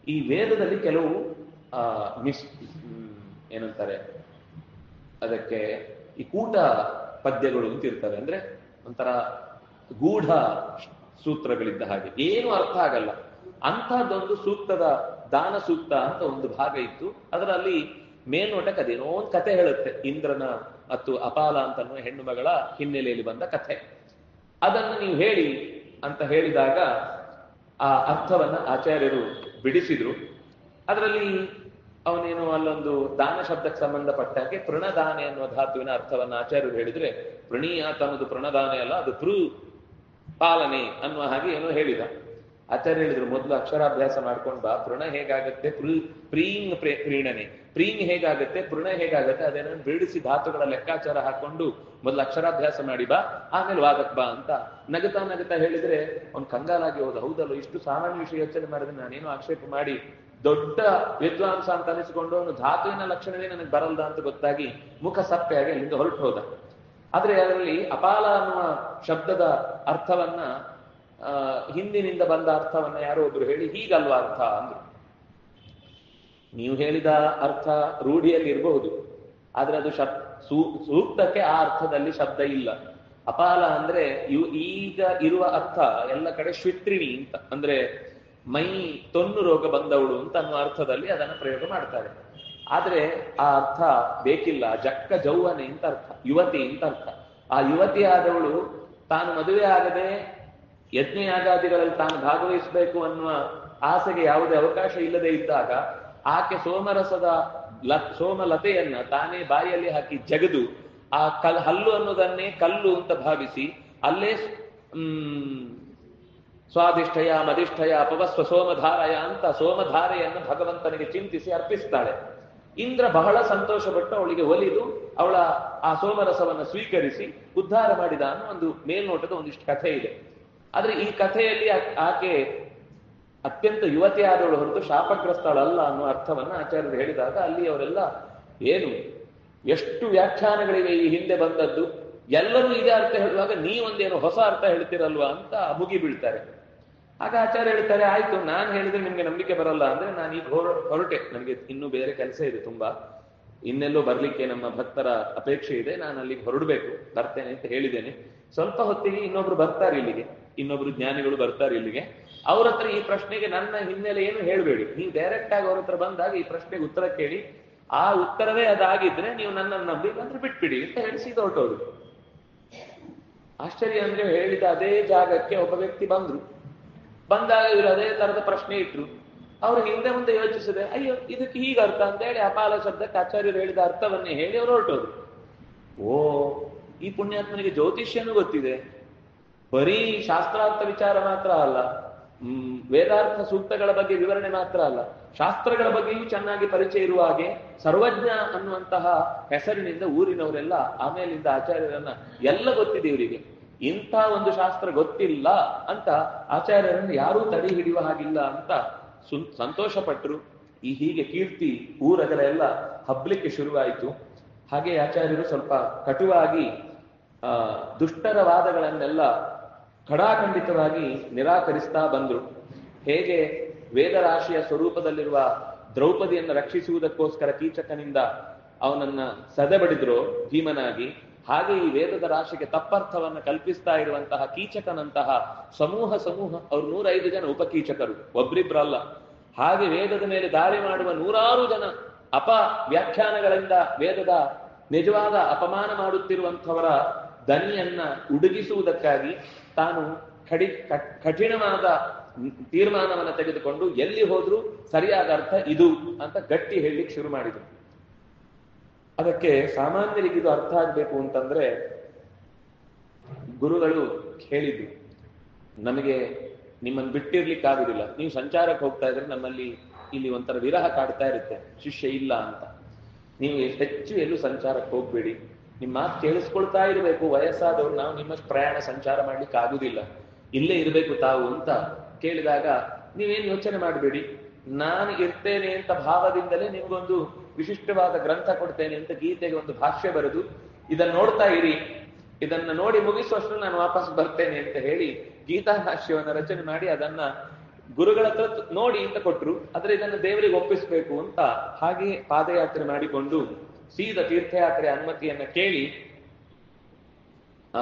ಈ ವೇದದಲ್ಲಿ ಕೆಲವು, ಆ ಮಿಸ್ ಏನಂತಾರೆ, ಅದಕ್ಕೆ ಈ ಕೂಟ ಪದ್ಯಗಳು ಅಂತ ಇರ್ತವೆ ಅಂದ್ರೆ ಒಂಥರ ಗೂಢ ಸೂತ್ರಗಳಿದ್ದ ಹಾಗೆ. ಏನು ಅರ್ಥ ಆಗಲ್ಲ. ಅಂತಹದ್ದೊಂದು ಸೂಕ್ತದ ದಾನ ಸೂಕ್ತ ಅಂತ ಒಂದು ಭಾಗ ಇತ್ತು. ಅದರಲ್ಲಿ ಮೇಲ್ನೋಟಕ್ಕೆ ಅದೇನೋ ಒಂದು ಕತೆ ಹೇಳುತ್ತೆ. ಇಂದ್ರನ ಮತ್ತು ಅಪಾಲ ಅಂತ ಹೆಣ್ಣು ಮಗಳ ಹಿನ್ನೆಲೆಯಲ್ಲಿ ಬಂದ ಕಥೆ. ಅದನ್ನು ನೀವು ಹೇಳಿ ಅಂತ ಹೇಳಿದಾಗ ಆ ಅರ್ಥವನ್ನ ಆಚಾರ್ಯರು ಬಿಡಿಸಿದ್ರು. ಅದರಲ್ಲಿ ಅವನೇನು ಅಲ್ಲೊಂದು ದಾನ ಶಬ್ದಕ್ಕೆ ಸಂಬಂಧಪಟ್ಟ ಹಾಗೆ ತೃಣದಾನೆ ಅನ್ನುವ ಧಾತುವಿನ ಅರ್ಥವನ್ನ ಆಚಾರ್ಯರು ಹೇಳಿದ್ರೆ ಪ್ರಣೀಯಾತ ಅನ್ನೋದು ಪ್ರಣದಾನೆ ಅಲ್ಲ, ಅದು ತೃ ಪಾಲನೆ ಅನ್ನುವ ಹಾಗೆ ಏನೋ ಹೇಳಿದ. ಆಚಾರ್ಯ ಹೇಳಿದ್ರು ಮೊದಲು ಅಕ್ಷರಾಭ್ಯಾಸ ಮಾಡ್ಕೊಂಡ್ ಬಾ, ಪೃಣ ಹೇಗಾಗತ್ತೆ? Pre- ಪ್ರೀಂಗ್ pray- ಪ್ರೀಣನೆ. ಪ್ರೀಂಗ್ ಹೇಗಾಗತ್ತೆ? ಪೃಣ ಹೇಗಾಗತ್ತೆ? ಅದನ್ನ ಬಿಡಿಸಿ ಧಾತುಗಳ ಲೆಕ್ಕಾಚಾರ ಹಾಕೊಂಡು ಮೊದಲು ಅಕ್ಷರಾಭ್ಯಾಸ ಮಾಡಿ ಬಾ, ಆಮೇಲೆ ವಾದಕ್ ಬಾ ಅಂತ ನಗತಾ ನಗತಾ ಹೇಳಿದ್ರೆ ಅವ್ನು ಕಂಗಾಲಾಗಿ ಹೋದ. ಹೌದಲ್ಲ, ಇಷ್ಟು ಸಾಮಾನ್ಯ ವಿಷಯ ಯೋಚನೆ ಮಾಡಿದ್ರೆ ನಾನೇನು ಆಕ್ಷೇಪ ಮಾಡಿ ದೊಡ್ಡ ವಿದ್ವಾಂಸ ಅಂತ ಅನಿಸಿಕೊಂಡು ಅವನು ಧಾತುವಿನ ಲಕ್ಷಣವೇ ನನಗೆ ಬರಲ್ದ ಅಂತ ಗೊತ್ತಾಗಿ ಮುಖ ಸಪ್ಪೆಯಾಗಿ ಅಲ್ಲಿಂದ ಹೊರಟು ಹೋದ. ಆದ್ರೆ ಅದರಲ್ಲಿ ಅಪಾಲ ಅನ್ನುವ ಶಬ್ದದ ಅರ್ಥವನ್ನ ಹಿಂದಿನಿಂದ ಬಂದ ಅರ್ಥವನ್ನ ಯಾರೋ ಒಬ್ರು ಹೇಳಿ ಹೀಗಲ್ವಾ ಅರ್ಥ ಅಂದ್ರು. ನೀವು ಹೇಳಿದ ಅರ್ಥ ರೂಢಿಯಲ್ಲಿ ಇರಬಹುದು, ಆದ್ರೆ ಅದು ಶಬ್ ಸೂಕ್ತಕ್ಕೆ ಆ ಅರ್ಥದಲ್ಲಿ ಶಬ್ದ ಇಲ್ಲ. ಅಪಾಲ ಅಂದ್ರೆ ಇವು ಈಗ ಇರುವ ಅರ್ಥ, ಎಲ್ಲ ಕಡೆ ಶ್ವಿತ್ರಿಣಿ ಅಂತ, ಅಂದ್ರೆ ಮೈ ತೊನ್ನು ರೋಗ ಬಂದವಳು ಅಂತ ಅನ್ನುವ ಅರ್ಥದಲ್ಲಿ ಅದನ್ನ ಪ್ರಯೋಗ ಮಾಡ್ತಾರೆ. ಆದ್ರೆ ಆ ಅರ್ಥ ಬೇಕಿಲ್ಲ, ಜಕ್ಕ ಜೌವನೆ ಅಂತ ಅರ್ಥ, ಯುವತಿ ಅಂತ ಅರ್ಥ. ಆ ಯುವತಿ ಆದವಳು ತಾನು ಮದುವೆ ಆಗದೆ ಯಜ್ಞಯಾಗಾದಿಗಳಲ್ಲಿ ತಾನು ಭಾಗವಹಿಸಬೇಕು ಅನ್ನುವ ಆಸೆಗೆ ಯಾವುದೇ ಅವಕಾಶ ಇಲ್ಲದೆ ಇದ್ದಾಗ ಆಕೆ ಸೋಮರಸದ ಲ, ಸೋಮಲತೆಯನ್ನ ತಾನೇ ಬಾಯಿಯಲ್ಲಿ ಹಾಕಿ ಜಗದು, ಆ ಕಲ್, ಹಲ್ಲು ಅನ್ನೋದನ್ನೇ ಕಲ್ಲು ಅಂತ ಭಾವಿಸಿ ಅಲ್ಲೇ ಹ್ಮ್ ಸ್ವಾದಿಷ್ಠಯ ಮಧಿಷ್ಠಯ, ಅಪವಸ್ವ ಸೋಮಧಾರಯ ಅಂತ ಸೋಮಧಾರೆಯನ್ನು ಭಗವಂತನಿಗೆ ಚಿಂತಿಸಿ ಅರ್ಪಿಸ್ತಾಳೆ. ಇಂದ್ರ ಬಹಳ ಸಂತೋಷಪಟ್ಟು ಅವಳಿಗೆ ಒಲಿದು ಅವಳ ಆ ಸೋಮರಸವನ್ನು ಸ್ವೀಕರಿಸಿ ಉದ್ಧಾರ ಮಾಡಿದ ಅನ್ನೋ ಒಂದು ಮೇಲ್ನೋಟದ ಒಂದಿಷ್ಟು ಕಥೆ ಇದೆ. ಆದ್ರೆ ಈ ಕಥೆಯಲ್ಲಿ ಆಕೆ ಅತ್ಯಂತ ಯುವತಿಯಾದವಳು ಹೊರತು ಶಾಪಗ್ರಸ್ತಳಲ್ಲ ಅನ್ನೋ ಅರ್ಥವನ್ನ ಆಚಾರ್ಯರು ಹೇಳಿದಾಗ ಅಲ್ಲಿ ಅವರೆಲ್ಲ, ಏನು, ಎಷ್ಟು ವ್ಯಾಖ್ಯಾನಗಳಿವೆ ಈ ಹಿಂದೆ ಬಂದದ್ದು? ಎಲ್ಲರೂ ಇದೇ ಅರ್ಥ ಹೇಳುವಾಗ ನೀವೊಂದೇನು ಹೊಸ ಅರ್ಥ ಹೇಳ್ತಿರಲ್ವಾ ಅಂತ ಮುಗಿ ಬೀಳ್ತಾರೆ. ಆಗ ಆಚಾರ್ಯ ಹೇಳ್ತಾರೆ, ಆಯ್ತು, ನಾನು ಹೇಳಿದ್ರೆ ನಿಮ್ಗೆ ನಂಬಿಕೆ ಬರಲ್ಲ ಅಂದ್ರೆ ನಾನು ಈಗ ಹೊರ ಹೊರಟೆ. ನನಗೆ ಇನ್ನೂ ಬೇರೆ ಕೆಲಸ ಇದೆ ತುಂಬಾ. ಇನ್ನೆಲ್ಲೋ ಬರ್ಲಿಕ್ಕೆ ನಮ್ಮ ಭಕ್ತರ ಅಪೇಕ್ಷೆ ಇದೆ. ನಾನು ಅಲ್ಲಿಗೆ ಹೊರಡ್ಬೇಕು. ಬರ್ತೇನೆ ಅಂತ ಹೇಳಿದ್ದೇನೆ. ಸ್ವಲ್ಪ ಹೊತ್ತಿಗೆ ಇನ್ನೊಬ್ರು ಬರ್ತಾರೆ ಇಲ್ಲಿಗೆ. ಇನ್ನೊಬ್ರು ಜ್ಞಾನಿಗಳು ಬರ್ತಾರೆ ಇಲ್ಲಿಗೆ. ಅವ್ರ ಹತ್ರ ಈ ಪ್ರಶ್ನೆಗೆ ನನ್ನ ಹಿನ್ನೆಲೆ ಏನು ಹೇಳ್ಬೇಡಿ. ನೀವು ಡೈರೆಕ್ಟ್ ಆಗಿ ಅವ್ರ ಹತ್ರ ಬಂದಾಗ ಈ ಪ್ರಶ್ನೆಗೆ ಉತ್ತರ ಕೇಳಿ. ಆ ಉತ್ತರವೇ ಅದಾಗಿದ್ರೆ ನೀವು ನನ್ನನ್ನು ನಂಬಿ ಅಂದ್ರೆ ಬಿಟ್ಬಿಡಿ ಅಂತ ಹೇಳಿ ಹೊರಟವ್ರು ಆಶ್ಚರ್ಯ ಅಂದ್ರೆ ಹೇಳಿದ ಅದೇ ಜಾಗಕ್ಕೆ ಒಬ್ಬ ವ್ಯಕ್ತಿ ಬಂದ್ರು. ಬಂದಾಗ ಇವರು ಅದೇ ತರದ ಪ್ರಶ್ನೆ ಇಟ್ರು. ಅವ್ರು ಹಿಂದೆ ಮುಂದೆ ಯೋಚಿಸಿದೆ, ಅಯ್ಯೋ, ಇದಕ್ಕೆ ಹೀಗೆ ಅರ್ಥ? ಅಂತ ಹೇಳಿ ಅಪಾಲ ಶಬ್ದಕ್ಕೆ ಆಚಾರ್ಯರು ಹೇಳಿದ ಅರ್ಥವನ್ನೇ ಹೇಳಿ ಅವರು ಹೊರಟೋದು ಓ, ಈ ಪುಣ್ಯಾತ್ಮನಿಗೆ ಜ್ಯೋತಿಷ್ಯನೂ ಗೊತ್ತಿದೆ. ಬರೀ ಶಾಸ್ತ್ರಾರ್ಥ ವಿಚಾರ ಮಾತ್ರ ಅಲ್ಲ ವೇದಾರ್ಥ ಸೂಕ್ತಗಳ ಬಗ್ಗೆ ವಿವರಣೆ ಮಾತ್ರ ಅಲ್ಲ, ಶಾಸ್ತ್ರಗಳ ಬಗ್ಗೆಯೂ ಚೆನ್ನಾಗಿ ಪರಿಚಯ ಇರುವ ಹಾಗೆ ಸರ್ವಜ್ಞ ಅನ್ನುವಂತಹ ಹೆಸರಿನಿಂದ ಊರಿನವರೆಲ್ಲ ಆಮೇಲಿಂದ ಆಚಾರ್ಯರನ್ನ ಎಲ್ಲ ಗೊತ್ತಿದೆ ಇವರಿಗೆ. ಇಂಥ ಒಂದು ಶಾಸ್ತ್ರ ಗೊತ್ತಿಲ್ಲ ಅಂತ ಆಚಾರ್ಯರನ್ನು ಯಾರೂ ತಡೆ ಹಿಡಿಯುವ ಹಾಗಿಲ್ಲ ಅಂತ ಸಂತೋಷ ಪಟ್ಟರು ಈ ಹೀಗೆ ಕೀರ್ತಿ ಊರಗಳೆಲ್ಲ ಹಬ್ಲಿಕ್ಕೆ ಶುರುವಾಯಿತು. ಹಾಗೆ ಆಚಾರ್ಯರು ಸ್ವಲ್ಪ ಕಟುವಾಗಿ, ಆ, ದುಷ್ಟರ ವಾದಗಳನ್ನೆಲ್ಲ ಖಡಾಖಂಡಿತವಾಗಿ ನಿರಾಕರಿಸ್ತಾ ಬಂದ್ರು. ಹೇಗೆ ವೇದರಾಶಿಯ ಸ್ವರೂಪದಲ್ಲಿರುವ ದ್ರೌಪದಿಯನ್ನು ರಕ್ಷಿಸುವುದಕ್ಕೋಸ್ಕರ ಕೀಚಕನಿಂದ ಅವನನ್ನ ಸದೆಬಡಿದ್ರು ಭೀಮನಾಗಿ ಹಾಗೆ ಈ ವೇದದ ರಾಶಿಗೆ ತಪ್ಪರ್ಥವನ್ನು ಕಲ್ಪಿಸ್ತಾ ಇರುವಂತಹ ಕೀಚಕನಂತಹ ಸಮೂಹ ಸಮೂಹ, ಅವ್ರು ನೂರೈದು ಜನ ಉಪಕೀಚಕರು, ಒಬ್ರಿಬ್ರಲ್ಲ. ಹಾಗೆ ವೇದದ ಮೇಲೆ ದಾಳಿ ಮಾಡುವ ನೂರಾರು ಜನ ಅಪ ವ್ಯಾಖ್ಯಾನಗಳಿಂದ ವೇದದ ನಿಜವಾದ ಅಪಮಾನ ಮಾಡುತ್ತಿರುವಂಥವರ ದನಿಯನ್ನ ಉಡುಗಿಸುವುದಕ್ಕಾಗಿ ತಾನು ಕಡಿ ಕಠಿಣವಾದ ತೀರ್ಮಾನವನ್ನು ತೆಗೆದುಕೊಂಡು ಎಲ್ಲಿ ಹೋದ್ರೂ ಸರಿಯಾದ ಅರ್ಥ ಇದು ಅಂತ ಗಟ್ಟಿ ಹೇಳಲಿಕ್ಕೆ ಶುರು ಮಾಡಿದ್ರು. ಅದಕ್ಕೆ ಸಾಮಾನ್ಯರಿಗೆ ಇದು ಅರ್ಥ ಆಗ್ಬೇಕು ಅಂತಂದ್ರೆ ಗುರುಗಳು ಹೇಳಿದ್ರು ನಮಗೆ ನಿಮ್ಮನ್ನು ಬಿಟ್ಟಿರ್ಲಿಕ್ಕೆ ಆಗುದಿಲ್ಲ. ನೀವು ಸಂಚಾರಕ್ಕೆ ಹೋಗ್ತಾ ಇದ್ರೆ ನಮ್ಮಲ್ಲಿ ಇಲ್ಲಿ ಒಂಥರ ವಿರಹ ಕಾಡ್ತಾ ಇರುತ್ತೆ, ಶಿಷ್ಯ ಇಲ್ಲ ಅಂತ. ನೀವು ಹೆಚ್ಚು ಎಲ್ಲೂ ಸಂಚಾರಕ್ಕೆ ಹೋಗ್ಬೇಡಿ. ನಿಮ್ಮ ಮಾತು ಕೇಳಿಸ್ಕೊಳ್ತಾ ಇರಬೇಕು, ವಯಸ್ಸಾದವ್ರು, ನಾವು ನಿಮ್ಮ ಪ್ರಯಾಣ ಸಂಚಾರ ಮಾಡ್ಲಿಕ್ಕೆ ಆಗುದಿಲ್ಲ. ಇಲ್ಲೇ ಇರಬೇಕು ತಾವು ಅಂತ ಕೇಳಿದಾಗ ನೀವೇನು ಯೋಚನೆ ಮಾಡಬೇಡಿ. ನಾನು ಇರ್ತೇನೆ ಅಂತ ಭಾವದಿಂದಲೇ ನಿಮ್ಗೊಂದು ವಿಶಿಷ್ಟವಾದ ಗ್ರಂಥ ಕೊಡ್ತೇನೆ ಅಂತ ಗೀತೆಗೆ ಒಂದು ಭಾಷ್ಯ ಬರೆದು, ಇದನ್ನ ನೋಡ್ತಾ ಇರಿ. ಇದನ್ನ ನೋಡಿ ಮುಗಿಸುವಷ್ಟು ನಾನು ವಾಪಸ್ ಬರ್ತೇನೆ ಅಂತ ಹೇಳಿ ಗೀತಾ ಭಾಷ್ಯವನ್ನು ರಚನೆ ಮಾಡಿ ಅದನ್ನ ಗುರುಗಳ ಹತ್ರ ನೋಡಿ ಅಂತ ಕೊಟ್ರು. ಆದ್ರೆ ಇದನ್ನು ದೇವರಿಗೆ ಒಪ್ಪಿಸ್ಬೇಕು ಅಂತ ಹಾಗೆ ಪಾದಯಾತ್ರೆ ಮಾಡಿಕೊಂಡು ಸೀದ ತೀರ್ಥಯಾತ್ರೆ ಅನುಮತಿಯನ್ನ ಕೇಳಿ, ಆ,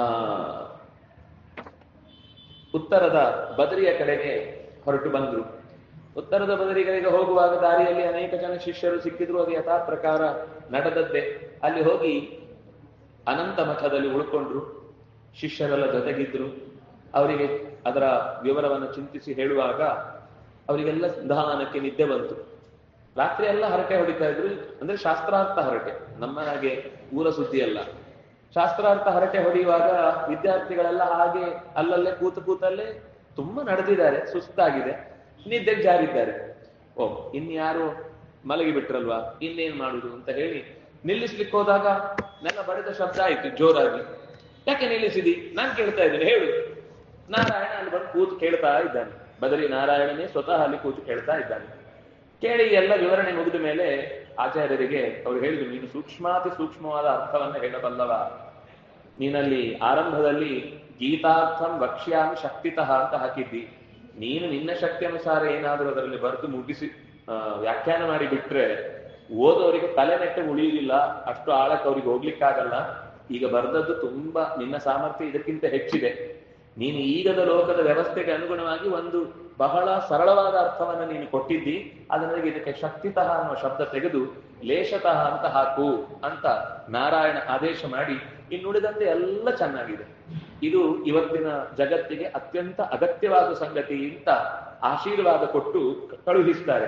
ಉತ್ತರದ ಬದರಿಯ ಕಡೆಗೆ ಹೊರಟು ಬಂದ್ರು. ಉತ್ತರದ ಬದರಿಗರಿಗೆ ಹೋಗುವಾಗ ದಾರಿಯಲ್ಲಿ ಅನೇಕ ಜನ ಶಿಷ್ಯರು ಸಿಕ್ಕಿದ್ರು. ಅದು ಯಥಾ ಪ್ರಕಾರ ನಡೆದದ್ದೇ. ಅಲ್ಲಿ ಹೋಗಿ ಅನಂತ ಮಠದಲ್ಲಿ ಉಳ್ಕೊಂಡ್ರು. ಶಿಷ್ಯರೆಲ್ಲ ಜೊತೆಗಿದ್ರು. ಅವರಿಗೆ ಅದರ ವಿವರವನ್ನು ಚಿಂತಿಸಿ ಹೇಳುವಾಗ ಅವರಿಗೆಲ್ಲ ಸಂಧಾನಕ್ಕೆ ನಿದ್ದೆ ಬಂತು. ರಾತ್ರಿ ಎಲ್ಲ ಹರಟೆ ಹೊಡಿತಾ ಇದ್ರು. ಅಂದ್ರೆ ಶಾಸ್ತ್ರಾರ್ಥ ಹರಟೆ ನಮ್ಮ ಹಾಗೆ ಊರ ಸುದ್ದಿ ಅಲ್ಲ ಶಾಸ್ತ್ರಾರ್ಥ ಹರಟೆ ಹೊಡೆಯುವಾಗ ವಿದ್ಯಾರ್ಥಿಗಳೆಲ್ಲ ಹಾಗೆ ಅಲ್ಲಲ್ಲೇ ಕೂತು ಕೂತಲ್ಲೇ ತುಂಬಾ ನಡೆದಿದ್ದಾರೆ. ಸುಸ್ತಾಗಿದೆ. ನಿದ್ದೆಗೆ ಜಾರಿದ್ದಾರೆ. ಓ, ಇನ್ಯಾರು ಮಲಗಿ ಬಿಟ್ರಲ್ವಾ? ಇನ್ನೇನ್ ಮಾಡುದು ಅಂತ ಹೇಳಿ ನಿಲ್ಲಿಸ್ಲಿಕ್ಕೆ ಹೋದಾಗ ನನ್ನ ಬರೆದ ಶಬ್ದ ಆಯ್ತು ಜೋರಾಗಿ. ಯಾಕೆ ನಿಲ್ಲಿಸಿದಿ? ನಾನ್ ಕೇಳ್ತಾ ಇದ್ದೇನೆ, ಹೇಳು. ನಾರಾಯಣ ಅಲ್ಲಿ ಬಂದು ಕೂತು ಕೇಳ್ತಾ ಇದ್ದಾನೆ. ಬದರಿ ನಾರಾಯಣನೇ ಸ್ವತಃ ಅಲ್ಲಿ ಕೂತು ಕೇಳ್ತಾ ಇದ್ದಾನೆ. ಕೇಳಿ ಎಲ್ಲ ವಿವರಣೆ ಮುಗಿದ ಮೇಲೆ ಆಚಾರ್ಯರಿಗೆ ಅವ್ರು ಹೇಳಿದ್ರು, ನೀನು ಸೂಕ್ಷ್ಮಾತಿ ಸೂಕ್ಷ್ಮವಾದ ಅರ್ಥವನ್ನ ಹೇಳಬಲ್ಲವ. ನೀನಲ್ಲಿ ಆರಂಭದಲ್ಲಿ ಗೀತಾರ್ಥಂ ವಕ್ಷ್ಯಾಂ ಶಕ್ತಿತಃ ಅಂತ ಹಾಕಿದ್ದಿ. ನೀನು ನಿನ್ನ ಶಕ್ತಿ ಅನುಸಾರ ಏನಾದರೂ ಅದರಲ್ಲಿ ಬರೆದು ಮುಗಿಸಿ ವ್ಯಾಖ್ಯಾನ ಮಾಡಿ ಬಿಟ್ರೆ ಓದೋರಿಗೆ ತಲೆ ನೆಟ್ಟು ಉಳಿಯಲಿಲ್ಲ, ಅಷ್ಟು ಆಳಕ್ಕೆ ಅವ್ರಿಗೆ ಹೋಗ್ಲಿಕ್ಕಾಗಲ್ಲ. ಈಗ ಬರೆದದ್ದು ತುಂಬಾ ನಿನ್ನ ಸಾಮರ್ಥ್ಯ ಇದಕ್ಕಿಂತ ಹೆಚ್ಚಿದೆ. ನೀನು ಈಗದ ಲೋಕದ ವ್ಯವಸ್ಥೆಗೆ ಅನುಗುಣವಾಗಿ ಒಂದು ಬಹಳ ಸರಳವಾದ ಅರ್ಥವನ್ನ ನೀನು ಕೊಟ್ಟಿದ್ದಿ ಅದನ್ನ ಇದಕ್ಕೆ ಶಕ್ತಿತಃ ಅನ್ನುವ ಶಬ್ದ ತೆಗೆದು ಲೇಷತಃ ಅಂತ ಹಾಕು ಅಂತ ನಾರಾಯಣ ಆದೇಶ ಮಾಡಿ ಇನ್ನುಳಿದಂತೆ ಎಲ್ಲ ಚೆನ್ನಾಗಿದೆ. ಇದು ಇವತ್ತಿನ ಜಗತ್ತಿಗೆ ಅತ್ಯಂತ ಅಗತ್ಯವಾದ ಸಂಗತಿ ಅಂತ ಆಶೀರ್ವಾದ ಕೊಟ್ಟು ಕಳುಹಿಸ್ತಾರೆ.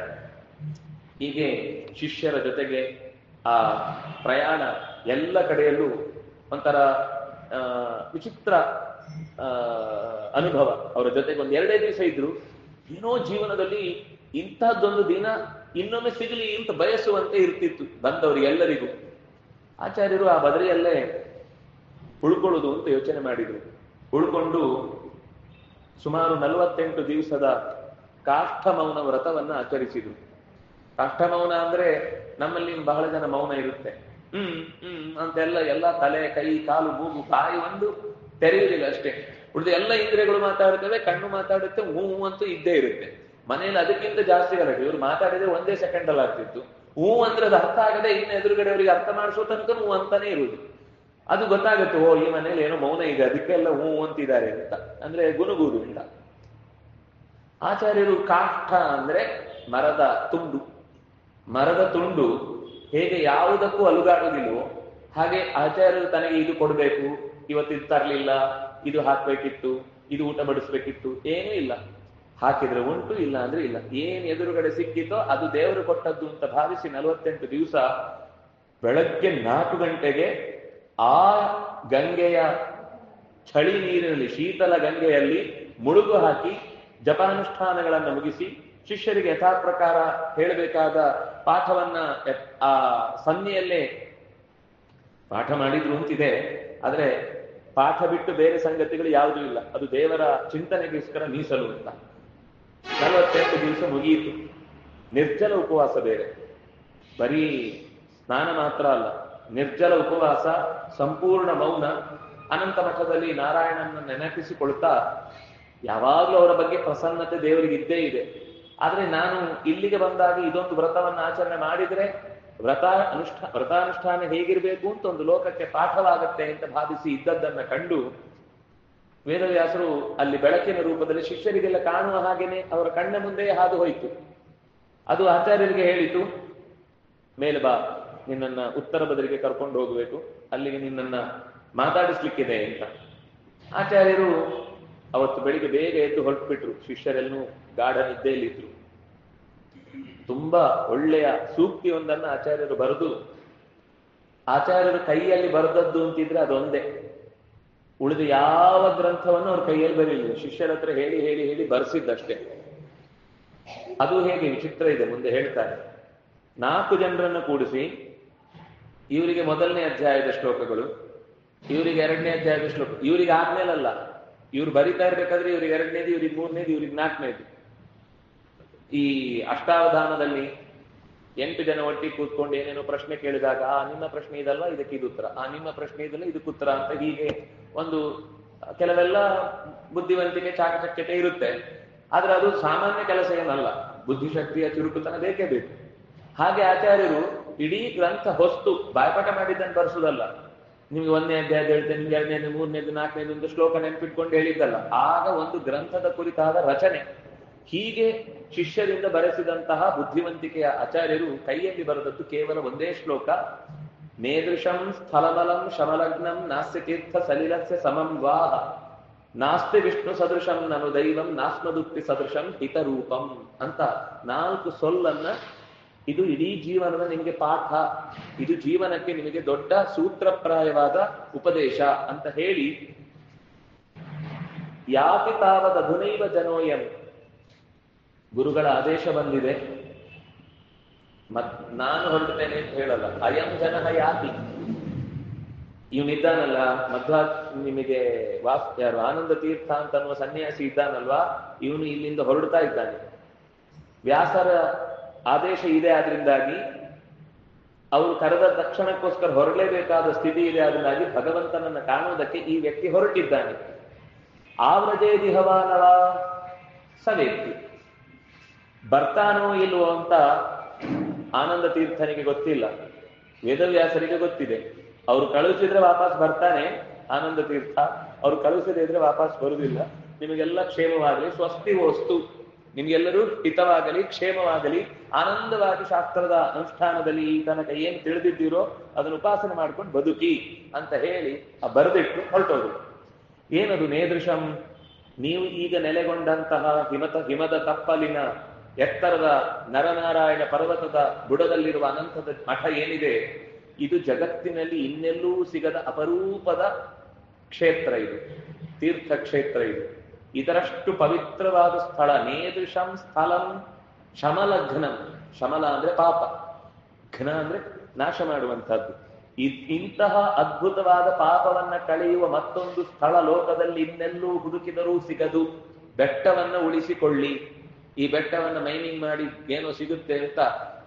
ಹೀಗೆ ಶಿಷ್ಯರ ಜೊತೆಗೆ ಆ ಪ್ರಯಾಣ ಎಲ್ಲ ಕಡೆಯಲ್ಲೂ ಒಂಥರ ವಿಚಿತ್ರ ಅನುಭವ. ಅವರ ಜೊತೆಗೆ ಒಂದ್ ಎರಡೇ ದಿವಸ ಇದ್ರು. ಏನೋ ಜೀವನದಲ್ಲಿ ಇಂತಹದ್ದೊಂದು ದಿನ ಇನ್ನೊಮ್ಮೆ ಸಿಗಲಿ ಅಂತ ಬಯಸುವಂತೆ ಇರ್ತಿತ್ತು ಬಂದವರಿಗೆಲ್ಲರಿಗೂ ಆಚಾರ್ಯರು ಆ ಬದರಿಯಲ್ಲೇ ಉಳ್ಕೊಳ್ಳುದು ಅಂತ ಯೋಚನೆ ಮಾಡಿದ್ರು. ಉಳ್ಕೊಂಡು ಸುಮಾರು ನಲವತ್ತೆಂಟು ದಿವಸದ ಕಾಷ್ಠ ಮೌನ ವ್ರತವನ್ನ ಆಚರಿಸಿದ್ರು. ಕಾಷ್ಠಮೌನ ಅಂದ್ರೆ ನಮ್ಮಲ್ಲಿ ಬಹಳ ಜನ ಮೌನ ಇರುತ್ತೆ. ಹ್ಮ್ ಹ್ಮ್, ಅಂತೆಲ್ಲ ಎಲ್ಲ ತಲೆ, ಕೈ, ಕಾಲು, ಮೂಗು, ಬಾಯಿ ಒಂದು ತೆರೆಯುವುದಿಲ್ಲ ಅಷ್ಟೇ. ಉಳಿದು ಎಲ್ಲ ಇಂದ್ರಿಯಗಳು ಮಾತಾಡುತ್ತವೆ, ಕಣ್ಣು ಮಾತಾಡುತ್ತೆ, ಹೂ ಅಂತೂ ಇದ್ದೇ ಇರುತ್ತೆ. ಮನೆಯಲ್ಲಿ ಅದಕ್ಕಿಂತ ಜಾಸ್ತಿ ಗಲಾಟೆ ಇವ್ರು ಮಾತಾಡಿದ್ರೆ ಒಂದೇ ಸೆಕೆಂಡ್ ಅಲ್ಲಿ ಆಗ್ತಿತ್ತು ಹೂ ಅಂದ್ರೆ ಅದು ಅರ್ಥ ಆಗದೆ ಇನ್ನು ಎದುರುಗಡೆ ಅವರಿಗೆ ಅರ್ಥ ಮಾಡಿಸೋ ತನಕ ಹೂ ಅಂತಾನೆ ಇರುವುದು. ಅದು ಗೊತ್ತಾಗುತ್ತೆ, ಓ, ಈ ಮನೇಲಿ ಏನೋ ಮೌನ ಇದೆ, ಅದಕ್ಕೆಲ್ಲ ಹೂ ಅಂತಿದ್ದಾರೆ ಅಂತ. ಅಂದ್ರೆ ಗುನುಗುವುದು ಇಲ್ಲ. ಆಚಾರ್ಯರು ಕಾಷ್ಠ ಅಂದ್ರೆ ಮರದ ತುಂಡು. ಮರದ ತುಂಡು ಹೇಗೆ ಯಾವುದಕ್ಕೂ ಅಲುಗಾಡುವುದಿಲ್ವೋ ಹಾಗೆ ಆಚಾರ್ಯರು ತನಗೆ ಇದು ಕೊಡ್ಬೇಕು ಇದು ತರಲಿಲ್ಲ, ಇದು ಹಾಕ್ಬೇಕಿತ್ತು, ಇದು ಊಟ ಬಡಿಸ್ಬೇಕಿತ್ತು ಏನೂ ಇಲ್ಲ. ಹಾಕಿದ್ರೆ ಉಂಟು, ಇಲ್ಲ ಅಂದ್ರೆ ಇಲ್ಲ. ಏನ್ ಎದುರುಗಡೆ ಸಿಕ್ಕಿತೋ ಅದು ದೇವರು ಕೊಟ್ಟದ್ದು ಅಂತ ಭಾವಿಸಿ ನಲವತ್ತೆಂಟು ದಿವಸ ಬೆಳಗ್ಗೆ ನಾಲ್ಕು ಗಂಟೆಗೆ ಆ ಗಂಗೆಯ ಚಳಿ ನೀರಿನಲ್ಲಿ, ಶೀತಲ ಗಂಗೆಯಲ್ಲಿ ಮುಳುಗು ಹಾಕಿ ಜಪಾನುಷ್ಠಾನಗಳನ್ನು ಮುಗಿಸಿ ಶಿಷ್ಯರಿಗೆ ಯಥಾ ಪ್ರಕಾರ ಹೇಳಬೇಕಾದ ಪಾಠವನ್ನ ಆ ಸನ್ನೆಯಲ್ಲೇ ಪಾಠ ಮಾಡಿದ್ರು ಅಂತಿದೆ. ಆದ್ರೆ ಪಾಠ ಬಿಟ್ಟು ಬೇರೆ ಸಂಗತಿಗಳು ಯಾವುದೂ ಇಲ್ಲ. ಅದು ದೇವರ ಚಿಂತನೆಗೋಸ್ಕರ ಮೀಸಲು ಅಂತ. ನಲವತ್ತೆಂಟು ದಿವಸ ಮುಗಿಯಿತು. ನಿರ್ಜಲ ಉಪವಾಸ ಬೇರೆ. ಬರೀ ಸ್ನಾನ ಮಾತ್ರ ಅಲ್ಲ ನಿರ್ಜಲ ಉಪವಾಸ, ಸಂಪೂರ್ಣ ಮೌನ, ಅನಂತ ಮಠದಲ್ಲಿ ನಾರಾಯಣನ ನೆನಪಿಸಿಕೊಳ್ತಾ ಯಾವಾಗಲೂ ಅವರ ಬಗ್ಗೆ ಪ್ರಸನ್ನತೆ ದೇವರಿಗೆ ಇದ್ದೇ ಇದೆ. ಆದ್ರೆ ನಾನು ಇಲ್ಲಿಗೆ ಬಂದಾಗ ಇದೊಂದು ವ್ರತವನ್ನು ಆಚರಣೆ ಮಾಡಿದ್ರೆ ವ್ರತ ಅನುಷ್ಠಾ, ವ್ರತಾನುಷ್ಠಾನ ಹೇಗಿರಬೇಕು ಅಂತ ಒಂದು ಲೋಕಕ್ಕೆ ಪಾಠವಾಗತ್ತೆ ಅಂತ ಭಾವಿಸಿ ಇದ್ದದ್ದನ್ನ ಕಂಡು ವೇದವ್ಯಾಸರು ಅಲ್ಲಿ ಬೆಳಕಿನ ರೂಪದಲ್ಲಿ ಶಿಷ್ಯರಿಗೆಲ್ಲ ಕಾಣುವ ಹಾಗೇನೆ ಅವರ ಕಣ್ಣ ಮುಂದೆಯೇ ಹಾದು ಹೋಯಿತು. ಅದು ಆಚಾರ್ಯರಿಗೆ ಹೇಳಿತು, ಮೇಲೆ ಬಾ ನಿನ್ನನ್ನ ಉತ್ತರ ಬದಲಿಗೆ ಕರ್ಕೊಂಡು ಹೋಗಬೇಕು, ಅಲ್ಲಿಗೆ ನಿನ್ನನ್ನ ಮಾತಾಡಿಸ್ಲಿಕ್ಕಿದೆ ಅಂತ. ಆಚಾರ್ಯರು ಅವತ್ತು ಬೆಳಿಗ್ಗೆ ಬೇಗ ಎದ್ದು ಹೊರಟುಬಿಟ್ರು. ಶಿಷ್ಯರೆಲ್ಲೂ ಗಾಢ ನಿದ್ದೆಯಲ್ಲಿದ್ರು. ತುಂಬಾ ಒಳ್ಳೆಯ ಸೂಕ್ತಿಯೊಂದನ್ನ ಆಚಾರ್ಯರು ಬರೆದು, ಆಚಾರ್ಯರು ಕೈಯಲ್ಲಿ ಬರೆದದ್ದು ಅಂತಿದ್ರೆ ಅದೊಂದೇ. ಉಳಿದ ಯಾವ ಗ್ರಂಥವನ್ನು ಅವ್ರ ಕೈಯಲ್ಲಿ ಬರೀಲಿಲ್ಲ. ಶಿಷ್ಯರ ಹತ್ರ ಹೇಳಿ ಹೇಳಿ ಹೇಳಿ ಬರೆಸಿದ್ದಷ್ಟೇ. ಅದು ಹೇಗೆ ವಿಚಿತ್ರ ಇದೆ, ಮುಂದೆ ಹೇಳ್ತಾರೆ. ನಾಲ್ಕು ಜನರನ್ನು ಕೂಡಿಸಿ ಇವರಿಗೆ ಮೊದಲನೇ ಅಧ್ಯಾಯದ ಶ್ಲೋಕಗಳು, ಇವರಿಗೆ ಎರಡನೇ ಅಧ್ಯಾಯದ ಶ್ಲೋಕ, ಇವರಿಗೆ ಆದ್ಮೇಲಲ್ಲ. ಇವ್ರು ಬರಿತಾ ಇರ್ಬೇಕಾದ್ರೆ ಇವ್ರಿಗೆ ಎರಡನೇದು, ಇವ್ರಿಗೆ ಮೂರನೇದು, ಇವ್ರಿಗೆ ನಾಲ್ಕನೇದು. ಈ ಅಷ್ಟಾವಧಾನದಲ್ಲಿ ಎಂಟು ಜನ ಒಟ್ಟಿ ಕೂತ್ಕೊಂಡು ಏನೇನೋ ಪ್ರಶ್ನೆ ಕೇಳಿದಾಗ, ಆ, ನಿಮ್ಮ ಪ್ರಶ್ನೆ ಇದಲ್ಲ ಇದಕ್ಕೆ ಇದು ಉತ್ತರ. ಆ, ನಿಮ್ಮ ಪ್ರಶ್ನೆ ಇದಲ್ಲ, ಇದಕ್ಕೆ ಉತ್ತರ. ಅಂತ ಹೀಗೆ ಒಂದು ಕೆಲವೆಲ್ಲ ಬುದ್ಧಿವಂತಿಕೆ ಚಾಕಚಕ್ಯತೆ ಇರುತ್ತೆ. ಆದ್ರೆ ಅದು ಸಾಮಾನ್ಯ ಕೆಲಸ ಏನಲ್ಲ. ಬುದ್ಧಿಶಕ್ತಿಯ ಚುರುಕುತನ ಬೇಕೇ ಬೇಕು. ಹಾಗೆ ಆಚಾರ್ಯರು ಇಡೀ ಗ್ರಂಥ ಹೊಸ್ತು, ಬಾಯ್ಪಾಠ ಮಾಡಿದ್ದನ್ನು ಬರೆಸುದಲ್ಲ. ನಿಮ್ಗೆ ಒಂದನೇ ಅಧ್ಯಾಯ ಹೇಳ್ತೇನೆ, ನಿಮ್ಗೆ ಎರಡನೇದು, ಮೂರನೇದು, ನಾಲ್ಕನೇದು ಒಂದು ಶ್ಲೋಕ ನೆನ್ಪಿಟ್ಕೊಂಡು ಹೇಳಿದ್ದಲ್ಲ. ಆಗ ಒಂದು ಗ್ರಂಥದ ಕುರಿತಾದ ರಚನೆ. ಹೀಗೆ ಶಿಷ್ಯರಿಂದ ಬರೆಸಿದಂತಹ ಬುದ್ಧಿವಂತಿಕೆಯ ಆಚಾರ್ಯರು ಕೈಯಲ್ಲಿ ಬರೆದದ್ದು ಕೇವಲ ಒಂದೇ ಶ್ಲೋಕ. ಮೇದೃಶಂ ಸ್ಥಲಬಲಂ ಶಮಲಗ್ನಂ ನಾಸ್ತಿ ತೀರ್ಥ ಸಲಿಲಸ್ಯ ಸಮಂ ವಾಹ ನಾಸ್ತಿ ವಿಷ್ಣು ಸದೃಶಂ ನನು ದೈವಂ ನಾಸ್ಮದುಕ್ತಿ ಸದೃಶಂ ಹಿತರೂಪಂ ಅಂತ ನಾಲ್ಕು ಸೊಲ್ಲನ್ನ ಇದು ಇಡೀ ಜೀವನದ ನಿಮಗೆ ಪಾಠ. ಇದು ಜೀವನಕ್ಕೆ ನಿಮಗೆ ದೊಡ್ಡ ಸೂತ್ರಪ್ರಾಯವಾದ ಉಪದೇಶ ಅಂತ ಹೇಳಿ, ಯಾಕೆ ತಾವದ ಅಧುನೈವ ಜನೋಯಂ? ಗುರುಗಳ ಆದೇಶ ಬಂದಿದೆ. ಮತ್ ನಾನು ಹೊರಡ್ತೇನೆ ಅಂತ ಹೇಳಲ್ಲ. ಅಯಂ ಜನ ಯಾತಿ? ಇವನಿದ್ದಾನಲ್ಲ ಮಧ್ವ ನಿಮಗೆ ವಾಸ್, ಯಾರು ಆನಂದ ತೀರ್ಥ ಅಂತ ಅನ್ನುವ ಸನ್ಯಾಸಿ ಇದ್ದಾನಲ್ವಾ? ಇವನು ಇಲ್ಲಿಂದ ಹೊರಡ್ತಾ ಇದ್ದಾನೆ. ವ್ಯಾಸರ ಆದೇಶ ಇದೆ ಆದ್ರಿಂದಾಗಿ ಅವರು ಕರೆದ ತಕ್ಷಣಕ್ಕೋಸ್ಕರ ಹೊರಡಲೇಬೇಕಾದ ಸ್ಥಿತಿ ಇದೆ ಆದ್ರಿಂದಾಗಿ ಭಗವಂತನನ್ನ ಕಾಣುವುದಕ್ಕೆ ಈ ವ್ಯಕ್ತಿ ಹೊರಟಿದ್ದಾನೆ. ಆವ್ರಜೇ ದಿಹವಾನವ ಸ ಬರ್ತಾನೋ ಇಲ್ವೋ ಅಂತ ಆನಂದ ತೀರ್ಥನಿಗೆ ಗೊತ್ತಿಲ್ಲ. ವೇದವ್ಯಾಸರಿಗೆ ಗೊತ್ತಿದೆ. ಅವ್ರು ಕಳುಹಿಸಿದ್ರೆ ವಾಪಸ್ ಬರ್ತಾನೆ ಆನಂದ ತೀರ್ಥ. ಅವ್ರು ಕಳುಹಿಸದೇ ಇದ್ರೆ ವಾಪಸ್ ಬರುವುದಿಲ್ಲ ನಿಮಗೆಲ್ಲ ಕ್ಷೇಮವಾಗಲಿ, ಸ್ವಸ್ತಿ ವಸ್ತು ನಿಮ್ಗೆಲ್ಲರೂ ಹಿತವಾಗಲಿ, ಕ್ಷೇಮವಾಗಲಿ, ಆನಂದವಾಗಿ ಶಾಸ್ತ್ರದ ಅನುಷ್ಠಾನದಲ್ಲಿ ಈ ತನಕ ಏನ್ ತಿಳಿದಿದ್ದೀರೋ ಅದನ್ನು ಉಪಾಸನೆ ಮಾಡ್ಕೊಂಡು ಬದುಕಿ ಅಂತ ಹೇಳಿ ಆ ಬರೆದಿಟ್ಟು ಹೊರಟೋದು ಏನದು ನೇದೃಶಂ? ನೀವು ಈಗ ನೆಲೆಗೊಂಡಂತಹ ಹಿಮತ, ಹಿಮದ ತಪ್ಪಲಿನ ಎತ್ತರದ ನರನಾರಾಯಣ ಪರ್ವತದ ಬುಡದಲ್ಲಿರುವ ಅನಂತದ ಮಠ ಏನಿದೆ? ಇದು ಜಗತ್ತಿನಲ್ಲಿ ಇನ್ನೆಲ್ಲೂ ಸಿಗದ ಅಪರೂಪದ ಕ್ಷೇತ್ರ ಇದು ತೀರ್ಥ ಕ್ಷೇತ್ರ ಇದು. ಇದರಷ್ಟು ಪವಿತ್ರವಾದ ಸ್ಥಳ ನೇದೃಶಂ ಸ್ಥಳಂ ಶಮಲಘ್ನಂ. ಶಮಲ ಅಂದ್ರೆ ಪಾಪ. ಘನ ಅಂದ್ರೆ ನಾಶ ಮಾಡುವಂತಹದ್ದು ಇಂತಹ ಅದ್ಭುತವಾದ ಪಾಪವನ್ನ ಕಳೆಯುವ ಮತ್ತೊಂದು ಸ್ಥಳ ಲೋಕದಲ್ಲಿ ಇನ್ನೆಲ್ಲೂ ಹುಡುಕಿದರೂ ಸಿಗದು ಬೆಟ್ಟವನ್ನ ಉಳಿಸಿಕೊಳ್ಳಿ. ಈ ಬೆಟ್ಟವನ್ನ ಮೈನಿಂಗ್ ಮಾಡಿ ಏನೋ ಸಿಗುತ್ತೆ ಅಂತ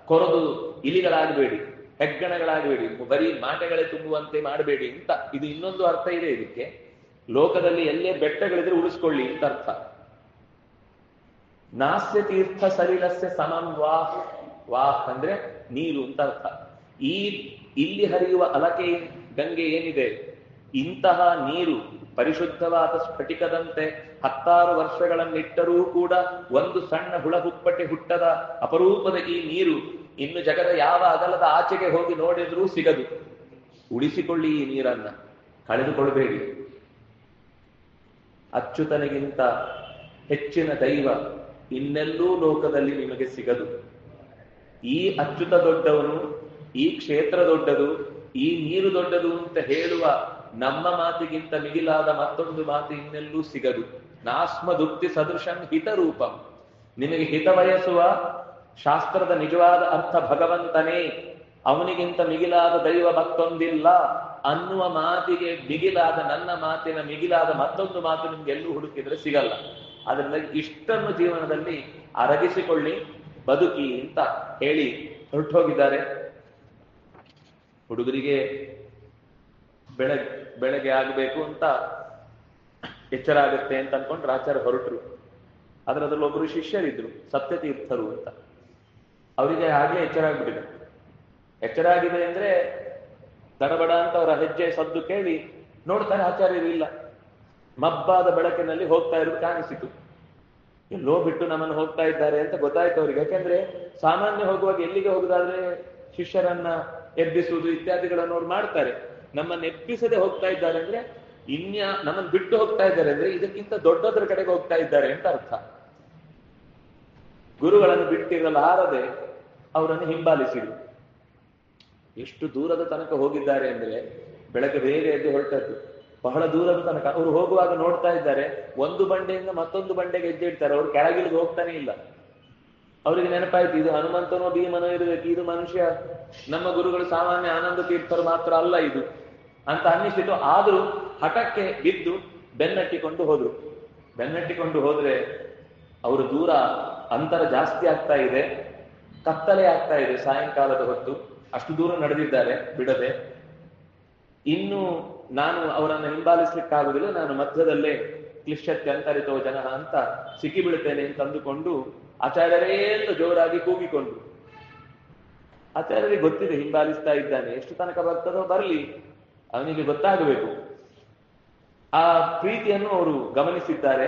ಕೊರದು ಇಲಿಗಳಾಗಬೇಡಿ, ಹೆಗ್ಗಣಗಳಾಗಬೇಡಿ, ಬರೀ ಮಾಟೆಗಳೇ ತುಂಬುವಂತೆ ಮಾಡಬೇಡಿ ಅಂತ. ಇದು ಇನ್ನೊಂದು ಅರ್ಥ ಇದೆ ಇದಕ್ಕೆ. ಲೋಕದಲ್ಲಿ ಎಲ್ಲೇ ಬೆಟ್ಟಗಳಿದ್ರೆ ಉಳಿಸ್ಕೊಳ್ಳಿ ಅಂತ ಅರ್ಥ. ನಾಸ್ಯ ತೀರ್ಥ ಸಲಿಲಸ್ಯ ಸಮಂ ವಾಹ್ ವಾಹ್ ಅಂದ್ರೆ ನೀರು ಅಂತ ಅರ್ಥ. ಈ ಇಲ್ಲಿ ಹರಿಯುವ ಅಲಕೆ ಗಂಗೆ ಏನಿದೆ? ಇಂತಹ ನೀರು ಪರಿಶುದ್ಧವಾದ ಸ್ಫಟಿಕದಂತೆ ಹತ್ತಾರು ವರ್ಷಗಳನ್ನಿಟ್ಟರೂ ಕೂಡ ಒಂದು ಸಣ್ಣ ಹುಳ ಹುಪ್ಪಟೆ ಹುಟ್ಟದ ಅಪರೂಪದ ಈ ನೀರು ಇನ್ನು ಜಗದ ಯಾವ ಅಗಲದ ಆಚೆಗೆ ಹೋಗಿ ನೋಡಿದ್ರೂ ಸಿಗದು. ಉಳಿಸಿಕೊಳ್ಳಿ ಈ ನೀರನ್ನ. ಕಳೆದುಕೊಳ್ಬೇಡಿ ಅಚ್ಯುತನಿಗಿಂತ ಹೆಚ್ಚಿನ ದೈವ ಇನ್ನೆಲ್ಲೂ ಲೋಕದಲ್ಲಿ ನಿಮಗೆ ಸಿಗದು. ಈ ಅಚ್ಯುತ ದೊಡ್ಡವನು, ಈ ಕ್ಷೇತ್ರ ದೊಡ್ಡದು, ಈ ನೀರು ದೊಡ್ಡದು ಅಂತ ಹೇಳುವ ನಮ್ಮ ಮಾತಿಗಿಂತ ಮಿಗಿಲಾದ ಮತ್ತೊಂದು ಮಾತು ಇನ್ನೆಲ್ಲೂ ಸಿಗದು. ನಾಸ್ಮ ದುಪ್ತಿ ಸದೃಶಂ ಹಿತರೂಪಂ. ನಿಮಗೆ ಹಿತ ಬಯಸುವ ಶಾಸ್ತ್ರದ ನಿಜವಾದ ಅರ್ಥ ಭಗವಂತನೇ. ಅವನಿಗಿಂತ ಮಿಗಿಲಾದ ದೈವ ಮತ್ತೊಂದಿಲ್ಲ ಅನ್ನುವ ಮಾತಿಗೆ ಮಿಗಿಲಾದ ನನ್ನ ಮಾತಿನ ಮಿಗಿಲಾದ ಮತ್ತೊಂದು ಮಾತು ನಿಮ್ಗೆ ಎಲ್ಲೂ ಹುಡುಕಿದ್ರೆ ಸಿಗಲ್ಲ. ಅದರಿಂದ ಇಷ್ಟನ್ನು ಜೀವನದಲ್ಲಿ ಅರಗಿಸಿಕೊಳ್ಳಿ, ಬದುಕಿ ಅಂತ ಹೇಳಿ ಹೊರಟು ಹೋಗಿದ್ದಾರೆ ಹುಡುಗರಿಗೆ ಬೆಳಗ್ಗೆ ಬೆಳಗ್ಗೆ ಆಗಬೇಕು ಅಂತ ಎಚ್ಚರ ಆಗುತ್ತೆ ಅಂತ ಅನ್ಕೊಂಡು ಆಚಾರ್ಯ ಹೊರಟರು. ಆದ್ರೆ ಒಬ್ಬರು ಶಿಷ್ಯರಿದ್ರು, ಸತ್ಯತೀರ್ಥರು ಅಂತ. ಅವರಿಗೆ ಹಾಗೆ ಎಚ್ಚರ ಆಗ್ಬಿಟ್ಟಿದೆ. ಎಚ್ಚರ ಆಗಿದೆ ಅಂದ್ರೆ ತಡಬಡ ಅಂತ ಅವರ ಹೆಜ್ಜೆ ಸದ್ದು ಕೇಳಿ ನೋಡ್ತಾರೆ ಆಚಾರ್ಯರು ಇಲ್ಲ. ಮಬ್ಬಾದ ಬೆಳಕಿನಲ್ಲಿ ಹೋಗ್ತಾ ಇರೋದು ಕಾಣಿಸಿತು. ಎಲ್ಲೋ ಬಿಟ್ಟು ನಮ್ಮನ್ನು ಹೋಗ್ತಾ ಇದ್ದಾರೆ ಅಂತ ಗೊತ್ತಾಯ್ತು ಅವ್ರಿಗೆ. ಯಾಕೆಂದ್ರೆ ಸಾಮಾನ್ಯ ಹೋಗುವಾಗ ಎಲ್ಲಿಗೆ ಹೋಗುದಾದ್ರೆ ಶಿಷ್ಯರನ್ನ ಎಬ್ಬಿಸುವುದು ಇತ್ಯಾದಿಗಳನ್ನು ಅವ್ರು ಮಾಡ್ತಾರೆ. ನಮ್ಮನ್ನ ಎಬ್ಬಿಸದೆ ಹೋಗ್ತಾ ಇದ್ದಾರೆ ಅಂದ್ರೆ ಇನ್ಯಾ ನಮ್ಮನ್ನು ಬಿಟ್ಟು ಹೋಗ್ತಾ ಇದ್ದಾರೆ ಅಂದ್ರೆ ಇದಕ್ಕಿಂತ ದೊಡ್ಡದ್ರ ಕಡೆಗೆ ಹೋಗ್ತಾ ಇದ್ದಾರೆ ಅಂತ ಅರ್ಥ. ಗುರುಗಳನ್ನು ಬಿಟ್ಟಿರಲಾರದೆ ಅವರನ್ನು ಹಿಂಬಾಲಿಸಿದ್ರು ಎಷ್ಟು ದೂರದ ತನಕ ಹೋಗಿದ್ದಾರೆ ಅಂದ್ರೆ ಬೆಳಗ್ಗೆ ಬೇಗ ಎದ್ದು ಹೊರಟದ್ದು. ಬಹಳ ದೂರದ ತನಕ. ಅವರು ಹೋಗುವಾಗ ನೋಡ್ತಾ ಇದ್ದಾರೆ, ಒಂದು ಬಂಡೆಯಿಂದ ಮತ್ತೊಂದು ಬಂಡೆಗೆ ಹೆಜ್ಜೆ ಅವ್ರು ಕೆಳಗಿಳಿದು ಹೋಗ್ತಾನೆ ಇಲ್ಲ. ಅವರಿಗೆ ನೆನಪಾಯ್ತು, ಇದು ಹನುಮಂತನೋ ಭೀಮನೋ ಇರಬೇಕು, ಇದು ಮನುಷ್ಯ. ನಮ್ಮ ಗುರುಗಳು ಸಾಮಾನ್ಯ ಆನಂದ ತೀರ್ಥರು ಮಾತ್ರ ಅಲ್ಲ ಇದು ಅಂತ ಅನ್ನಿಸಿತು. ಆದ್ರೂ ಹಠಕ್ಕೆ ಬಿದ್ದು ಬೆನ್ನಟ್ಟಿಕೊಂಡು ಹೋದ್ರು. ಬೆನ್ನಟ್ಟಿಕೊಂಡು ಹೋದ್ರೆ ಅವರು ದೂರ ಅಂತರ ಜಾಸ್ತಿ ಆಗ್ತಾ ಇದೆ, ಕತ್ತಲೆ ಆಗ್ತಾ ಇದೆ ಸಾಯಂಕಾಲದ ಹೊತ್ತು. ಅಷ್ಟು ದೂರ ನಡೆದಿದ್ದಾರೆ, ಬಿಡದೆ. ಇನ್ನು ನಾನು ಅವರನ್ನು ಹಿಂಬಾಲಿಸ್ಲಿಕ್ಕಾಗುವುದಿಲ್ಲ, ನಾನು ಮಧ್ಯದಲ್ಲೇ ಕ್ಲಿಶ್ಯತ್ಯ ಅಂತರಿತೋ ಜನ ಅಂತ ಸಿಕ್ಕಿಬಿಡುತ್ತೇನೆ ಅಂತ ಅಂದುಕೊಂಡು ಆಚಾರ್ಯರೇ ಎಂದು ಜೋರಾಗಿ ಕೂಗಿಕೊಂಡು. ಆಚಾರ್ಯರಿಗೆ ಗೊತ್ತಿದೆ, ಹಿಂಬಾಲಿಸ್ತಾ ಇದ್ದಾನೆ, ಎಷ್ಟು ತನಕ ಬರ್ತದೋ ಬರಲಿ, ಅವನಿಗೆ ಗೊತ್ತಾಗಬೇಕು. ಆ ಪ್ರೀತಿಯನ್ನು ಅವರು ಗಮನಿಸಿದ್ದಾರೆ.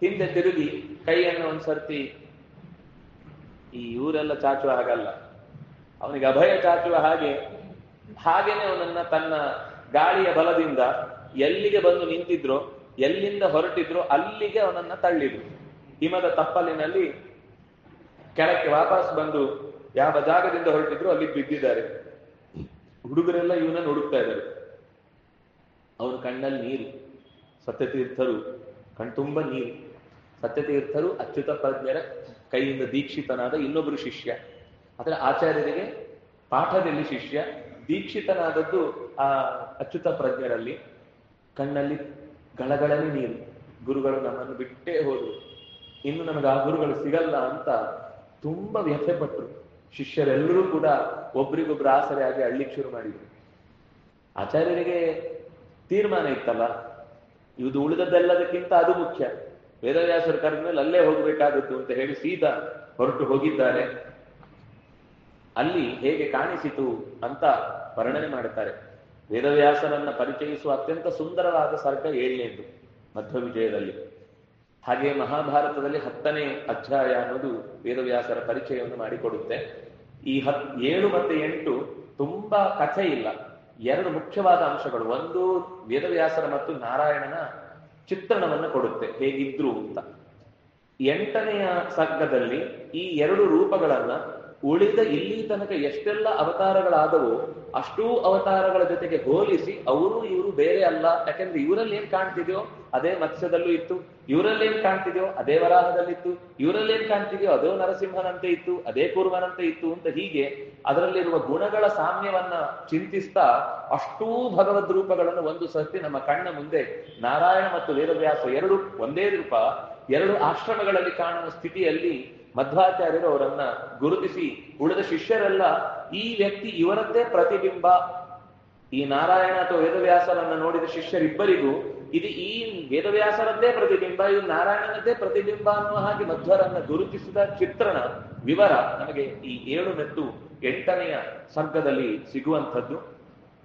ಹಿಂದೆ ತಿರುಗಿ ಕೈಯನ್ನು ಒಂದ್ಸರ್ತಿ, ಈ ಊರೆಲ್ಲ ಚಾಚುವ ಹಾಗಲ್ಲ. ಅವನಿಗೆ ಅಭಯ ಚಾಚುವ ಹಾಗೆ, ಹಾಗೇನೆ ಅವನನ್ನ ತನ್ನ ಗಾಳಿಯ ಬಲದಿಂದ ಎಲ್ಲಿಗೆ ಬಂದು ನಿಂತಿದ್ರೋ, ಎಲ್ಲಿಂದ ಹೊರಟಿದ್ರೋ ಅಲ್ಲಿಗೆ ಅವನನ್ನ ತಳ್ಳಿದ್ರು. ಹಿಮದ ತಪ್ಪಲಿನಲ್ಲಿ ಕೆಳಕ್ಕೆ ವಾಪಸ್ ಬಂದು ಯಾವ ಜಾಗದಿಂದ ಹೊರಟಿದ್ರು ಅಲ್ಲಿ ಬಿದ್ದಿದ್ದಾರೆ. ಹುಡುಗರೆಲ್ಲ ಇವನನ್ನು ಹುಡುಕ್ತಾ ಇದ್ದಾರೆ. ಅವನ ಕಣ್ಣಲ್ಲಿ ನೀರು, ಸತ್ಯತೀರ್ಥರು, ಕಣ್ತುಂಬ ನೀರು. ಸತ್ಯತೀರ್ಥರು ಅಚ್ಯುತ ಪ್ರಜ್ಞರ ಕೈಯಿಂದ ದೀಕ್ಷಿತನಾದ ಇನ್ನೊಬ್ಬರು ಶಿಷ್ಯ. ಆದ್ರೆ ಆಚಾರ್ಯರಿಗೆ ಪಾಠದಲ್ಲಿ ಶಿಷ್ಯ, ದೀಕ್ಷಿತನಾದದ್ದು ಆ ಅಚ್ಯುತ ಪ್ರಜ್ಞರಲ್ಲಿ, ಕಣ್ಣಲ್ಲಿ ಗಳಗಳನೆ ನೀರು. ಗುರುಗಳು ನಮ್ಮನ್ನು ಬಿಟ್ಟೇ ಹೋದ್ರು. ಇನ್ನು ನಮಗೆ ಆ ಗುರುಗಳು ಸಿಗಲ್ಲ ಅಂತ ತುಂಬಾ ವ್ಯಥೆ ಪಟ್ರು. ಶಿಷ್ಯರೆಲ್ಲರೂ ಕೂಡ ಒಬ್ರಿಗೊಬ್ರು ಆಸರೆ ಆಗಿ ಅಳ್ಲಿಕ್ಕೆ ಶುರು ಮಾಡಿದ್ರು. ಆಚಾರ್ಯರಿಗೆ ತೀರ್ಮಾನ ಇತ್ತಲ್ಲ ಇದು ಉಳಿದದ್ದೆಲ್ಲದಕ್ಕಿಂತ ಅದು ಮುಖ್ಯ. ವೇದವ್ಯಾಸರ ಕರೆದ ಮೇಲೆ ಅಲ್ಲೇ ಹೋಗ್ಬೇಕಾದದ್ದು ಅಂತ ಹೇಳಿ ಸೀದಾ ಹೊರಟು ಹೋಗಿದ್ದಾರೆ. ಅಲ್ಲಿ ಹೇಗೆ ಕಾಣಿಸಿತು ಅಂತ ವರ್ಣನೆ ಮಾಡುತ್ತಾರೆ. ವೇದವ್ಯಾಸನನ್ನ ಪರಿಚಯಿಸುವ ಅತ್ಯಂತ ಸುಂದರವಾದ ಸರ್ಗ ಏಳನೇದು ಮಧ್ಯ ವಿಜಯದಲ್ಲಿ. ಹಾಗೆ ಮಹಾಭಾರತದಲ್ಲಿ ಹತ್ತನೇ ಅಧ್ಯಾಯ ಅನ್ನೋದು ವೇದವ್ಯಾಸರ ಪರಿಚಯವನ್ನು ಮಾಡಿಕೊಡುತ್ತೆ. ಈ ಹತ್, ಏಳು ಮತ್ತೆ ಎಂಟು ತುಂಬಾ ಕಥೆ ಇಲ್ಲ. ಎರಡು ಮುಖ್ಯವಾದ ಅಂಶಗಳು, ಒಂದು ವೇದವ್ಯಾಸರ ಮತ್ತು ನಾರಾಯಣನ ಚಿತ್ರಣವನ್ನು ಕೊಡುತ್ತೆ, ಹೇಗಿದ್ರು ಅಂತ. ಎಂಟನೆಯ ಸರ್ಗದಲ್ಲಿ ಈ ಎರಡು ರೂಪಗಳನ್ನ ಉಳಿದ ಇಲ್ಲಿ ತನಕ ಎಷ್ಟೆಲ್ಲ ಅವತಾರಗಳಾದವೋ ಅಷ್ಟೂ ಅವತಾರಗಳ ಜೊತೆಗೆ ಹೋಲಿಸಿ ಅವರು ಇವರು ಬೇರೆ ಅಲ್ಲ. ಯಾಕಂದ್ರೆ ಇವರಲ್ಲಿ ಏನ್ ಕಾಣ್ತಿದ್ಯೋ ಅದೇ ಮತ್ಸ್ಯದಲ್ಲೂ ಇತ್ತು. ಇವರಲ್ಲಿ ಏನ್ ಕಾಣ್ತಿದ್ಯೋ ಅದೇ ವರಾಹದಲ್ಲಿತ್ತು. ಇವರಲ್ಲಿ ಏನ್ ಕಾಣ್ತಿದ್ಯೋ ಅದೇ ನರಸಿಂಹನಂತೆ ಇತ್ತು, ಅದೇ ಕೂರ್ಮನಂತೆ ಇತ್ತು ಅಂತ ಹೀಗೆ ಅದರಲ್ಲಿರುವ ಗುಣಗಳ ಸಾಮ್ಯವನ್ನ ಚಿಂತಿಸ್ತಾ ಅಷ್ಟೂ ಭಗವದ್ ರೂಪಗಳನ್ನು ಒಂದು ಸರ್ತಿ ನಮ್ಮ ಕಣ್ಣ ಮುಂದೆ ನಾರಾಯಣ ಮತ್ತು ವೇದವ್ಯಾಸ ಎರಡು, ಒಂದೇ ರೂಪ, ಎರಡು ಆಶ್ರಮಗಳಲ್ಲಿ ಕಾಣುವ ಸ್ಥಿತಿಯಲ್ಲಿ ಮಧ್ವಾಚಾರ್ಯರು ಅವರನ್ನ ಗುರುತಿಸಿ ಉಳಿದ ಶಿಷ್ಯರೆಲ್ಲ ಈ ವ್ಯಕ್ತಿ ಇವರದ್ದೇ ಪ್ರತಿಬಿಂಬ. ಈ ನಾರಾಯಣ ಅಥವಾ ವೇದವ್ಯಾಸರನ್ನ ನೋಡಿದ ಶಿಷ್ಯರಿಬ್ಬರಿಗೂ ಇದು ಈ ವೇದವ್ಯಾಸರದ್ದೇ ಪ್ರತಿಬಿಂಬ ಇದು ನಾರಾಯಣನದ್ದೇ ಪ್ರತಿಬಿಂಬ ಅನ್ನುವ ಹಾಗೆ ಮಧ್ವರನ್ನ ಗುರುತಿಸಿದ ಚಿತ್ರಣ ವಿವರ ನಮಗೆ ಈ ಏಳು ಮೆತ್ತು ಎಂಟನೆಯ ಸರ್ಗದಲ್ಲಿ ಸಿಗುವಂಥದ್ದು.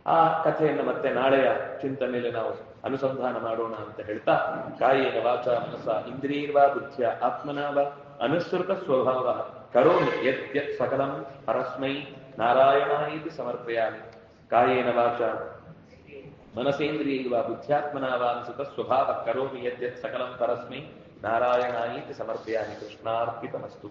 ಆ ಕಥೆಯನ್ನು ಮತ್ತೆ ನಾಳೆಯ ಚಿಂತನೆಯಲ್ಲಿ ನಾವು ಅನುಸಂಧಾನ ಮಾಡೋಣ ಅಂತ ಹೇಳ್ತಾ. ಕಾಯೇನ ವಾಚ ಮನಸ ಇಂದ್ರಿಯರ್ವಾ ಬುದ್ಧಿಯ ಆತ್ಮನಾವ. ಅನುಸೃತ ಸ್ವಭಾವ ಕರೋಮಿ ಯತ್ ಯತ್ ಸಕಲಂ ಪರಸ್ಮೈ ನಾರಾಯಣ ಇದು ಸಮರ್ಪಯಾಮಿ ಕಾಯೇನ ವಾಚ ಮನಸೇಂದ್ರಿಯರ್ವಾ ಬುದ್ಧ್ಯಾತ್ಮನಾವ ಅನುಸೃತ ಸ್ವಭಾವ ಕರೋಮಿ ಯತ್ ಯತ್ ಸಕಲಂ ಪರಸ್ಮೈ ನಾರಾಯಣ ಇದು ಸಮರ್ಪಯಾಮಿ ಕೃಷ್ಣಾರ್ಪಿತಮಸ್ತು